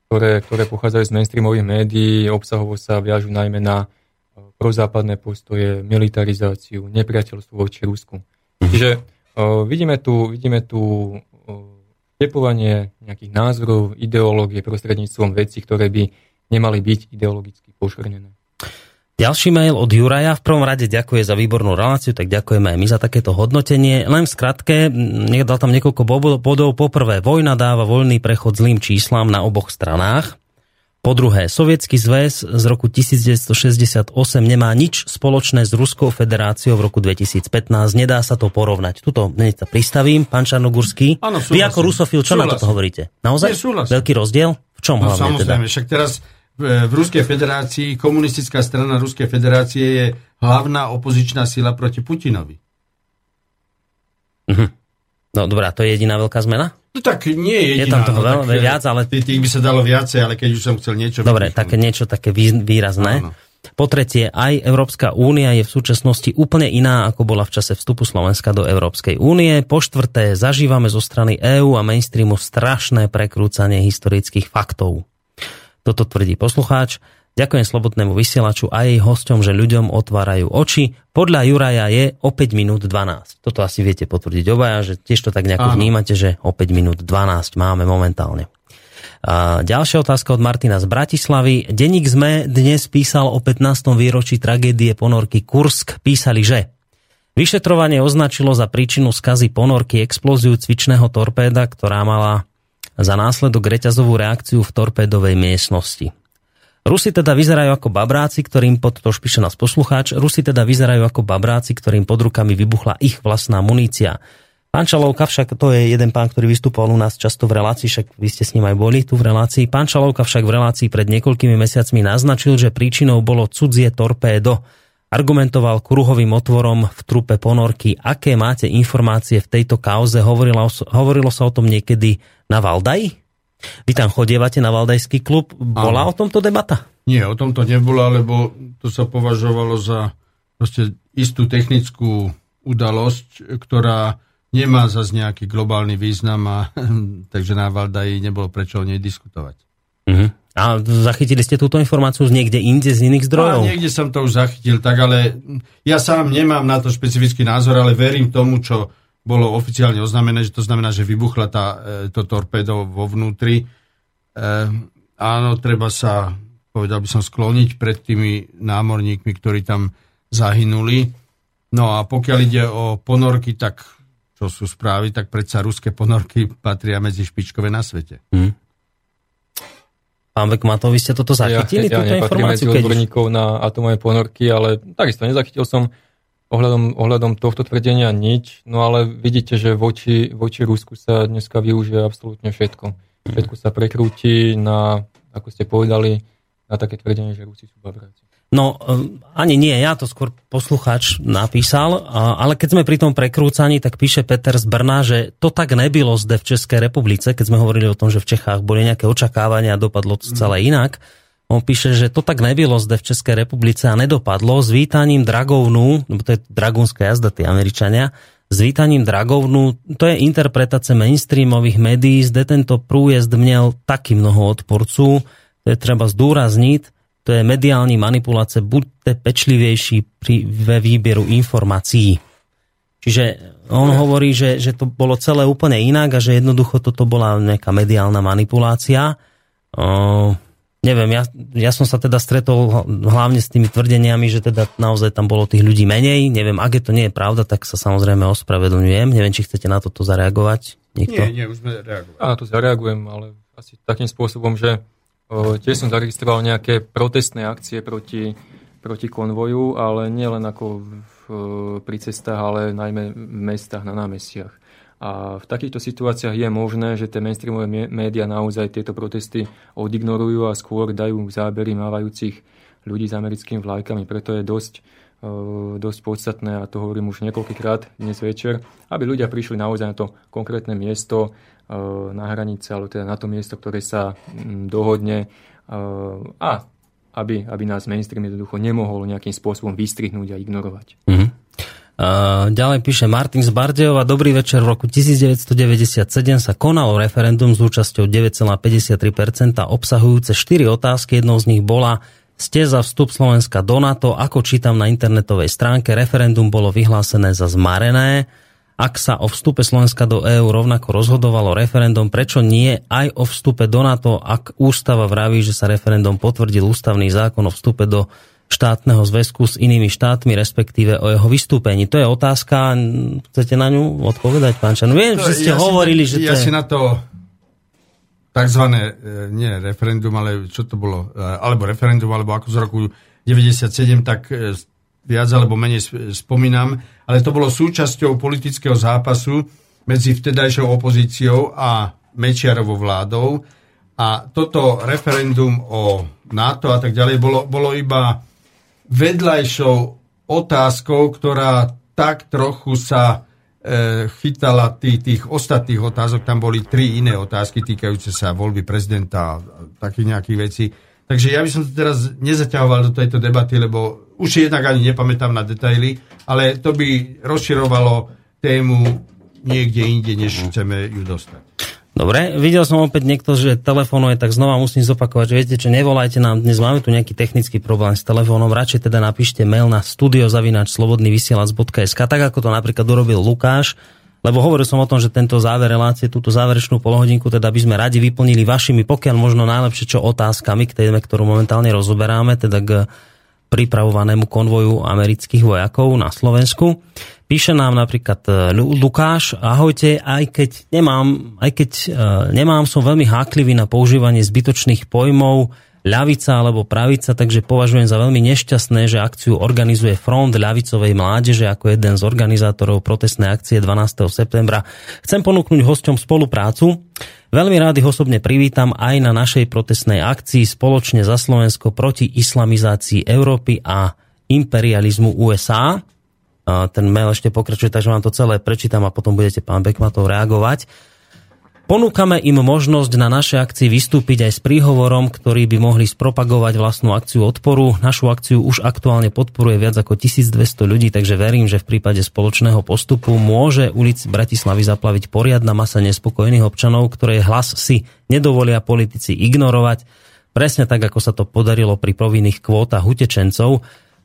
ktoré, ktoré pochádzajú z mainstreamových médií, obsahovo sa viažu najmä na eh, prozápadné postoje, militarizáciu, nepriateľstvo voči Rusku. Čiže uh, vidíme tu, vidíme tu vtepovanie nejakých názorov, ideológie prostredníctvom vecí, ktoré by nemali byť ideologicky pošvrnené. Ďalší mail od Juraja. V prvom rade ďakuje za výbornú reláciu, tak ďakujeme aj my za takéto hodnotenie. Len v skratke, nech dal tam niekoľko bodov. Poprvé, vojna dáva voľný prechod zlým číslam na oboch stranách. Po druhé, Sovietský zväz z roku 1968 nemá nič spoločné s Ruskou federáciou v roku 2015. Nedá sa to porovnať. Tuto hneď sa pristavím, pán Čarnogurský. Ano, Vy ako rusofil, čo súhlasím. na toto hovoríte? Naozaj? Nie, Veľký rozdiel? V čom no, hlavne teda? samozrejme, teda? však teraz v Ruskej federácii, komunistická strana Ruskej federácie je hlavná opozičná sila proti Putinovi. Mhm. No dobrá, to je jediná veľká zmena? No tak nie je jediná. Je tam toho veľmi tak, viac, ale... Tých by sa dalo viacej, ale keď už som chcel niečo... Dobre, také niečo také výrazné. Áno. Po tretie, aj Európska únia je v súčasnosti úplne iná, ako bola v čase vstupu Slovenska do Európskej únie. Po štvrté, zažívame zo strany EÚ a mainstreamu strašné prekrúcanie historických faktov. Toto tvrdí poslucháč. Ďakujem Slobodnému vysielaču a jej hosťom, že ľuďom otvárajú oči. Podľa Juraja je o 5 minút 12. Toto asi viete potvrdiť obaja, že tiež to tak nejako Áno. vnímate, že o 5 minút 12 máme momentálne. A ďalšia otázka od Martina z Bratislavy. Deník sme dnes písal o 15. výročí tragédie ponorky Kursk. Písali, že vyšetrovanie označilo za príčinu skazy ponorky explóziu cvičného torpéda, ktorá mala za následok reťazovú reakciu v torpédovej miestnosti. Rusi teda vyzerajú ako babráci, ktorým pod to píše nás poslucháč, Rusi teda vyzerajú ako babráci, ktorým pod rukami vybuchla ich vlastná munícia. Pán Čalovka však, to je jeden pán, ktorý vystupoval u nás často v relácii, však vy ste s ním aj boli tu v relácii. Pán Čalovka však v relácii pred niekoľkými mesiacmi naznačil, že príčinou bolo cudzie torpédo. Argumentoval kruhovým otvorom v trupe ponorky. Aké máte informácie v tejto kauze? Hovorilo, hovorilo sa o tom niekedy na Valdaji? Vy tam chodievate na Valdajský klub. Bola Áno. o tomto debata? Nie, o tomto nebola, lebo to sa považovalo za proste istú technickú udalosť, ktorá nemá zase nejaký globálny význam a takže na Valdaji nebolo prečo o nej diskutovať. Uh-huh. A zachytili ste túto informáciu z niekde inde, z iných zdrojov? A niekde som to už zachytil, tak ale ja sám nemám na to špecifický názor, ale verím tomu, čo bolo oficiálne oznámené, že to znamená, že vybuchla tá, e, to torpedo vo vnútri. E, áno, treba sa, povedal by som, skloniť pred tými námorníkmi, ktorí tam zahynuli. No a pokiaľ ide o ponorky, tak čo sú správy, tak predsa ruské ponorky patria medzi špičkové na svete. Hmm. Pán Vekmatov, vy ste toto zachytili, ja, ja túto informáciu? medzi odborníkov na atomové ponorky, ale takisto nezachytil som ohľadom, ohľadom tohto tvrdenia nič, no ale vidíte, že voči, voči Rusku sa dneska využije absolútne všetko. Všetko sa prekrúti na, ako ste povedali, na také tvrdenie, že Rusi sú babráci. No, um, ani nie, ja to skôr posluchač napísal, ale keď sme pri tom prekrúcaní, tak píše Peter z Brna, že to tak nebylo zde v Českej republice, keď sme hovorili o tom, že v Čechách boli nejaké očakávania a dopadlo to celé inak. On píše, že to tak nebylo zde v Českej republice a nedopadlo. S vítaním Dragovnu, lebo to je dragúnska jazda, tí Američania, s vítaním Dragovnu, to je interpretace mainstreamových médií, zde tento prújezd měl taky mnoho odporců, to je treba zdôrazniť, to je mediální manipulácie, buďte pečlivejší pri, ve výbieru informácií. Čiže on hovorí, že, že to bolo celé úplne inak a že jednoducho toto bola nejaká mediálna manipulácia. Uh, neviem, ja, ja som sa teda stretol hlavne s tými tvrdeniami, že teda naozaj tam bolo tých ľudí menej. Neviem, ak je to nie je pravda, tak sa samozrejme ospravedlňujem. Neviem, či chcete na toto zareagovať. Niekto? Nie, nie, už sme reagovali. Na to zareagujem, ale asi takým spôsobom, že Tiež som zaregistroval nejaké protestné akcie proti, proti konvoju, ale nie len ako v, pri cestách, ale najmä v mestách, na námestiach. A v takýchto situáciách je možné, že tie mainstreamové médiá naozaj tieto protesty odignorujú a skôr dajú zábery mávajúcich ľudí s americkými vlajkami. Preto je dosť, dosť podstatné, a to hovorím už niekoľkýkrát dnes večer, aby ľudia prišli naozaj na to konkrétne miesto, na hranice, ale teda na to miesto, ktoré sa mm, dohodne e, a aby, aby nás mainstream jednoducho nemohol nejakým spôsobom vystrihnúť a ignorovať. Mm-hmm. Ďalej píše Martin z Bardejova. Dobrý večer. V roku 1997 sa konalo referendum s účasťou 9,53% obsahujúce 4 otázky. Jednou z nich bola ste za vstup Slovenska do NATO. Ako čítam na internetovej stránke, referendum bolo vyhlásené za zmarené ak sa o vstupe Slovenska do EÚ rovnako rozhodovalo referendum, prečo nie aj o vstupe do NATO, ak ústava vraví, že sa referendum potvrdil ústavný zákon o vstupe do štátneho zväzku s inými štátmi, respektíve o jeho vystúpení. To je otázka, chcete na ňu odpovedať, pán Čan? Viem, že ste ja hovorili, si, že ja to je... si na to takzvané, e, nie referendum, ale čo to bolo, e, alebo referendum, alebo ako z roku 97, tak e, viac alebo menej spomínam, ale to bolo súčasťou politického zápasu medzi vtedajšou opozíciou a Mečiarovou vládou. A toto referendum o NATO a tak ďalej bolo, bolo iba vedľajšou otázkou, ktorá tak trochu sa e, chytala tých, tých ostatných otázok. Tam boli tri iné otázky týkajúce sa voľby prezidenta a takých nejakých vecí. Takže ja by som to teraz nezaťahoval do tejto debaty, lebo už jednak ani nepamätám na detaily, ale to by rozširovalo tému niekde inde, než chceme ju dostať. Dobre, videl som opäť niekto, že telefonuje, tak znova musím zopakovať, že viete, čo nevolajte nám, dnes máme tu nejaký technický problém s telefónom, radšej teda napíšte mail na studiozavinačslobodnyvysielac.sk, tak ako to napríklad urobil Lukáš, lebo hovoril som o tom, že tento záver relácie, túto záverečnú polhodinku, teda by sme radi vyplnili vašimi, pokiaľ možno najlepšie čo otázkami k téme, ktorú momentálne rozoberáme, teda k pripravovanému konvoju amerických vojakov na Slovensku. Píše nám napríklad e, Lukáš, ahojte, aj keď nemám, aj keď e, nemám, som veľmi háklivý na používanie zbytočných pojmov, ľavica alebo pravica, takže považujem za veľmi nešťastné, že akciu organizuje Front ľavicovej mládeže ako jeden z organizátorov protestnej akcie 12. septembra. Chcem ponúknuť hosťom spoluprácu. Veľmi rád ich osobne privítam aj na našej protestnej akcii spoločne za Slovensko proti islamizácii Európy a imperializmu USA. Ten mail ešte pokračuje, takže vám to celé prečítam a potom budete, pán Bekmatov, reagovať. Ponúkame im možnosť na našej akcii vystúpiť aj s príhovorom, ktorý by mohli spropagovať vlastnú akciu odporu. Našu akciu už aktuálne podporuje viac ako 1200 ľudí, takže verím, že v prípade spoločného postupu môže ulic Bratislavy zaplaviť poriadna masa nespokojných občanov, ktoré hlas si nedovolia politici ignorovať. Presne tak, ako sa to podarilo pri povinných kvótach utečencov,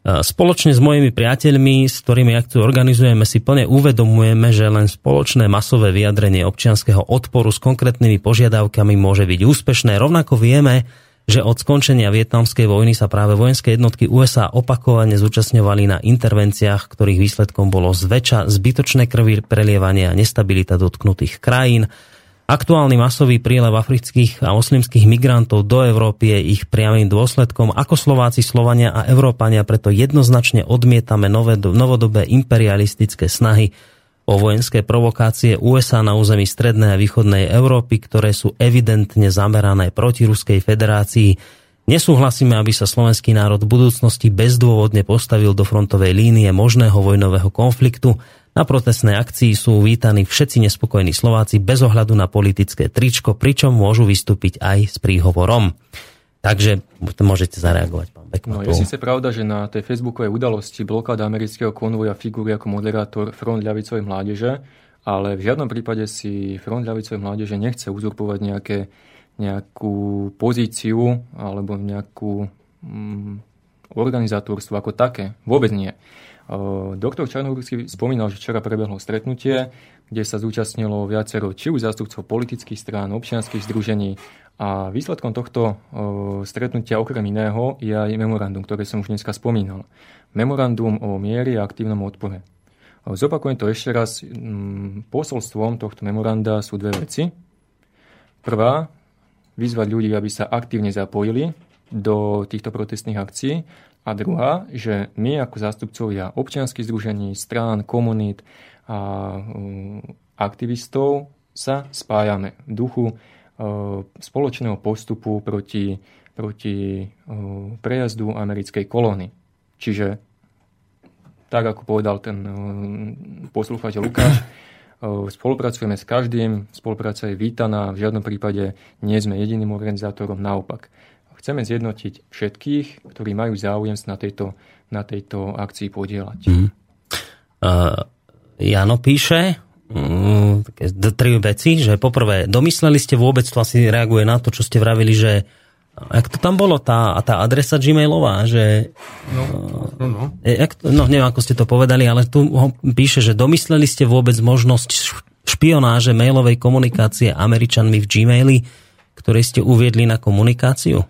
Spoločne s mojimi priateľmi, s ktorými akciu organizujeme, si plne uvedomujeme, že len spoločné masové vyjadrenie občianského odporu s konkrétnymi požiadavkami môže byť úspešné. Rovnako vieme, že od skončenia vietnamskej vojny sa práve vojenské jednotky USA opakovane zúčastňovali na intervenciách, ktorých výsledkom bolo zväčša zbytočné krvi prelievanie a nestabilita dotknutých krajín. Aktuálny masový prílev afrických a oslimských migrantov do Európy je ich priamým dôsledkom. Ako Slováci, Slovania a Európania preto jednoznačne odmietame nové, novodobé imperialistické snahy o vojenské provokácie USA na území strednej a východnej Európy, ktoré sú evidentne zamerané proti Ruskej federácii. Nesúhlasíme, aby sa slovenský národ v budúcnosti bezdôvodne postavil do frontovej línie možného vojnového konfliktu na protestnej akcii sú vítaní všetci nespokojní Slováci bez ohľadu na politické tričko, pričom môžu vystúpiť aj s príhovorom. Takže môžete zareagovať, pán Bekmatov. No je síce pravda, že na tej facebookovej udalosti blokáda amerického konvoja figuruje ako moderátor Front ľavicovej mládeže, ale v žiadnom prípade si Front ľavicovej mládeže nechce uzurpovať nejaké, nejakú pozíciu alebo nejakú mm, organizátorstvo ako také. Vôbec nie. Doktor Čarnogórsky spomínal, že včera prebehlo stretnutie, kde sa zúčastnilo viacero či už zástupcov politických strán, občianských združení a výsledkom tohto stretnutia okrem iného je aj memorandum, ktoré som už dneska spomínal. Memorandum o miery a aktívnom odpore. Zopakujem to ešte raz. Posolstvom tohto memoranda sú dve veci. Prvá, vyzvať ľudí, aby sa aktívne zapojili do týchto protestných akcií. A druhá, že my ako zástupcovia občianských združení, strán, komunít a um, aktivistov sa spájame v duchu uh, spoločného postupu proti, proti uh, prejazdu americkej kolóny. Čiže tak ako povedal ten uh, poslúchateľ Lukáš, spolupracujeme s každým, spolupráca je vítaná, v žiadnom prípade nie sme jediným organizátorom, naopak. Chceme zjednotiť všetkých, ktorí majú záujem na tejto, na tejto akcii podielať. Mm. Uh, Jano píše, um, také tri veci, že poprvé, domysleli ste vôbec, to asi reaguje na to, čo ste vravili, že Jak to tam bolo, tá, tá adresa gmailová, že... No, no, no. Jak, no, neviem, ako ste to povedali, ale tu ho píše, že domysleli ste vôbec možnosť špionáže mailovej komunikácie Američanmi v Gmaili, ktoré ste uviedli na komunikáciu?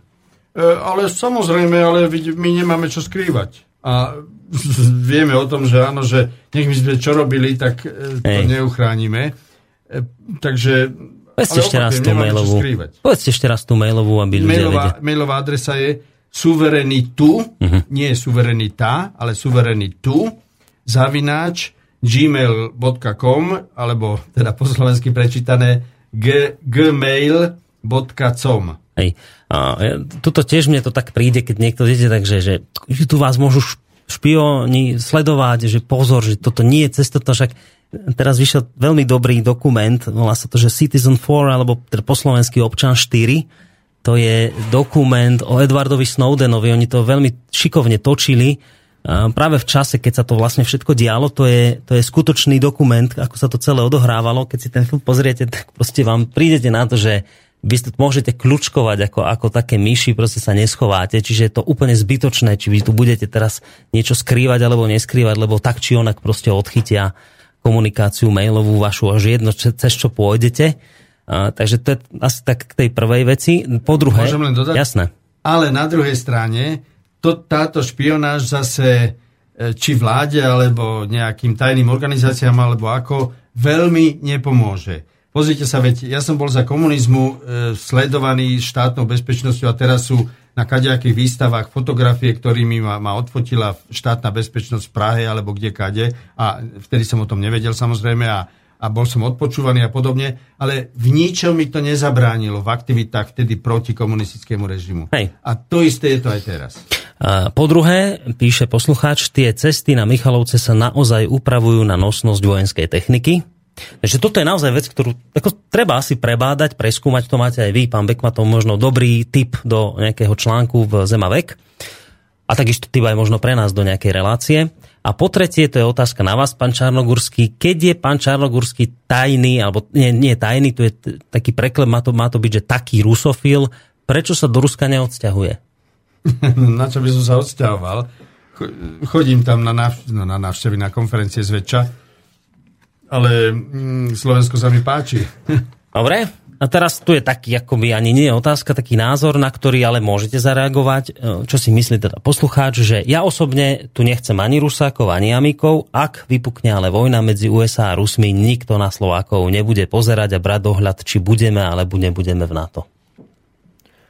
E, ale samozrejme, ale my nemáme čo skrývať. A vieme o tom, že áno, že nech my sme čo robili, tak e, to Ej. neuchránime. E, takže Povedzte ešte raz tú mailovú. Povedzte ešte raz tú mailovú, aby ľudia mailová, vedia. Mailová adresa je suverenitu, uh-huh. nie suverenita, ale suverenitu, zavináč gmail.com, alebo teda po slovensky prečítané gmail.com. Hej. A, tuto tiež mne to tak príde, keď niekto viete, takže že tu vás môžu špioni sledovať, že pozor, že toto nie je cesta, však teraz vyšiel veľmi dobrý dokument, volá sa to, že Citizen 4, alebo teda po slovensky občan 4, to je dokument o Edwardovi Snowdenovi, oni to veľmi šikovne točili, práve v čase, keď sa to vlastne všetko dialo, to je, to je skutočný dokument, ako sa to celé odohrávalo. Keď si ten film pozriete, tak proste vám prídete na to, že vy môžete kľúčkovať ako, ako také myši, proste sa neschováte, čiže je to úplne zbytočné, či vy tu budete teraz niečo skrývať alebo neskrývať, lebo tak či onak proste odchytia komunikáciu mailovú vašu až jedno, cez čo pôjdete. A, takže to je asi tak k tej prvej veci. Po druhé, Môžem len dodať? Jasné. Ale na druhej strane, to, táto špionáž zase e, či vláde, alebo nejakým tajným organizáciám, alebo ako, veľmi nepomôže. Pozrite sa, veď ja som bol za komunizmu e, sledovaný štátnou bezpečnosťou a teraz sú na kadejakých výstavách fotografie, ktorými ma, ma odfotila štátna bezpečnosť v Prahe alebo kde kade a vtedy som o tom nevedel samozrejme a, a bol som odpočúvaný a podobne, ale v ničom mi to nezabránilo v aktivitách vtedy proti komunistickému režimu. Hej. A to isté je to aj teraz. A po druhé, píše poslucháč, tie cesty na Michalovce sa naozaj upravujú na nosnosť vojenskej techniky, Takže toto je naozaj vec, ktorú ako, treba asi prebádať, preskúmať, to máte aj vy, pán Bek má to možno dobrý tip do nejakého článku v Zemavek a takisto tip aj možno pre nás do nejakej relácie. A po tretie, to je otázka na vás, pán Čarnogurský, keď je pán Čarnogurský tajný, alebo nie, nie tajný, tu je taký preklep, má to, má to byť, že taký rusofil, prečo sa do Ruska neodsťahuje? na čo by som sa odsťahoval? Chodím tam na, návštevy, na návštevy, na konferencie zväčša ale mm, Slovensko sa mi páči. Dobre, a teraz tu je taký, ako by ani nie je otázka, taký názor, na ktorý ale môžete zareagovať. E, čo si myslí teda poslucháč, že ja osobne tu nechcem ani Rusákov, ani Amikov. Ak vypukne ale vojna medzi USA a Rusmi, nikto na Slovákov nebude pozerať a brať dohľad, či budeme alebo nebudeme v NATO.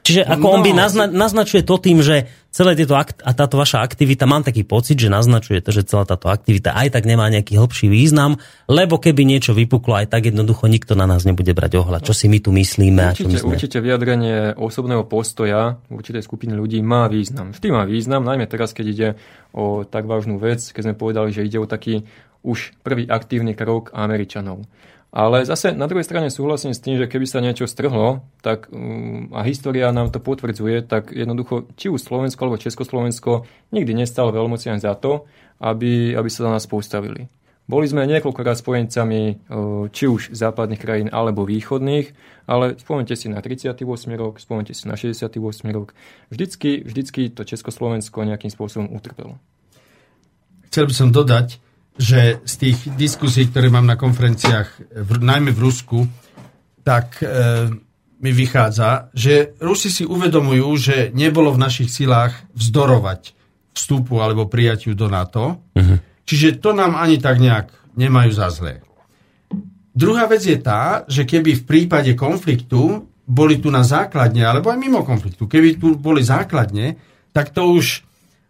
Čiže ako no, on by nazna, naznačuje to tým, že celé tieto akt, a táto vaša aktivita, mám taký pocit, že naznačuje to, že celá táto aktivita aj tak nemá nejaký hĺbší význam, lebo keby niečo vypuklo, aj tak jednoducho nikto na nás nebude brať ohľad. Čo si my tu myslíme? Určite, a čo myslíme. určite vyjadrenie osobného postoja určitej skupiny ľudí má význam. Vždy má význam, najmä teraz, keď ide o tak vážnu vec, keď sme povedali, že ide o taký už prvý aktívny krok Američanov. Ale zase na druhej strane súhlasím s tým, že keby sa niečo strhlo, tak um, a história nám to potvrdzuje, tak jednoducho či už Slovensko alebo Československo nikdy nestalo veľmociam za to, aby, aby sa na nás postavili. Boli sme niekoľkokrát spojencami uh, či už západných krajín alebo východných, ale spomente si na 38 rok, spomente si na 68 rok. Vždycky, vždycky to Československo nejakým spôsobom utrpelo. Chcel by som dodať, že z tých diskusí, ktoré mám na konferenciách, v, najmä v Rusku, tak e, mi vychádza, že Rusi si uvedomujú, že nebolo v našich silách vzdorovať vstupu alebo prijatiu do NATO. Uh-huh. Čiže to nám ani tak nejak nemajú za zlé. Druhá vec je tá, že keby v prípade konfliktu boli tu na základne, alebo aj mimo konfliktu, keby tu boli základne, tak to už,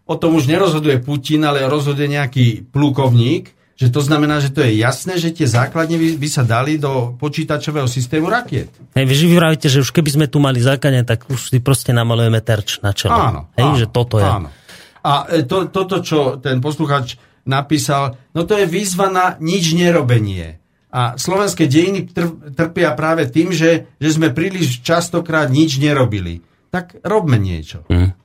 o tom už nerozhoduje Putin, ale rozhoduje nejaký plukovník, že to znamená, že to je jasné, že tie základne by, by sa dali do počítačového systému rakiet. Hej, vy vyvravíte, že už keby sme tu mali základne, tak už si proste namalujeme terč na čelo. Áno. Hej, áno, že toto je. Áno. A e, to, toto, čo ten posluchač napísal, no to je výzva na nič nerobenie. A slovenské dejiny trpia práve tým, že, že sme príliš častokrát nič nerobili. Tak robme niečo. Mm.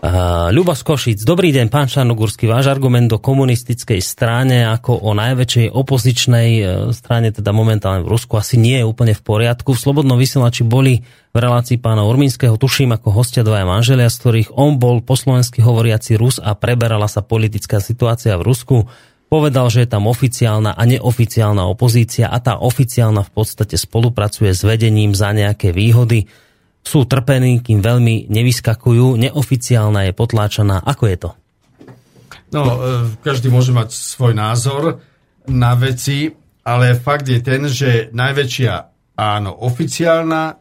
Ľuba z Košic, dobrý deň, pán Čarnogurský, váš argument do komunistickej strane ako o najväčšej opozičnej uh, strane, teda momentálne v Rusku, asi nie je úplne v poriadku. V Slobodnom vysielači boli v relácii pána Urmínskeho, tuším ako hostia dvaja manželia, z ktorých on bol po slovensky hovoriaci Rus a preberala sa politická situácia v Rusku povedal, že je tam oficiálna a neoficiálna opozícia a tá oficiálna v podstate spolupracuje s vedením za nejaké výhody. Sú trpení, kým veľmi nevyskakujú. Neoficiálna je potláčaná. Ako je to? No, e, každý môže mať svoj názor na veci, ale fakt je ten, že najväčšia, áno, oficiálna e,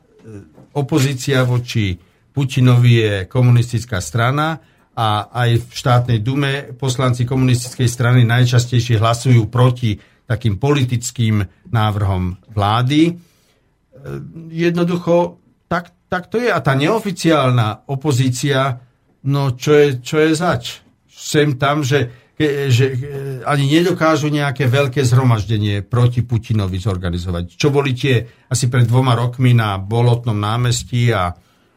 opozícia voči Putinovi je komunistická strana, a aj v štátnej dume poslanci komunistickej strany najčastejšie hlasujú proti takým politickým návrhom vlády. E, jednoducho, tak, tak to je. A tá neoficiálna opozícia, no čo je, čo je zač? Sem tam, že, že e, ani nedokážu nejaké veľké zhromaždenie proti Putinovi zorganizovať. Čo boli tie asi pred dvoma rokmi na Bolotnom námestí a,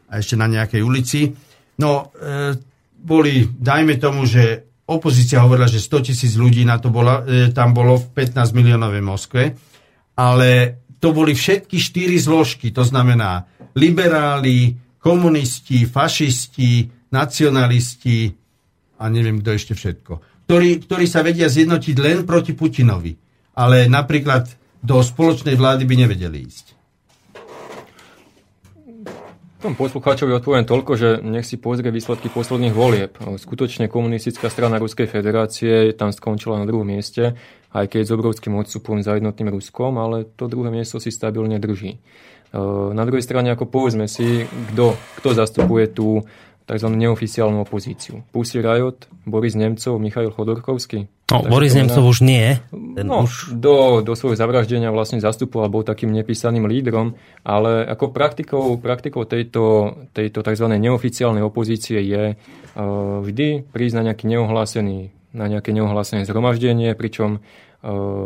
a ešte na nejakej ulici. No, e, boli, dajme tomu, že opozícia hovorila, že 100 tisíc ľudí na to bola, e, tam bolo v 15 miliónovej Moskve, ale to boli všetky štyri zložky, to znamená liberáli, komunisti, fašisti, nacionalisti a neviem kto ešte všetko, ktorí, ktorí sa vedia zjednotiť len proti Putinovi, ale napríklad do spoločnej vlády by nevedeli ísť. Tom poslucháčovi odpoviem toľko, že nech si pozrie výsledky posledných volieb. Skutočne komunistická strana Ruskej federácie tam skončila na druhom mieste, aj keď s obrovským odstupom za jednotným Ruskom, ale to druhé miesto si stabilne drží. Na druhej strane, ako povedzme si, kto, kto zastupuje tú tzv. neoficiálnu opozíciu. Pussy Riot, Boris Nemcov, Michail Chodorkovský. No, Boris Nemcov už nie. Ten no, už... Do, do svojho zavraždenia vlastne zastupoval, bol takým nepísaným lídrom, ale ako praktikou, praktikou tejto, tejto tzv. neoficiálnej opozície je uh, vždy prísť na nejaký neohlásený na nejaké neohlásené zhromaždenie, pričom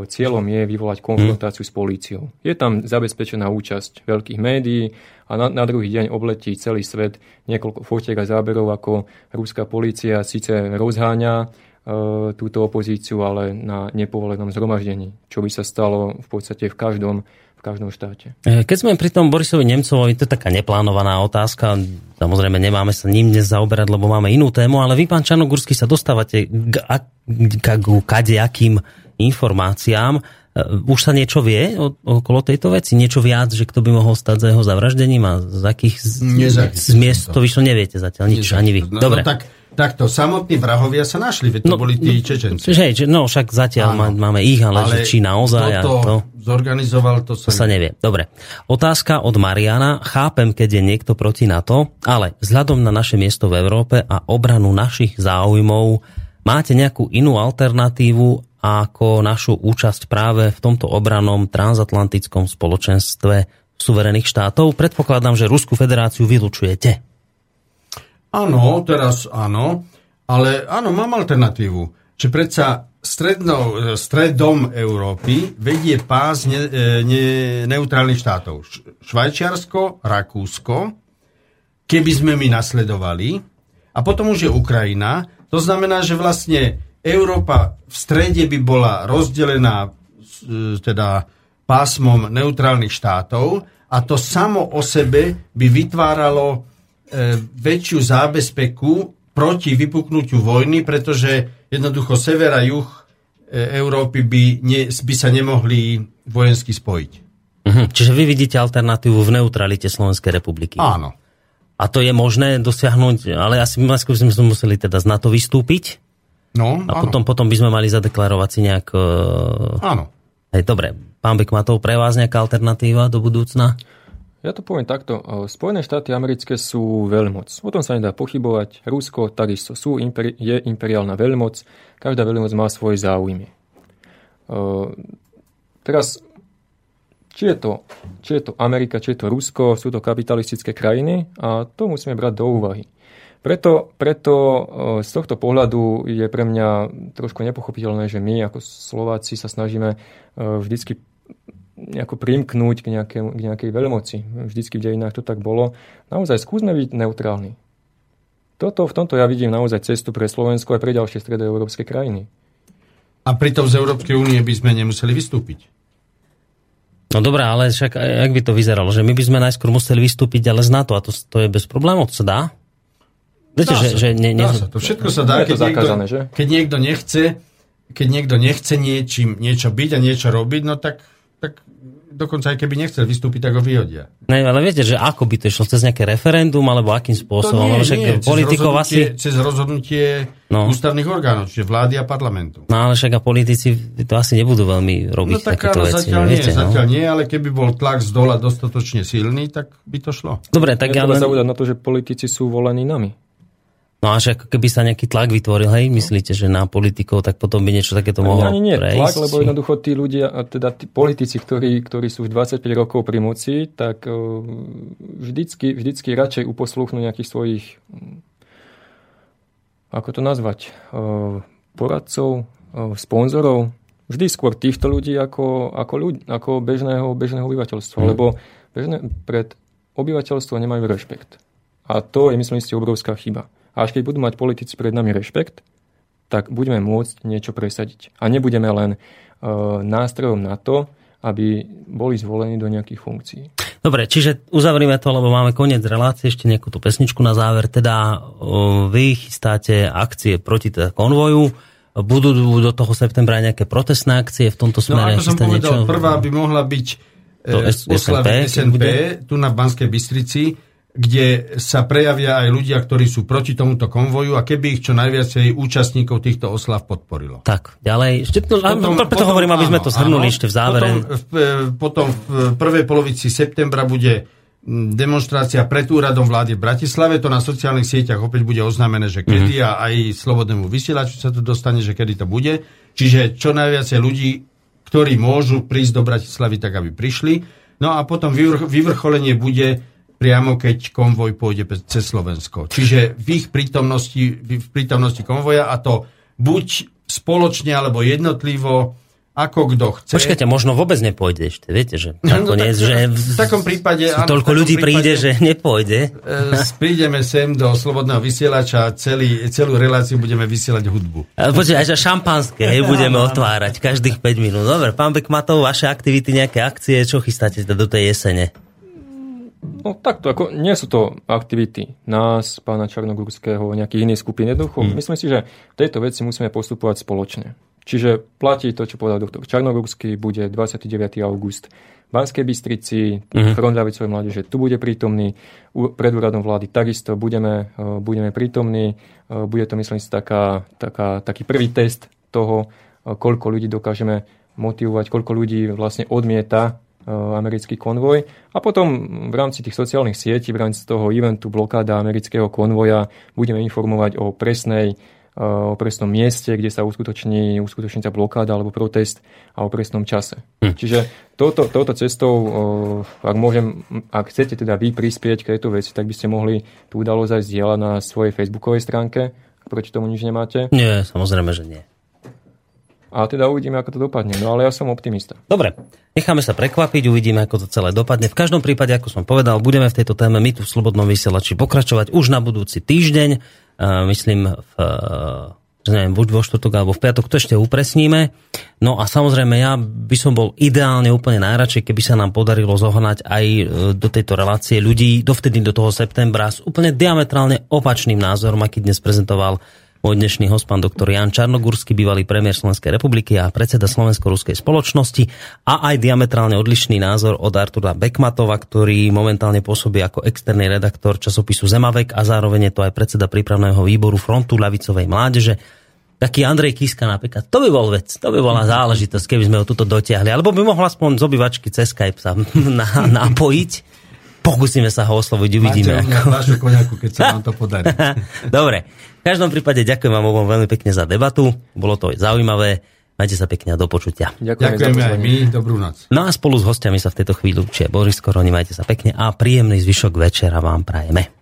cieľom je vyvolať konfrontáciu hmm. s políciou. Je tam zabezpečená účasť veľkých médií, a na, na druhý deň obletí celý svet niekoľko fotiek a záberov, ako ruská polícia síce rozháňa e, túto opozíciu, ale na nepovolenom zhromaždení, čo by sa stalo v podstate v každom v každom štáte. E, keď sme pri tom Borisovi Nemcovovi, to je taká neplánovaná otázka, samozrejme nemáme sa ním dnes zaoberať, lebo máme inú tému, ale vy, pán Čarnogurský, sa dostávate k, k, k, k kadejakým informáciám. E, už sa niečo vie okolo tejto veci? Niečo viac, že kto by mohol stať za jeho zavraždením a z akých z, z miest to vyšlo neviete zatiaľ, nič, ani vy. No, Dobre. No, tak, takto, samotní vrahovia sa našli, veď to no, boli tí Čečenci. Že, no však zatiaľ Áno. máme ich, ale, ale že či naozaj... Kto to, to zorganizoval, to sa, to sa nevie. Dobre. Otázka od Mariana. Chápem, keď je niekto proti NATO, ale vzhľadom na naše miesto v Európe a obranu našich záujmov máte nejakú inú alternatívu ako našu účasť práve v tomto obranom transatlantickom spoločenstve suverených štátov. Predpokladám, že Ruskú federáciu vylučujete. Áno, teraz áno, ale áno, mám alternatívu. Že predsa strednou, stredom Európy vedie pás ne, ne, neutrálnych štátov. Švajčiarsko, Rakúsko, keby sme my nasledovali, a potom už je Ukrajina, to znamená, že vlastne Európa v strede by bola rozdelená e, teda pásmom neutrálnych štátov a to samo o sebe by vytváralo e, väčšiu zábezpeku proti vypuknutiu vojny, pretože jednoducho sever a juh e, Európy by, ne, by sa nemohli vojensky spojiť. Mhm. Čiže vy vidíte alternatívu v neutralite Slovenskej republiky. Áno. A to je možné dosiahnuť, ale asi my sme museli teda z NATO vystúpiť? No, a potom, potom by sme mali zadeklarovať si nejak... Áno. Hej, dobre. Pán Bekmatov, pre vás nejaká alternatíva do budúcna? Ja to poviem takto. Spojené štáty americké sú veľmoc. O tom sa nedá pochybovať. Rusko takisto sú, je imperiálna veľmoc. Každá veľmoc má svoje záujmy. Teraz, či je, to, či je to Amerika, či je to Rusko, sú to kapitalistické krajiny a to musíme brať do úvahy. Preto, preto z tohto pohľadu je pre mňa trošku nepochopiteľné, že my ako Slováci sa snažíme vždycky nejako primknúť k, nejaké, k nejakej veľmoci. Vždycky v dejinách to tak bolo. Naozaj skúsme byť neutrálni. Toto, v tomto ja vidím naozaj cestu pre Slovensko a pre ďalšie stredoeurópske krajiny. A pritom z Európskej únie by sme nemuseli vystúpiť. No dobré, ale však jak by to vyzeralo? Že my by sme najskôr museli vystúpiť, ale z NATO a to, to je bez problémov, to sa dá? Viete, dá že, sa, že ne, ne... dá sa to. Všetko sa dá, keď, zakázané, niekto, že? keď niekto nechce keď niekto nechce niečím, niečo byť a niečo robiť, no tak tak dokonca aj keby nechcel vystúpiť, tak ho vyhodia. Ne, ale viete, že ako by to išlo? Cez nejaké referendum, alebo akým spôsobom? To nie, však nie, politikov cez asi... Cez rozhodnutie no. ústavných orgánov, čiže vlády a parlamentu. No ale však a politici to asi nebudú veľmi robiť no, tak, takéto áno, veci. Zatiaľ nie, viete, no? zatiaľ nie, ale keby bol tlak z dola dostatočne silný, tak by to šlo. Dobre, tak ja... Len... na to, že politici sú volení nami. No až ako keby sa nejaký tlak vytvoril, hej, myslíte, že na politikov, tak potom by niečo takéto mohlo Ani nie prejsť? tlak, lebo jednoducho tí ľudia, teda tí politici, ktorí, ktorí sú už 25 rokov pri moci, tak uh, vždycky, vždycky radšej uposluchnú nejakých svojich, ako to nazvať, uh, poradcov, uh, sponzorov, vždy skôr týchto ľudí ako, ako, ľudí, ako bežného, bežného obyvateľstva, hmm. lebo bežné, pred obyvateľstvo nemajú rešpekt. A to je, myslím si, obrovská chyba. A až keď budú mať politici pred nami rešpekt, tak budeme môcť niečo presadiť. A nebudeme len uh, nástrojom na to, aby boli zvolení do nejakých funkcií. Dobre, čiže uzavrieme to, lebo máme koniec relácie, ešte nejakú tú pesničku na záver. Teda uh, vy chystáte akcie proti teda konvoju, budú do toho septembra nejaké protestné akcie v tomto smere? No ako som povedal, niečo... prvá by mohla byť to e, SNP, SNP tu na Banskej Bystrici kde sa prejavia aj ľudia, ktorí sú proti tomuto konvoju a keby ich čo najviacej účastníkov týchto oslav podporilo. Tak, ďalej. Ešte, potom, preto potom, hovorím, aby sme to zhrnuli áno, ešte v závere. Potom v, potom v prvej polovici septembra bude demonstrácia pred úradom vlády v Bratislave. To na sociálnych sieťach opäť bude oznámené, že kedy mm-hmm. a aj slobodnému vysielaču sa to dostane, že kedy to bude. Čiže čo najviacej ľudí, ktorí môžu prísť do Bratislavy, tak aby prišli. No a potom vyvrcholenie bude priamo keď konvoj pôjde cez Slovensko. Čiže v ich prítomnosti, v prítomnosti konvoja a to buď spoločne alebo jednotlivo ako kto chce. Počkajte, možno vôbec nepôjde ešte, viete, že no, tak, že v, v takom prípade... Toľko takom ľudí príde, že nepôjde. E, prídeme sem do Slobodného vysielača a celý, celú reláciu budeme vysielať hudbu. Počkajte, aj šampanské hej, budeme otvárať každých 5 minút. Dobre, pán Bekmatov, vaše aktivity, nejaké akcie, čo chystáte do tej jesene? No takto, ako nie sú to aktivity nás, pána Čarnogurského, nejakých iných skupín. Jednoducho, hmm. myslím si, že v tejto veci musíme postupovať spoločne. Čiže platí to, čo povedal doktor Čarnogurský, bude 29. august v Banskej Bystrici, mm-hmm. Front ľavicovej mládeže tu bude prítomný, pred úradom vlády takisto budeme, e, budeme prítomní. E, bude to, myslím si, taká, taká, taký prvý test toho, e, koľko ľudí dokážeme motivovať, koľko ľudí vlastne odmieta americký konvoj. A potom v rámci tých sociálnych sietí, v rámci toho eventu blokáda amerického konvoja budeme informovať o presnej eh, o presnom mieste, kde sa uskutoční, uskutoční sa blokáda alebo protest a o presnom čase. Hm. Čiže touto, touto cestou, eh, ak, môžem, ak chcete teda vy prispieť k tejto veci, tak by ste mohli tú udalosť aj zdieľať na svojej facebookovej stránke. Proti tomu nič nemáte? Nie, samozrejme, že nie. A teda uvidíme, ako to dopadne. No ale ja som optimista. Dobre, necháme sa prekvapiť, uvidíme, ako to celé dopadne. V každom prípade, ako som povedal, budeme v tejto téme my tu v Slobodnom vysielači pokračovať už na budúci týždeň. Uh, myslím, v, uh, neviem, buď vo štvrtok alebo v piatok, to ešte upresníme. No a samozrejme, ja by som bol ideálne úplne najradšej, keby sa nám podarilo zohnať aj e, do tejto relácie ľudí, dovtedy do toho septembra s úplne diametrálne opačným názorom, aký dnes prezentoval môj dnešný host, pán doktor Jan Čarnogurský, bývalý premiér Slovenskej republiky a predseda Slovensko-ruskej spoločnosti a aj diametrálne odlišný názor od Artura Bekmatova, ktorý momentálne pôsobí ako externý redaktor časopisu Zemavek a zároveň je to aj predseda prípravného výboru Frontu ľavicovej mládeže. Taký Andrej Kiska napríklad, to by bol vec, to by bola záležitosť, keby sme ho tuto dotiahli, alebo by mohol aspoň z obyvačky cez Skype sa napojiť pokúsime sa ho osloviť, uvidíme. Máte ako... vašu koňaku, keď sa vám to podarí. Dobre, každom prípade ďakujem vám obom veľmi pekne za debatu, bolo to zaujímavé. Majte sa pekne a do počutia. Ďakujeme, Ďakujeme aj my, dobrú noc. No a spolu s hostiami sa v tejto chvíli učia Boris Koroni, majte sa pekne a príjemný zvyšok večera vám prajeme.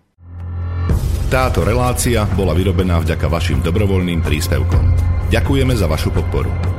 Táto relácia bola vyrobená vďaka vašim dobrovoľným príspevkom. Ďakujeme za vašu podporu.